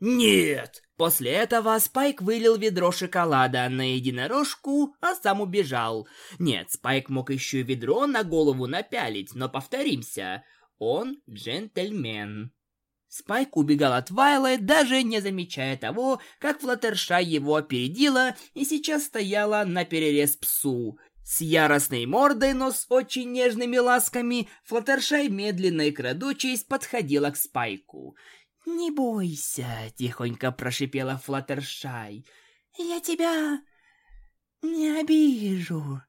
«Нет!» После этого Спайк вылил ведро шоколада на единорожку, а сам убежал. Нет, Спайк мог еще ведро на голову напялить, но повторимся, он джентльмен. Спайк убегал от Вайлет, даже не замечая того, как Флаттершай его опередила и сейчас стояла на перерез псу. С яростной мордой, но с очень нежными ласками, Флаттершай медленно и крадучись подходила к Спайку. «Не бойся», — тихонько прошипела Флаттершай. «Я тебя не обижу.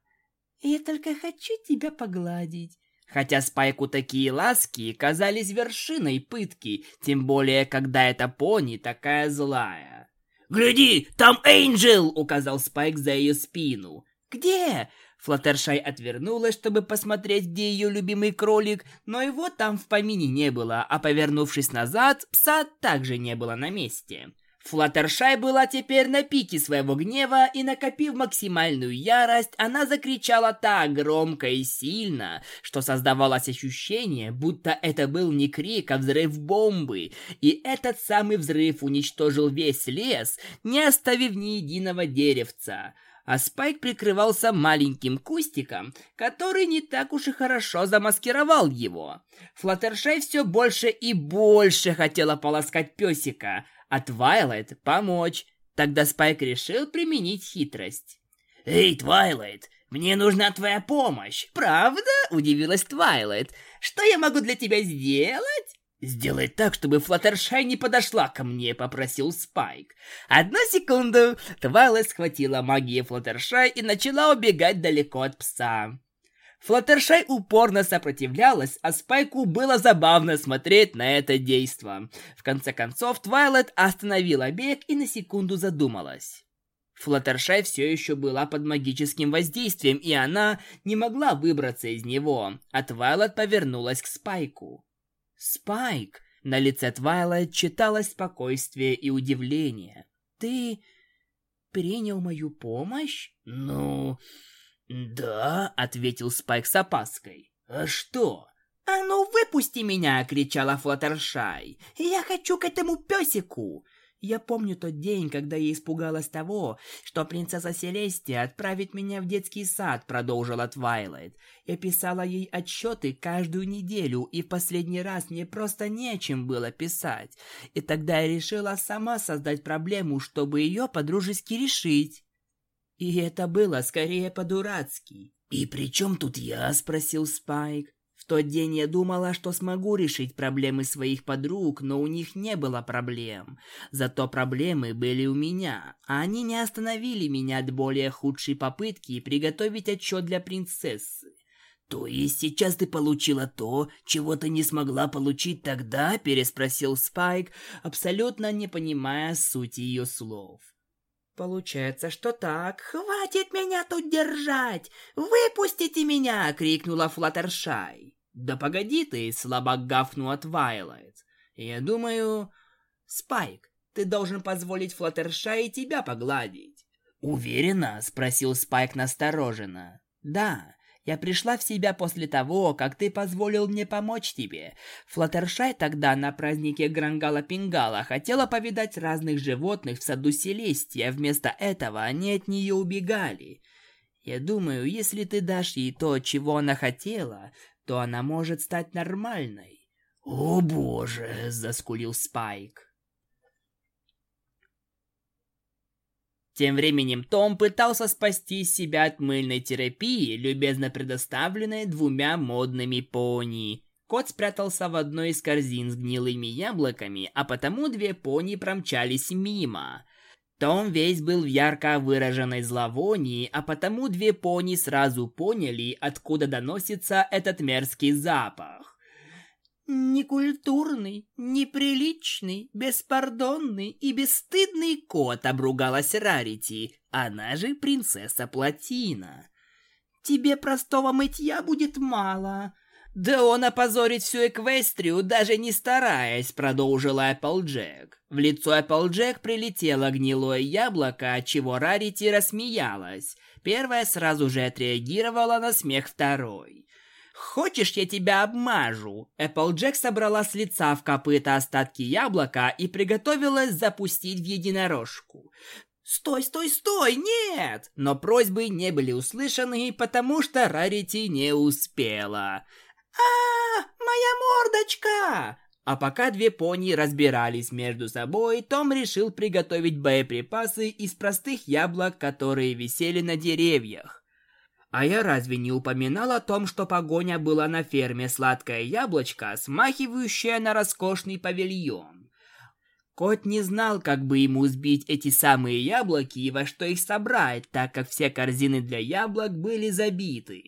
Я только хочу тебя погладить». Хотя Спайку такие ласки казались вершиной пытки, тем более, когда эта пони такая злая. «Гляди, там Эйнджел!» — указал Спайк за ее спину. «Где?» Флаттершай отвернулась, чтобы посмотреть, где ее любимый кролик, но его там в помине не было, а повернувшись назад, пса также не было на месте. Флаттершай была теперь на пике своего гнева, и, накопив максимальную ярость, она закричала так громко и сильно, что создавалось ощущение, будто это был не крик, а взрыв бомбы. И этот самый взрыв уничтожил весь лес, не оставив ни единого деревца. А Спайк прикрывался маленьким кустиком, который не так уж и хорошо замаскировал его. Флаттершай все больше и больше хотела полоскать песика, а Твайлайт помочь. Тогда Спайк решил применить хитрость. «Эй, Твайлайт, мне нужна твоя помощь!» «Правда?» – удивилась Твайлайт. «Что я могу для тебя сделать?» «Сделай так, чтобы Флаттершай не подошла ко мне», — попросил Спайк. «Одну секунду!» Твайлайт схватила магией Флаттершай и начала убегать далеко от пса. Флаттершай упорно сопротивлялась, а Спайку было забавно смотреть на это действо. В конце концов, Твайлайт остановила бег и на секунду задумалась. Флаттершай все еще была под магическим воздействием, и она не могла выбраться из него, а Твайлайт повернулась к Спайку. Спайк, на лице Твайлайт читалось спокойствие и удивление. Ты принял мою помощь? Ну, да, ответил Спайк с опаской. А что? «А ну выпусти меня!» — кричала Флаттершай. «Я хочу к этому песику! Я помню тот день, когда я испугалась того, что принцесса Селестия отправит меня в детский сад, продолжила Твайлайт. Я писала ей отчеты каждую неделю, и в последний раз мне просто нечем было писать. И тогда я решила сама создать проблему, чтобы ее по-дружески решить. И это было скорее по-дурацки. «И при чем тут я?» – спросил Спайк тот день я думала, что смогу решить проблемы своих подруг, но у них не было проблем. Зато проблемы были у меня, а они не остановили меня от более худшей попытки приготовить отчет для принцессы. «То есть сейчас ты получила то, чего ты не смогла получить тогда?» – переспросил Спайк, абсолютно не понимая сути ее слов. «Получается, что так. Хватит меня тут держать! Выпустите меня!» — крикнула Флаттершай. «Да погоди ты!» — слабо гавкнула Твайлайт. «Я думаю...» «Спайк, ты должен позволить Флаттершай тебя погладить». «Уверена?» — спросил Спайк настороженно. «Да, я пришла в себя после того, как ты позволил мне помочь тебе. Флаттершай тогда на празднике Гранд Галопинг Гала хотела повидать разных животных в саду Селестии, вместо этого они от нее убегали. Я думаю, если ты дашь ей то, чего она хотела, то она может стать нормальной. «О боже!» – заскулил Спайк. Тем временем Том пытался спасти себя от мыльной терапии, любезно предоставленной двумя модными пони. Кот спрятался в одной из корзин с гнилыми яблоками, а потому две пони промчались мимо. Том весь был в ярко выраженной зловонии, а потому две пони сразу поняли, откуда доносится этот мерзкий запах. «Некультурный, неприличный, беспардонный и бесстыдный кот», — обругалась Рарити, она же принцесса Платина. «Тебе простого мытья будет мало», «Да он опозорит всю Эквестрию, даже не стараясь», — продолжила Эпплджек. В лицо Эпплджек прилетело гнилое яблоко, от чего Рарити рассмеялась. Первая сразу же отреагировала на смех второй. «Хочешь, я тебя обмажу?» Эпплджек собрала с лица в копыта остатки яблока и приготовилась запустить в единорожку. «Стой, стой, стой! Нет!» Но просьбы не были услышаны, потому что Рарити не успела а, моя мордочка!» А пока две пони разбирались между собой, Том решил приготовить боеприпасы из простых яблок, которые висели на деревьях. А я разве не упоминал о том, что погоня была на ферме «Сладкое яблочко», смахивающее на роскошный павильон? Кот не знал, как бы ему сбить эти самые яблоки и во что их собрать, так как все корзины для яблок были забиты.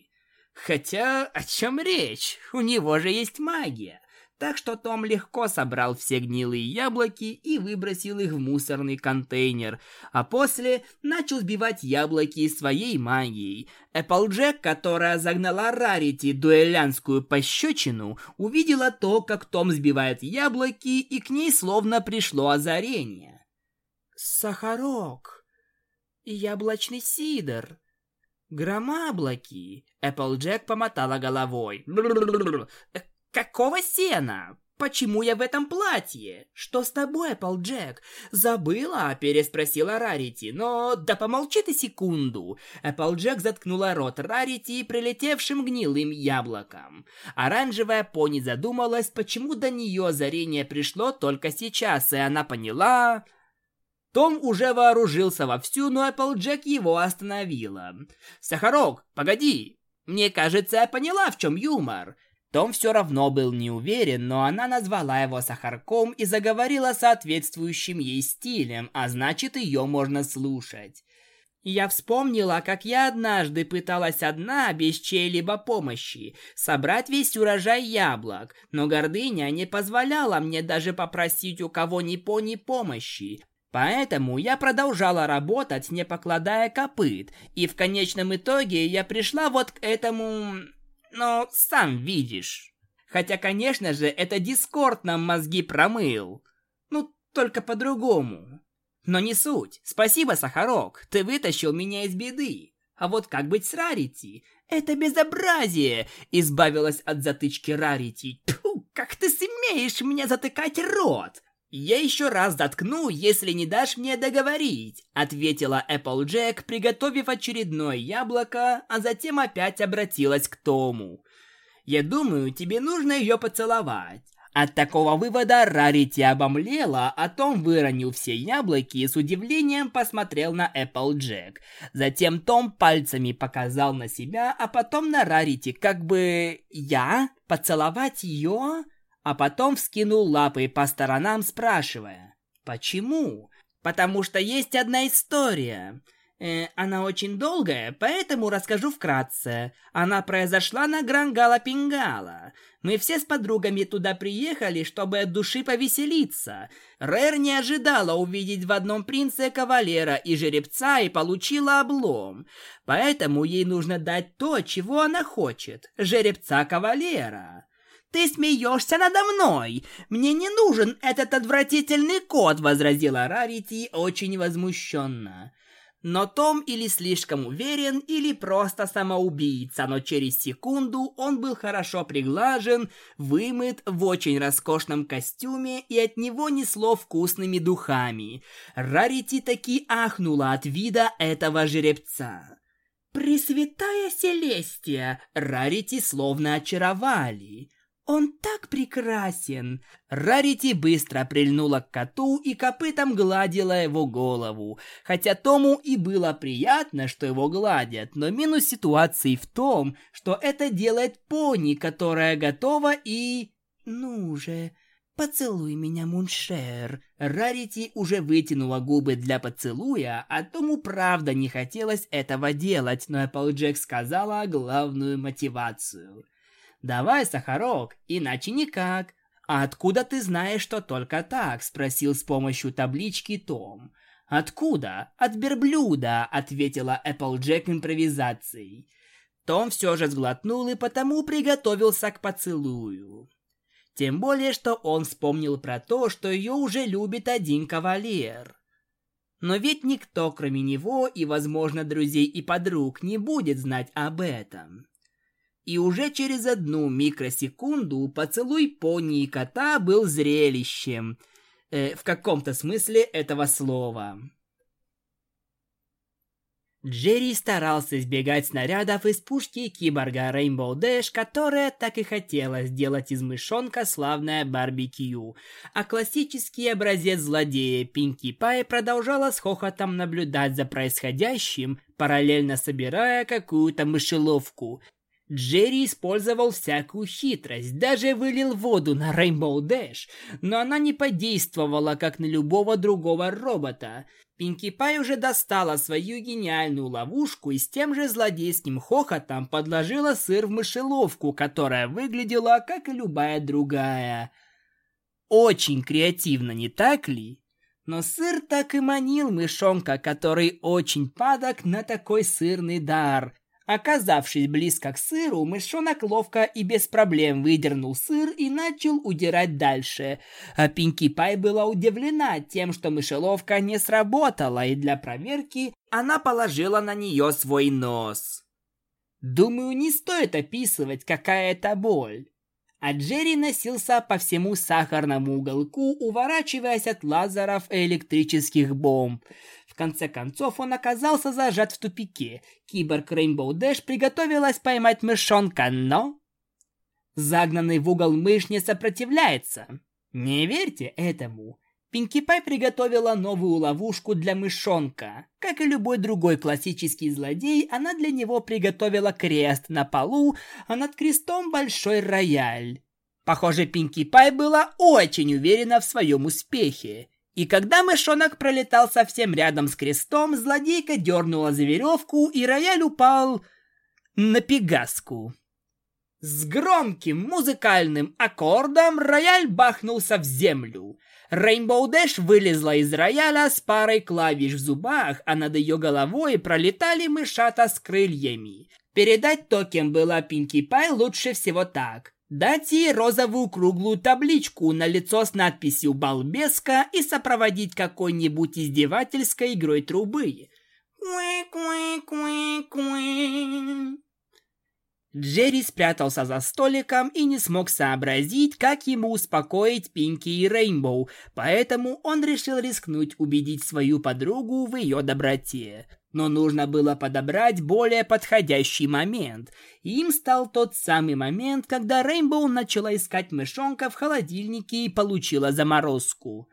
Хотя, о чем речь? У него же есть магия. Так что Том легко собрал все гнилые яблоки и выбросил их в мусорный контейнер, а после начал сбивать яблоки своей магией. Эпплджек, которая загнала Рарити дуэлянскую пощечину, увидела то, как Том сбивает яблоки, и к ней словно пришло озарение. «Сахарок! Яблочный сидр!» Громаблоки. Эпплджек помотала головой. Какого сена? почему я в этом платье? Что с тобой, Эпплджек? Забыла?» – переспросила Рарити. «Но да помолчи ты секунду». Эпплджек заткнула рот Рарити прилетевшим гнилым яблоком. Оранжевая пони задумалась, почему до нее озарение пришло только сейчас, и она поняла... Том уже вооружился вовсю, но Эпплджек его остановила. «Сахарок, погоди! Мне кажется, я поняла, в чем юмор. Том все равно был не уверен, но она назвала его Сахарком и заговорила соответствующим ей стилем, а значит, ее можно слушать. Я вспомнила, как я однажды пыталась одна, без чьей-либо помощи, собрать весь урожай яблок, но гордыня не позволяла мне даже попросить у кого ни по ни помощи. Поэтому я продолжала работать, не покладая копыт, и в конечном итоге я пришла вот к этому но сам видишь. Хотя, конечно же, это Дискорд нам мозги промыл. Ну, только по-другому. Но не суть. Спасибо, Сахарок, ты вытащил меня из беды. А вот как быть с Рарити? Это безобразие! Избавилась от затычки Рарити. Тьфу, как ты смеешь мне затыкать рот? «Я еще раз заткну, если не дашь мне договорить», — ответила Эпплджек, приготовив очередное яблоко, а затем опять обратилась к Тому. «Я думаю, тебе нужно ее поцеловать». От такого вывода Рарити обомлела, а Том выронил все яблоки и с удивлением посмотрел на Эпплджек. Затем Том пальцами показал на себя, а потом на Рарити, как бы «Я? Поцеловать ее?» А потом вскинул лапы по сторонам, спрашивая «Почему?» «Потому что есть одна история. Э, она очень долгая, поэтому расскажу вкратце. Она произошла на Грангала-Пингала. Мы все с подругами туда приехали, чтобы от души повеселиться. Рэр не ожидала увидеть в одном принце кавалера и жеребца и получила облом. Поэтому ей нужно дать то, чего она хочет – жеребца-кавалера». «Ты смеешься надо мной! Мне не нужен этот отвратительный кот!» — возразила Рарити очень возмущенно. Но Том или слишком уверен, или просто самоубийца, но через секунду он был хорошо приглажен, вымыт в очень роскошном костюме и от него несло вкусными духами. Рарити таки ахнула от вида этого жеребца. «Пресвятая Селестия!» Рарити словно очаровали. Он так прекрасен. Рарити быстро прильнула к коту и копытом гладила его голову. Хотя Тому и было приятно, что его гладят, но минус ситуации в том, что это делает пони, которая готова и... Ну же, поцелуй меня, Муншер. Рарити уже вытянула губы для поцелуя, а Тому правда не хотелось этого делать, но Эпплджек сказала главную мотивацию. «Давай, Сахарок, иначе никак». «А откуда ты знаешь, что только так?» – спросил с помощью таблички Том. «Откуда?» «От верблюда», – ответила Эпплджек импровизацией. Том все же сглотнул и потому приготовился к поцелую. Тем более, что он вспомнил про то, что ее уже любит один кавалер. Но ведь никто, кроме него и, возможно, друзей и подруг, не будет знать об этом. И уже через одну микросекунду поцелуй пони и кота был зрелищем. Э, в каком-то смысле этого слова. Джерри старался избегать снарядов из пушки киборга Rainbow Dash, которая так и хотела сделать из мышонка славное барбекю. А классический образец злодея Пинки Пай продолжала с хохотом наблюдать за происходящим, параллельно собирая какую-то мышеловку – Джерри использовал всякую хитрость, даже вылил воду на Rainbow Dash, но она не подействовала, как на любого другого робота. Пинки Пай уже достала свою гениальную ловушку и с тем же злодейским хохотом подложила сыр в мышеловку, которая выглядела, как и любая другая. Очень креативно, не так ли? Но сыр так и манил мышонка, который очень падок на такой сырный дар. Оказавшись близко к сыру, мышонок ловко и без проблем выдернул сыр и начал удирать дальше. А Пинки Пай была удивлена тем, что мышеловка не сработала, и для проверки она положила на нее свой нос. Думаю, не стоит описывать, какая это боль. а Джерри носился по всему сахарному уголку, уворачиваясь от лазеров и электрических бомб. В конце концов он оказался зажат в тупике. Киборг Рейнбоу Дэш приготовилась поймать мышонка, но... Загнанный в угол мышь не сопротивляется. Не верьте этому. Пинки Пай приготовила новую ловушку для мышонка. Как и любой другой классический злодей, она для него приготовила крест на полу, а над крестом большой рояль. Похоже, Пинки Пай была очень уверена в своем успехе. И когда мышонок пролетал совсем рядом с крестом, злодейка дернула за веревку, и рояль упал на пегаску. С громким музыкальным аккордом рояль бахнулся в землю. Рейнбоу Дэш вылезла из рояля с парой клавиш в зубах, а над ее головой пролетали мышата с крыльями. Передать то, кем была Пинки Пай, лучше всего так. Дать ей розовую круглую табличку на лицо с надписью «Балбеска» и сопроводить какой-нибудь издевательской игрой трубы. Джерри спрятался за столиком и не смог сообразить, как ему успокоить Пинки и Рейнбоу, поэтому он решил рискнуть убедить свою подругу в ее доброте. Но нужно было подобрать более подходящий момент. Им стал тот самый момент, когда Рейнбоу начала искать мышонка в холодильнике и получила заморозку.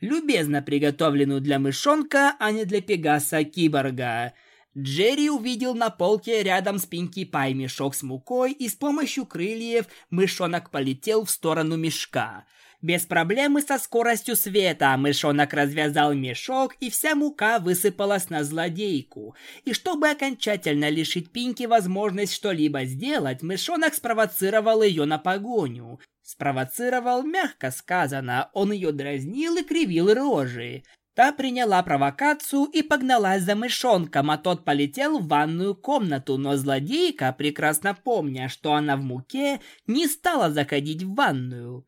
Любезно приготовленную для мышонка, а не для Пегаса-киборга – Джерри увидел на полке рядом с Пинки Пай мешок с мукой, и с помощью крыльев мышонок полетел в сторону мешка. Без проблемы со скоростью света мышонок развязал мешок, и вся мука высыпалась на злодейку. И чтобы окончательно лишить Пинки возможность что-либо сделать, мышонок спровоцировал ее на погоню. Спровоцировал, мягко сказано, он ее дразнил и кривил рожи. Та приняла провокацию и погналась за мышонком, а тот полетел в ванную комнату, но злодейка, прекрасно помня, что она в муке, не стала заходить в ванную.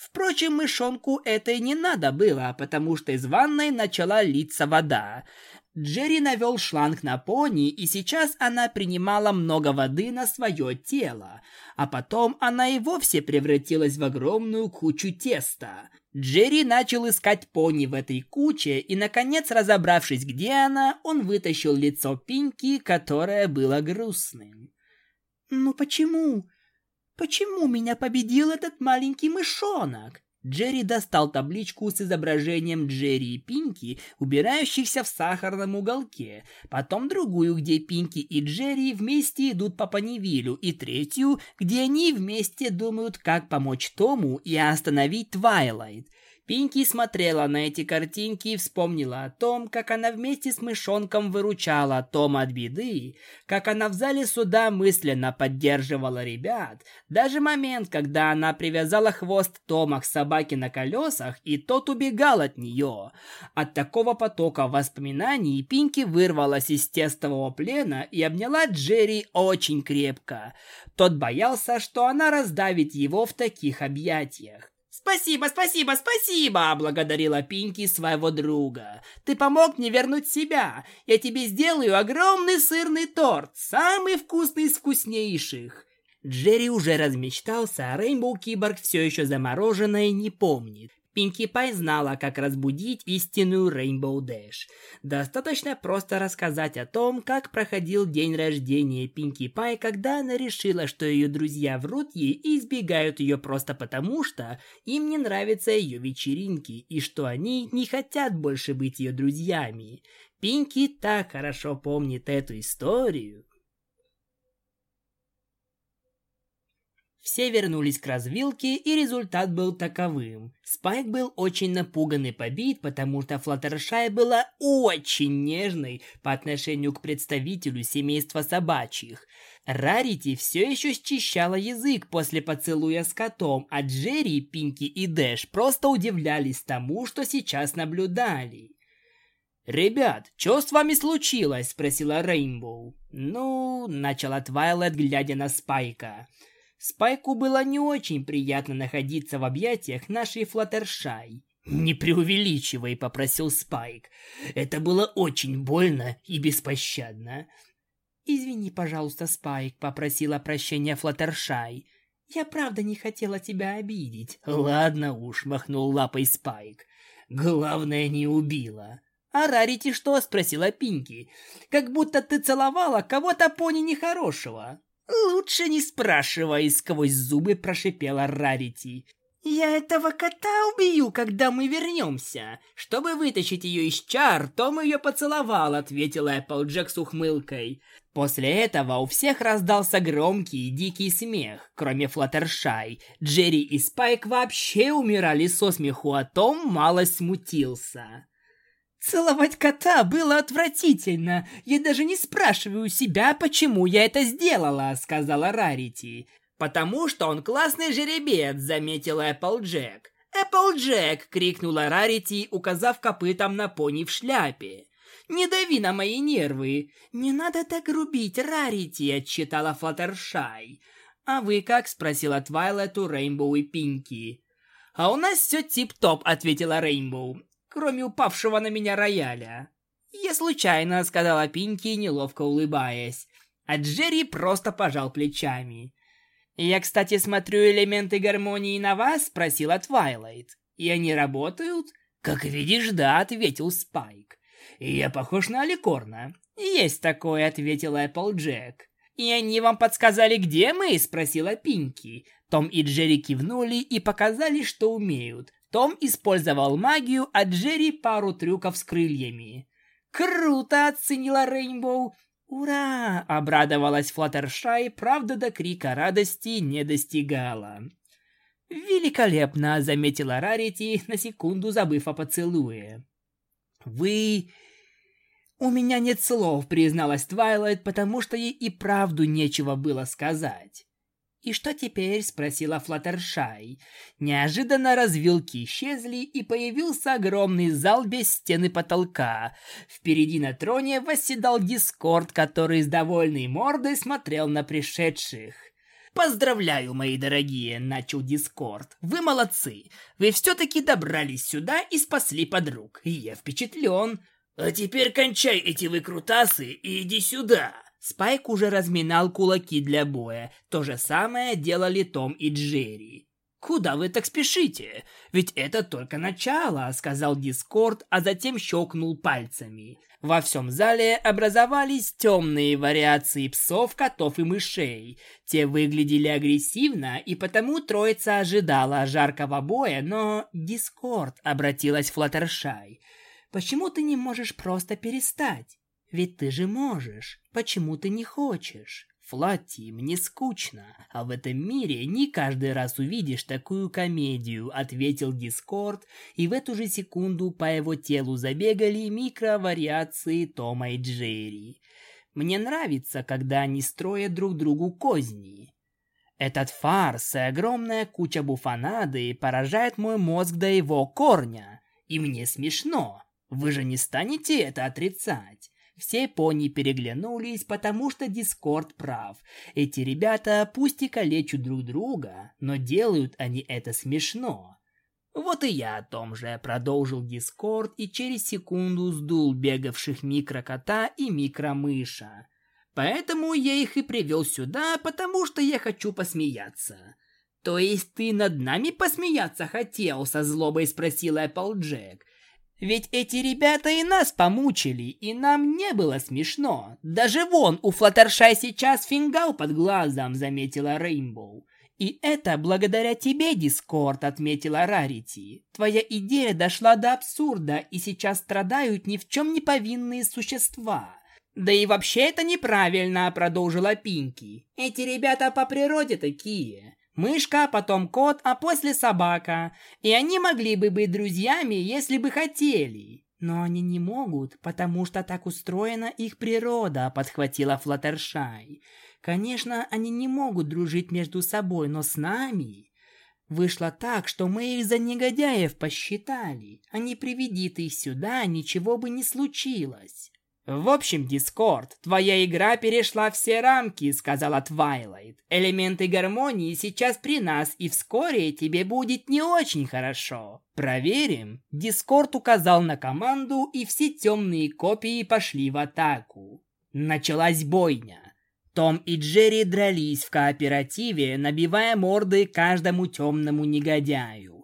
Впрочем, мышонку это и не надо было, потому что из ванной начала литься вода. Джерри навел шланг на пони, и сейчас она принимала много воды на свое тело, а потом она и вовсе превратилась в огромную кучу теста. Джерри начал искать пони в этой куче, и, наконец, разобравшись, где она, он вытащил лицо Пинки, которое было грустным. «Ну почему? Почему меня победил этот маленький мышонок?» Джерри достал табличку с изображением Джерри и Пинки, убирающихся в сахарном уголке, потом другую, где Пинки и Джерри вместе идут по Панивилю, и третью, где они вместе думают, как помочь Тому и остановить Твайлайт. Пинки смотрела на эти картинки и вспомнила о том, как она вместе с мышонком выручала Тома от беды, как она в зале суда мысленно поддерживала ребят, даже момент, когда она привязала хвост Тома к собаке на колесах, и тот убегал от нее. От такого потока воспоминаний Пинки вырвалась из тестового плена и обняла Джерри очень крепко. Тот боялся, что она раздавит его в таких объятиях. «Спасибо, спасибо, спасибо!» – благодарила Пинки своего друга. «Ты помог мне вернуть себя. Я тебе сделаю огромный сырный торт, самый вкусный из вкуснейших». Джерри уже размечтался, а Рейнбоу Киборг все еще замороженное не помнит. Пинки Пай знала, как разбудить истинную Рейнбоу Дэш. Достаточно просто рассказать о том, как проходил день рождения Пинки Пай, когда она решила, что ее друзья врут ей и избегают ее просто потому, что им не нравятся ее вечеринки и что они не хотят больше быть ее друзьями. Пинки так хорошо помнит эту историю. Все вернулись к развилке, и результат был таковым. Спайк был очень напуган и побит, потому что Флаттершай была очень нежной по отношению к представителю семейства собачьих. Рарити все еще счищала язык после поцелуя с котом, а Джерри, Пинки и Дэш просто удивлялись тому, что сейчас наблюдали. «Ребят, что с вами случилось?» – спросила Рейнбоу. «Ну...» – начала Твайлет, глядя на Спайка – Спайку было не очень приятно находиться в объятиях нашей Флаттершай. «Не преувеличивай», — попросил Спайк. «Это было очень больно и беспощадно». «Извини, пожалуйста, Спайк», — попросила прощения Флаттершай. Я правда не хотела тебя обидеть. Ладно уж, махнул лапой Спайк. Главное, не убила. А Рарити что? Спросила Пинки. Как будто ты целовала кого-то пони нехорошего. Лучше не спрашивай, сквозь зубы прошипела Рарити. «Я этого кота убью, когда мы вернемся. Чтобы вытащить ее из чар, Том ее поцеловал», — ответил Эпплджек с ухмылкой. После этого у всех раздался громкий и дикий смех, кроме Флаттершай. Джерри и Спайк вообще умирали со смеху, а Том мало смутился. Целовать кота было отвратительно. Я даже не спрашиваю себя, почему я это сделала, сказала Рарити. «Потому что он классный жеребец», — заметил Эпплджек. «Эпплджек!» — крикнула Рарити, указав копытом на пони в шляпе. «Не дави на мои нервы!» «Не надо так грубить, Рарити!» — отчитала Флаттершай. «А вы как?» — спросила Твайлет у Рейнбоу и Пинки. «А у нас все тип-топ», — ответила Рейнбоу, кроме упавшего на меня рояля. «Я случайно», — сказала Пинки, неловко улыбаясь. А Джерри просто пожал плечами. «Я, кстати, смотрю элементы гармонии на вас?» — спросила Твайлайт. «И они работают?» «Как видишь, да», — ответил Спайк. «Я похож на Аликорна». «Есть такое», — ответил Эпплджек. «И они вам подсказали, где мы?» — спросила Пинки. Том и Джерри кивнули и показали, что умеют. Том использовал магию, а Джерри пару трюков с крыльями. «Круто!» — оценила Рейнбоу. «Ура!» — обрадовалась Флаттершай, правда до крика радости не достигала. «Великолепно!» — заметила Рарити, на секунду забыв о поцелуе. «Вы...» «У меня нет слов», — призналась Твайлайт, потому что ей и правду нечего было сказать. «И что теперь?» — спросила Флаттершай. Неожиданно развилки исчезли, и появился огромный зал без стены потолка. Впереди на троне восседал Дискорд, который с довольной мордой смотрел на пришедших. «Поздравляю, мои дорогие!» — начал Дискорд. «Вы молодцы! Вы все-таки добрались сюда и спасли подруг. Я впечатлен!» «А теперь кончай эти выкрутасы и иди сюда!» Спайк уже разминал кулаки для боя. То же самое делали Том и Джерри. «Куда вы так спешите? Ведь это только начало», — сказал Дискорд, а затем щелкнул пальцами. Во всем зале образовались темные вариации псов, котов и мышей. Те выглядели агрессивно, и потому троица ожидала жаркого боя, но Дискорд обратилась Флаттершай. «Почему ты не можешь просто перестать?» Ведь ты же можешь. Почему ты не хочешь? Флатти, мне скучно, а в этом мире не каждый раз увидишь такую комедию, ответил Дискорд, и в эту же секунду по его телу забегали микровариации Тома и Джерри. Мне нравится, когда они строят друг другу козни. Этот фарс и огромная куча буфанады поражает мой мозг до его корня, и мне смешно. Вы же не станете это отрицать. Все пони переглянулись, потому что Дискорд прав. Эти ребята пусть и калечат друг друга, но делают они это смешно. Вот и я о том же, продолжил Дискорд и через секунду сдул бегавших микрокота и микромыша. Поэтому я их и привел сюда, потому что я хочу посмеяться. То есть ты над нами посмеяться хотел, со злобой спросил Эпплджек. Ведь эти ребята и нас помучили, и нам не было смешно. Даже вон у Флаттершай сейчас фингал под глазом, заметила Рейнбоу. И это благодаря тебе, Дискорд, отметила Рарити. Твоя идея дошла до абсурда, и сейчас страдают ни в чем не повинные существа. Да и вообще это неправильно, продолжила Пинки. Эти ребята по природе такие. Мышка, потом кот, а после собака. И они могли бы быть друзьями, если бы хотели. Но они не могут, потому что так устроена их природа, подхватила Флаттершай. Конечно, они не могут дружить между собой, но с нами... Вышло так, что мы их за негодяев посчитали, не приведи ты их сюда, ничего бы не случилось. «В общем, Дискорд, твоя игра перешла все рамки», — сказала Твайлайт. «Элементы гармонии сейчас при нас, и вскоре тебе будет не очень хорошо. Проверим». Дискорд указал на команду, и все темные копии пошли в атаку. Началась бойня. Том и Джерри дрались в кооперативе, набивая морды каждому темному негодяю.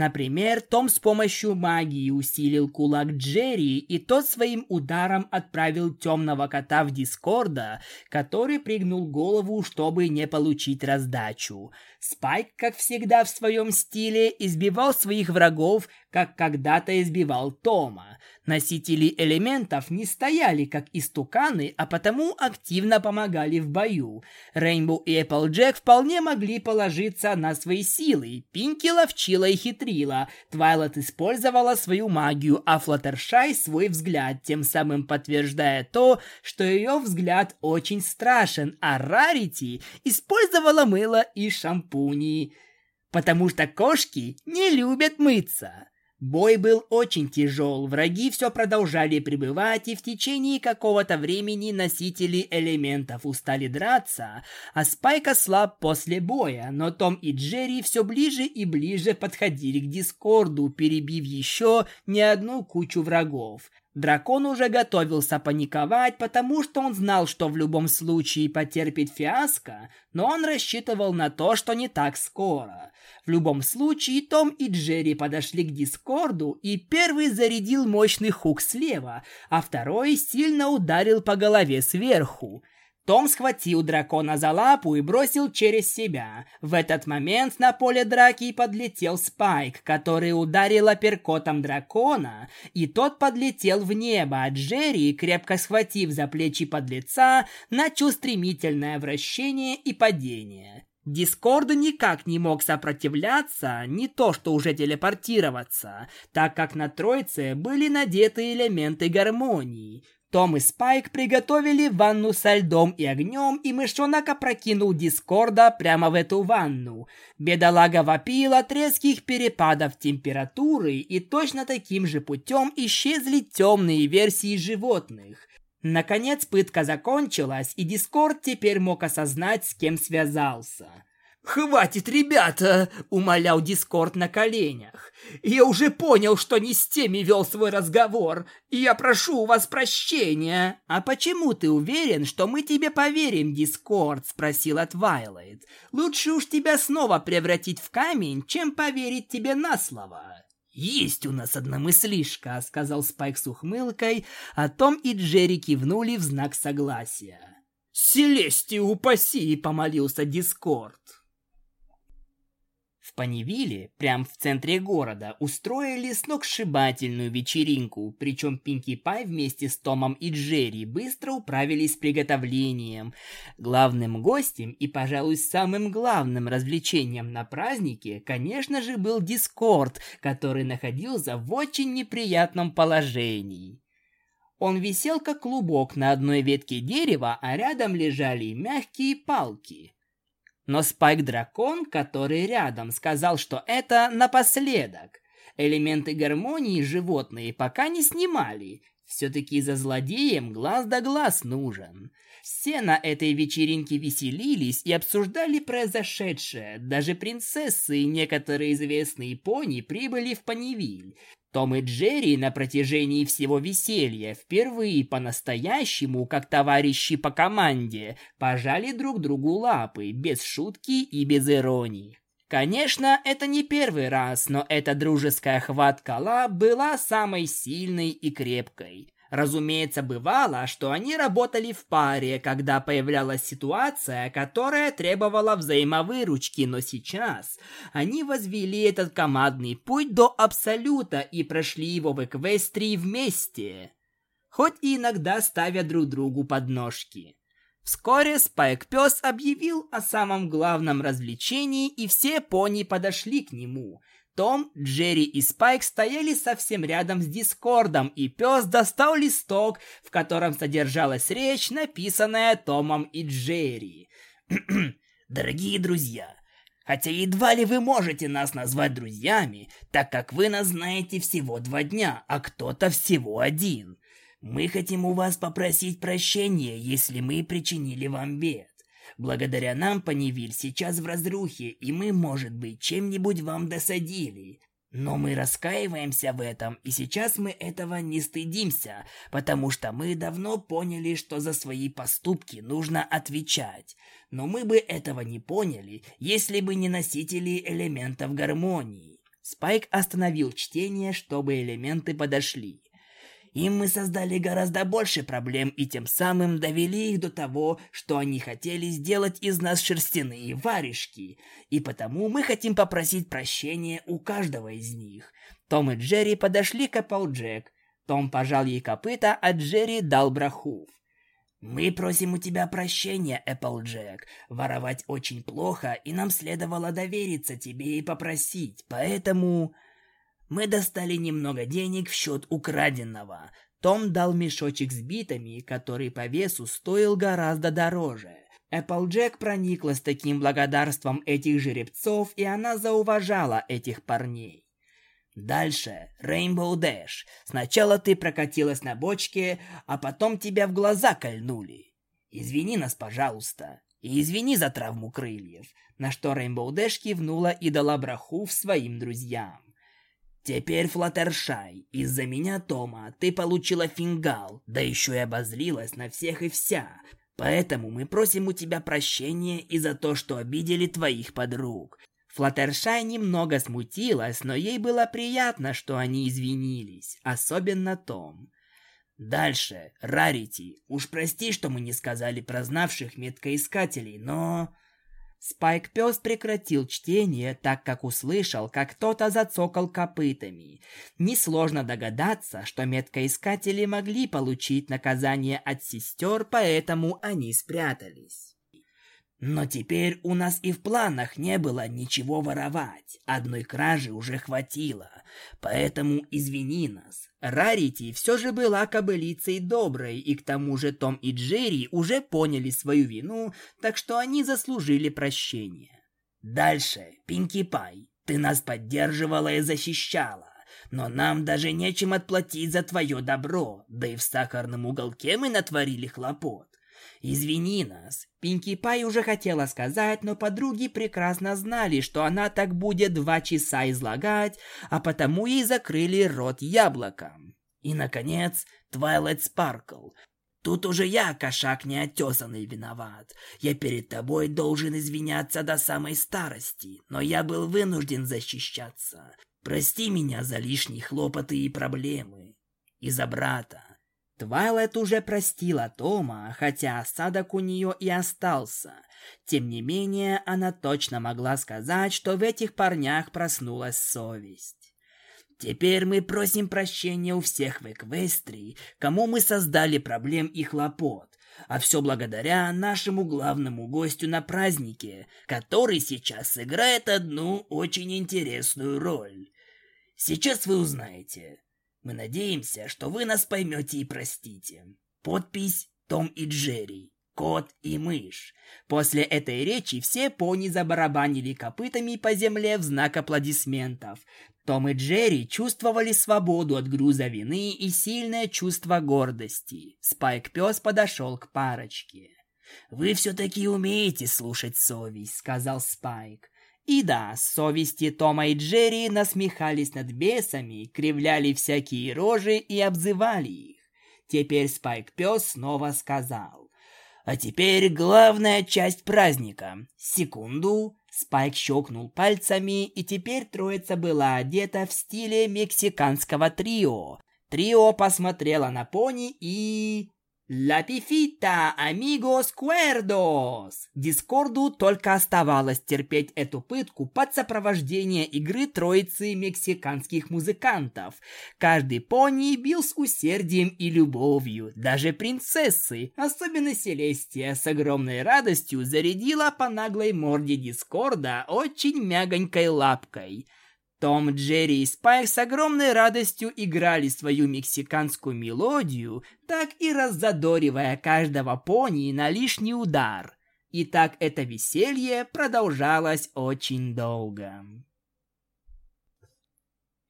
Например, Том с помощью магии усилил кулак Джерри, и тот своим ударом отправил темного кота в Дискорда, который пригнул голову, чтобы не получить раздачу. Спайк, как всегда в своем стиле, избивал своих врагов, как когда-то избивал Тома. Носители элементов не стояли как истуканы, а потому активно помогали в бою. Рейнбоу и Эпплджек вполне могли положиться на свои силы. Пинки ловчила и хитрила. Твайлот использовала свою магию, а Флаттершай свой взгляд, тем самым подтверждая то, что ее взгляд очень страшен, а Рарити использовала мыло и шампуни. Потому что кошки не любят мыться. Бой был очень тяжел, враги все продолжали пребывать, и в течение какого-то времени носители элементов устали драться, а Спайка слаб после боя, но Том и Джерри все ближе и ближе подходили к Дискорду, перебив еще не одну кучу врагов. Дракон уже готовился паниковать, потому что он знал, что в любом случае потерпит фиаско, но он рассчитывал на то, что не так скоро. В любом случае, Том и Джерри подошли к Дискорду, и первый зарядил мощный хук слева, а второй сильно ударил по голове сверху. Том схватил дракона за лапу и бросил через себя. В этот момент на поле драки подлетел Спайк, который ударил апперкотом дракона, и тот подлетел в небо, а Джерри, крепко схватив за плечи подлеца, начал стремительное вращение и падение. Дискорд никак не мог сопротивляться, не то что уже телепортироваться, так как на Троице были надеты элементы гармонии. Том и Спайк приготовили ванну со льдом и огнем, и мышонок опрокинул Дискорда прямо в эту ванну. Бедолага вопил от резких перепадов температуры, и точно таким же путем исчезли темные версии животных. Наконец пытка закончилась, и Дискорд теперь мог осознать, с кем связался. «Хватит, ребята!» — умолял Дискорд на коленях. «Я уже понял, что не с теми вел свой разговор, и я прошу у вас прощения!» «А почему ты уверен, что мы тебе поверим, Дискорд?» — спросила Твайлайт. «Лучше уж тебя снова превратить в камень, чем поверить тебе на слово». «Есть у нас одна мыслишка», — сказал Спайк с ухмылкой, а Том и Джерри кивнули в знак согласия. «Селестия упаси!» — помолился Дискорд. В Панивиле, прямо в центре города, устроили сногсшибательную вечеринку, причем Пинки Пай вместе с Томом и Джерри быстро управились с приготовлением. Главным гостем и, пожалуй, самым главным развлечением на празднике, конечно же, был Дискорд, который находился в очень неприятном положении. Он висел как клубок на одной ветке дерева, а рядом лежали мягкие палки – но Спайк-дракон, который рядом, сказал, что это напоследок. Элементы гармонии животные пока не снимали. Все-таки за злодеем глаз да глаз нужен. Все на этой вечеринке веселились и обсуждали произошедшее. Даже принцессы и некоторые известные пони прибыли в Панивиль. Том и Джерри на протяжении всего веселья впервые по-настоящему, как товарищи по команде, пожали друг другу лапы, без шутки и без иронии. Конечно, это не первый раз, но эта дружеская хватка ла была самой сильной и крепкой. Разумеется, бывало, что они работали в паре, когда появлялась ситуация, которая требовала взаимовыручки, но сейчас они возвели этот командный путь до абсолюта и прошли его в Эквестрии вместе, хоть и иногда ставя друг другу подножки. Вскоре Спайк Пес объявил о самом главном развлечении, и все пони подошли к нему – том, Джерри и Спайк стояли совсем рядом с Дискордом, и пес достал листок, в котором содержалась речь, написанная Томом и Джерри. [CLEARS THROAT] «Дорогие друзья, хотя едва ли вы можете нас назвать друзьями, так как вы нас знаете всего два дня, а кто-то всего один. Мы хотим у вас попросить прощения, если мы причинили вам бед. Благодаря нам Панивиль сейчас в разрухе, и мы, может быть, чем-нибудь вам досадили. Но мы раскаиваемся в этом, и сейчас мы этого не стыдимся, потому что мы давно поняли, что за свои поступки нужно отвечать. Но мы бы этого не поняли, если бы не носители элементов гармонии. Спайк остановил чтение, чтобы элементы подошли. Им мы создали гораздо больше проблем и тем самым довели их до того, что они хотели сделать из нас шерстяные варежки. И потому мы хотим попросить прощения у каждого из них. Том и Джерри подошли к Эпплджек. Том пожал ей копыта, а Джерри дал браху. «Мы просим у тебя прощения, Эпплджек. Воровать очень плохо, и нам следовало довериться тебе и попросить. Поэтому мы достали немного денег в счет украденного. Том дал мешочек с битами, который по весу стоил гораздо дороже. Эпплджек прониклась таким благодарством этих жеребцов, и она зауважала этих парней. Дальше, Rainbow Dash. Сначала ты прокатилась на бочке, а потом тебя в глаза кольнули. Извини нас, пожалуйста. И извини за травму крыльев. На что Rainbow Dash кивнула и дала браху своим друзьям. Теперь, Флаттершай, из-за меня, Тома, ты получила фингал, да еще и обозлилась на всех и вся. Поэтому мы просим у тебя прощения и за то, что обидели твоих подруг. Флаттершай немного смутилась, но ей было приятно, что они извинились, особенно Том. Дальше, Рарити, уж прости, что мы не сказали про знавших меткоискателей, но... Спайк Пес прекратил чтение, так как услышал, как кто-то зацокал копытами. Несложно догадаться, что меткоискатели могли получить наказание от сестер, поэтому они спрятались. Но теперь у нас и в планах не было ничего воровать. Одной кражи уже хватило. Поэтому извини нас. Рарити все же была кобылицей доброй, и к тому же Том и Джерри уже поняли свою вину, так что они заслужили прощения. Дальше, Пинки Пай, ты нас поддерживала и защищала. Но нам даже нечем отплатить за твое добро, да и в сахарном уголке мы натворили хлопот. «Извини нас». Пинки Пай уже хотела сказать, но подруги прекрасно знали, что она так будет два часа излагать, а потому ей закрыли рот яблоком. И, наконец, Твайлайт Спаркл. Тут уже я, кошак неотесанный, виноват. Я перед тобой должен извиняться до самой старости, но я был вынужден защищаться. Прости меня за лишние хлопоты и проблемы. И за брата. Твайлайт уже простила Тома, хотя осадок у нее и остался. Тем не менее, она точно могла сказать, что в этих парнях проснулась совесть. Теперь мы просим прощения у всех в Эквестрии, кому мы создали проблем и хлопот, а все благодаря нашему главному гостю на празднике, который сейчас сыграет одну очень интересную роль. Сейчас вы узнаете. Мы надеемся, что вы нас поймете и простите. Подпись Том и Джерри. Кот и мышь. После этой речи все пони забарабанили копытами по земле в знак аплодисментов. Том и Джерри чувствовали свободу от груза вины и сильное чувство гордости. Спайк-пес подошел к парочке. «Вы все-таки умеете слушать совесть», — сказал Спайк. И да, совести Тома и Джерри насмехались над бесами, кривляли всякие рожи и обзывали их. Теперь Спайк Пес снова сказал. А теперь главная часть праздника. Секунду. Спайк щелкнул пальцами, и теперь троица была одета в стиле мексиканского трио. Трио посмотрело на пони и... «La pifita, amigos cuerdos!» Дискорду только оставалось терпеть эту пытку под сопровождение игры троицы мексиканских музыкантов. Каждый пони бил с усердием и любовью. Даже принцессы, особенно Селестия, с огромной радостью зарядила по наглой морде Дискорда очень мягонькой лапкой – том, Джерри и Спайк с огромной радостью играли свою мексиканскую мелодию, так и раззадоривая каждого пони на лишний удар. И так это веселье продолжалось очень долго.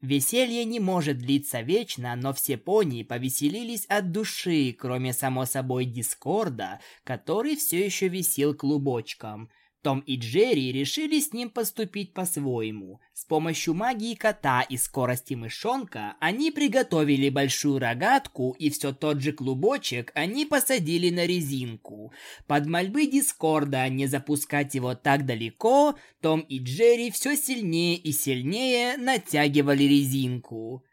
Веселье не может длиться вечно, но все пони повеселились от души, кроме само собой Дискорда, который все еще висел клубочком. Том и Джерри решили с ним поступить по-своему. С помощью магии кота и скорости мышонка они приготовили большую рогатку и все тот же клубочек они посадили на резинку. Под мольбы Дискорда не запускать его так далеко, Том и Джерри все сильнее и сильнее натягивали резинку.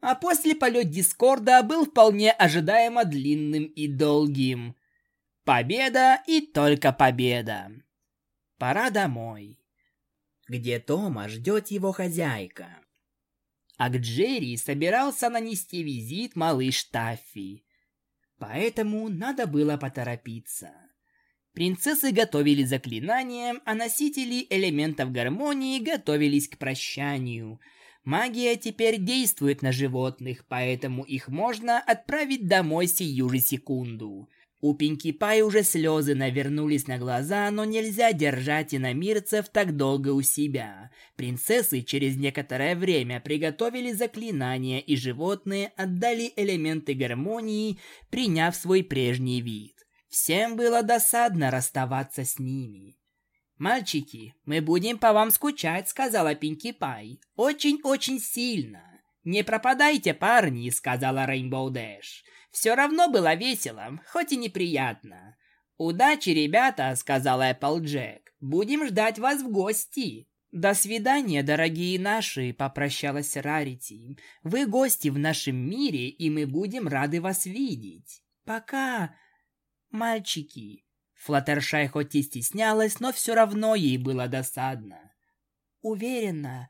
А после полет Дискорда был вполне ожидаемо длинным и долгим. Победа и только победа. Пора домой. Где Тома ждет его хозяйка. А к Джерри собирался нанести визит малыш Таффи. Поэтому надо было поторопиться. Принцессы готовили заклинания, а носители элементов гармонии готовились к прощанию. Магия теперь действует на животных, поэтому их можно отправить домой сию же секунду. У Пинки Пай уже слезы навернулись на глаза, но нельзя держать иномирцев так долго у себя. Принцессы через некоторое время приготовили заклинания, и животные отдали элементы гармонии, приняв свой прежний вид. Всем было досадно расставаться с ними. «Мальчики, мы будем по вам скучать», — сказала Пинки Пай. «Очень-очень сильно». «Не пропадайте, парни», — сказала Рейнбоу Дэш. Все равно было весело, хоть и неприятно. «Удачи, ребята», — сказал Эпплджек. «Будем ждать вас в гости». «До свидания, дорогие наши», — попрощалась Рарити. «Вы гости в нашем мире, и мы будем рады вас видеть. Пока, мальчики». Флаттершай хоть и стеснялась, но все равно ей было досадно. «Уверена,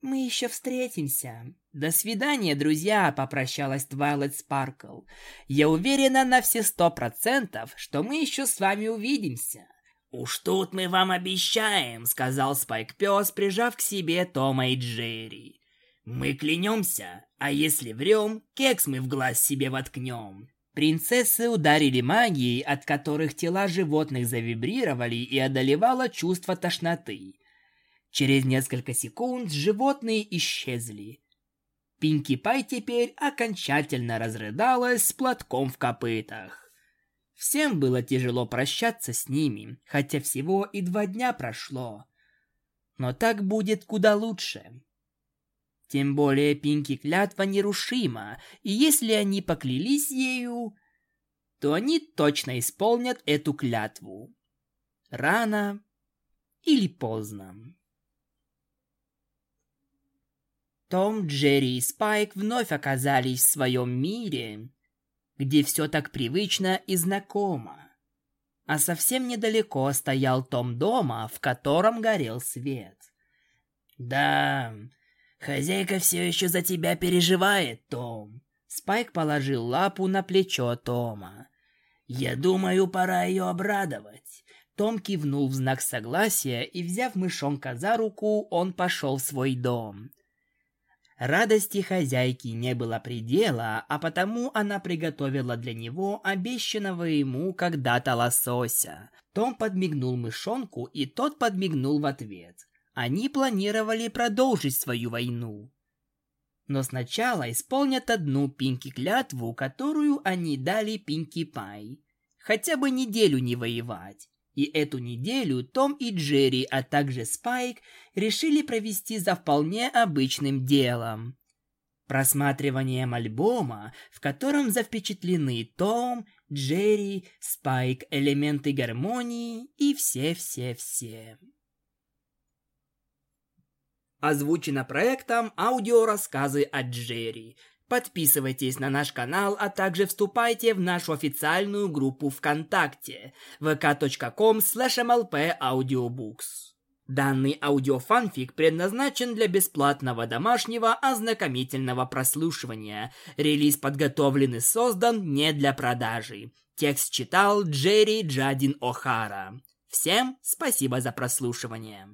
мы еще встретимся. До свидания, друзья, попрощалась Твайлайт Спаркл. Я уверена на все сто процентов, что мы еще с вами увидимся. «Уж тут мы вам обещаем», — сказал Спайк Пес, прижав к себе Тома и Джерри. «Мы клянемся, а если врем, кекс мы в глаз себе воткнем». Принцессы ударили магией, от которых тела животных завибрировали и одолевало чувство тошноты. Через несколько секунд животные исчезли. Пинки Пай теперь окончательно разрыдалась с платком в копытах. Всем было тяжело прощаться с ними, хотя всего и два дня прошло. Но так будет куда лучше. Тем более Пинки клятва нерушима, и если они поклялись ею, то они точно исполнят эту клятву. Рано или поздно. Том, Джерри и Спайк вновь оказались в своем мире, где все так привычно и знакомо. А совсем недалеко стоял Том дома, в котором горел свет. «Да, хозяйка все еще за тебя переживает, Том». Спайк положил лапу на плечо Тома. «Я думаю, пора ее обрадовать». Том кивнул в знак согласия, и, взяв мышонка за руку, он пошел в свой дом. Радости хозяйки не было предела, а потому она приготовила для него обещанного ему когда-то лосося. Том подмигнул мышонку, и тот подмигнул в ответ. Они планировали продолжить свою войну. Но сначала исполнят одну Пинки-клятву, которую они дали Пинки Пай. Хотя бы неделю не воевать. И эту неделю Том и Джерри, а также Спайк решили провести за вполне обычным делом. Просматриванием альбома, в котором запечатлены Том, Джерри, Спайк, элементы гармонии и все-все-все. Озвучено проектом аудиорассказы от Джерри. Подписывайтесь на наш канал, а также вступайте в нашу официальную группу ВКонтакте vk.com mlpaudiobooks. Данный аудиофанфик предназначен для бесплатного домашнего ознакомительного прослушивания. Релиз подготовлен и создан не для продажи. Текст читал Джерри Джадин О'Хара. Всем спасибо за прослушивание.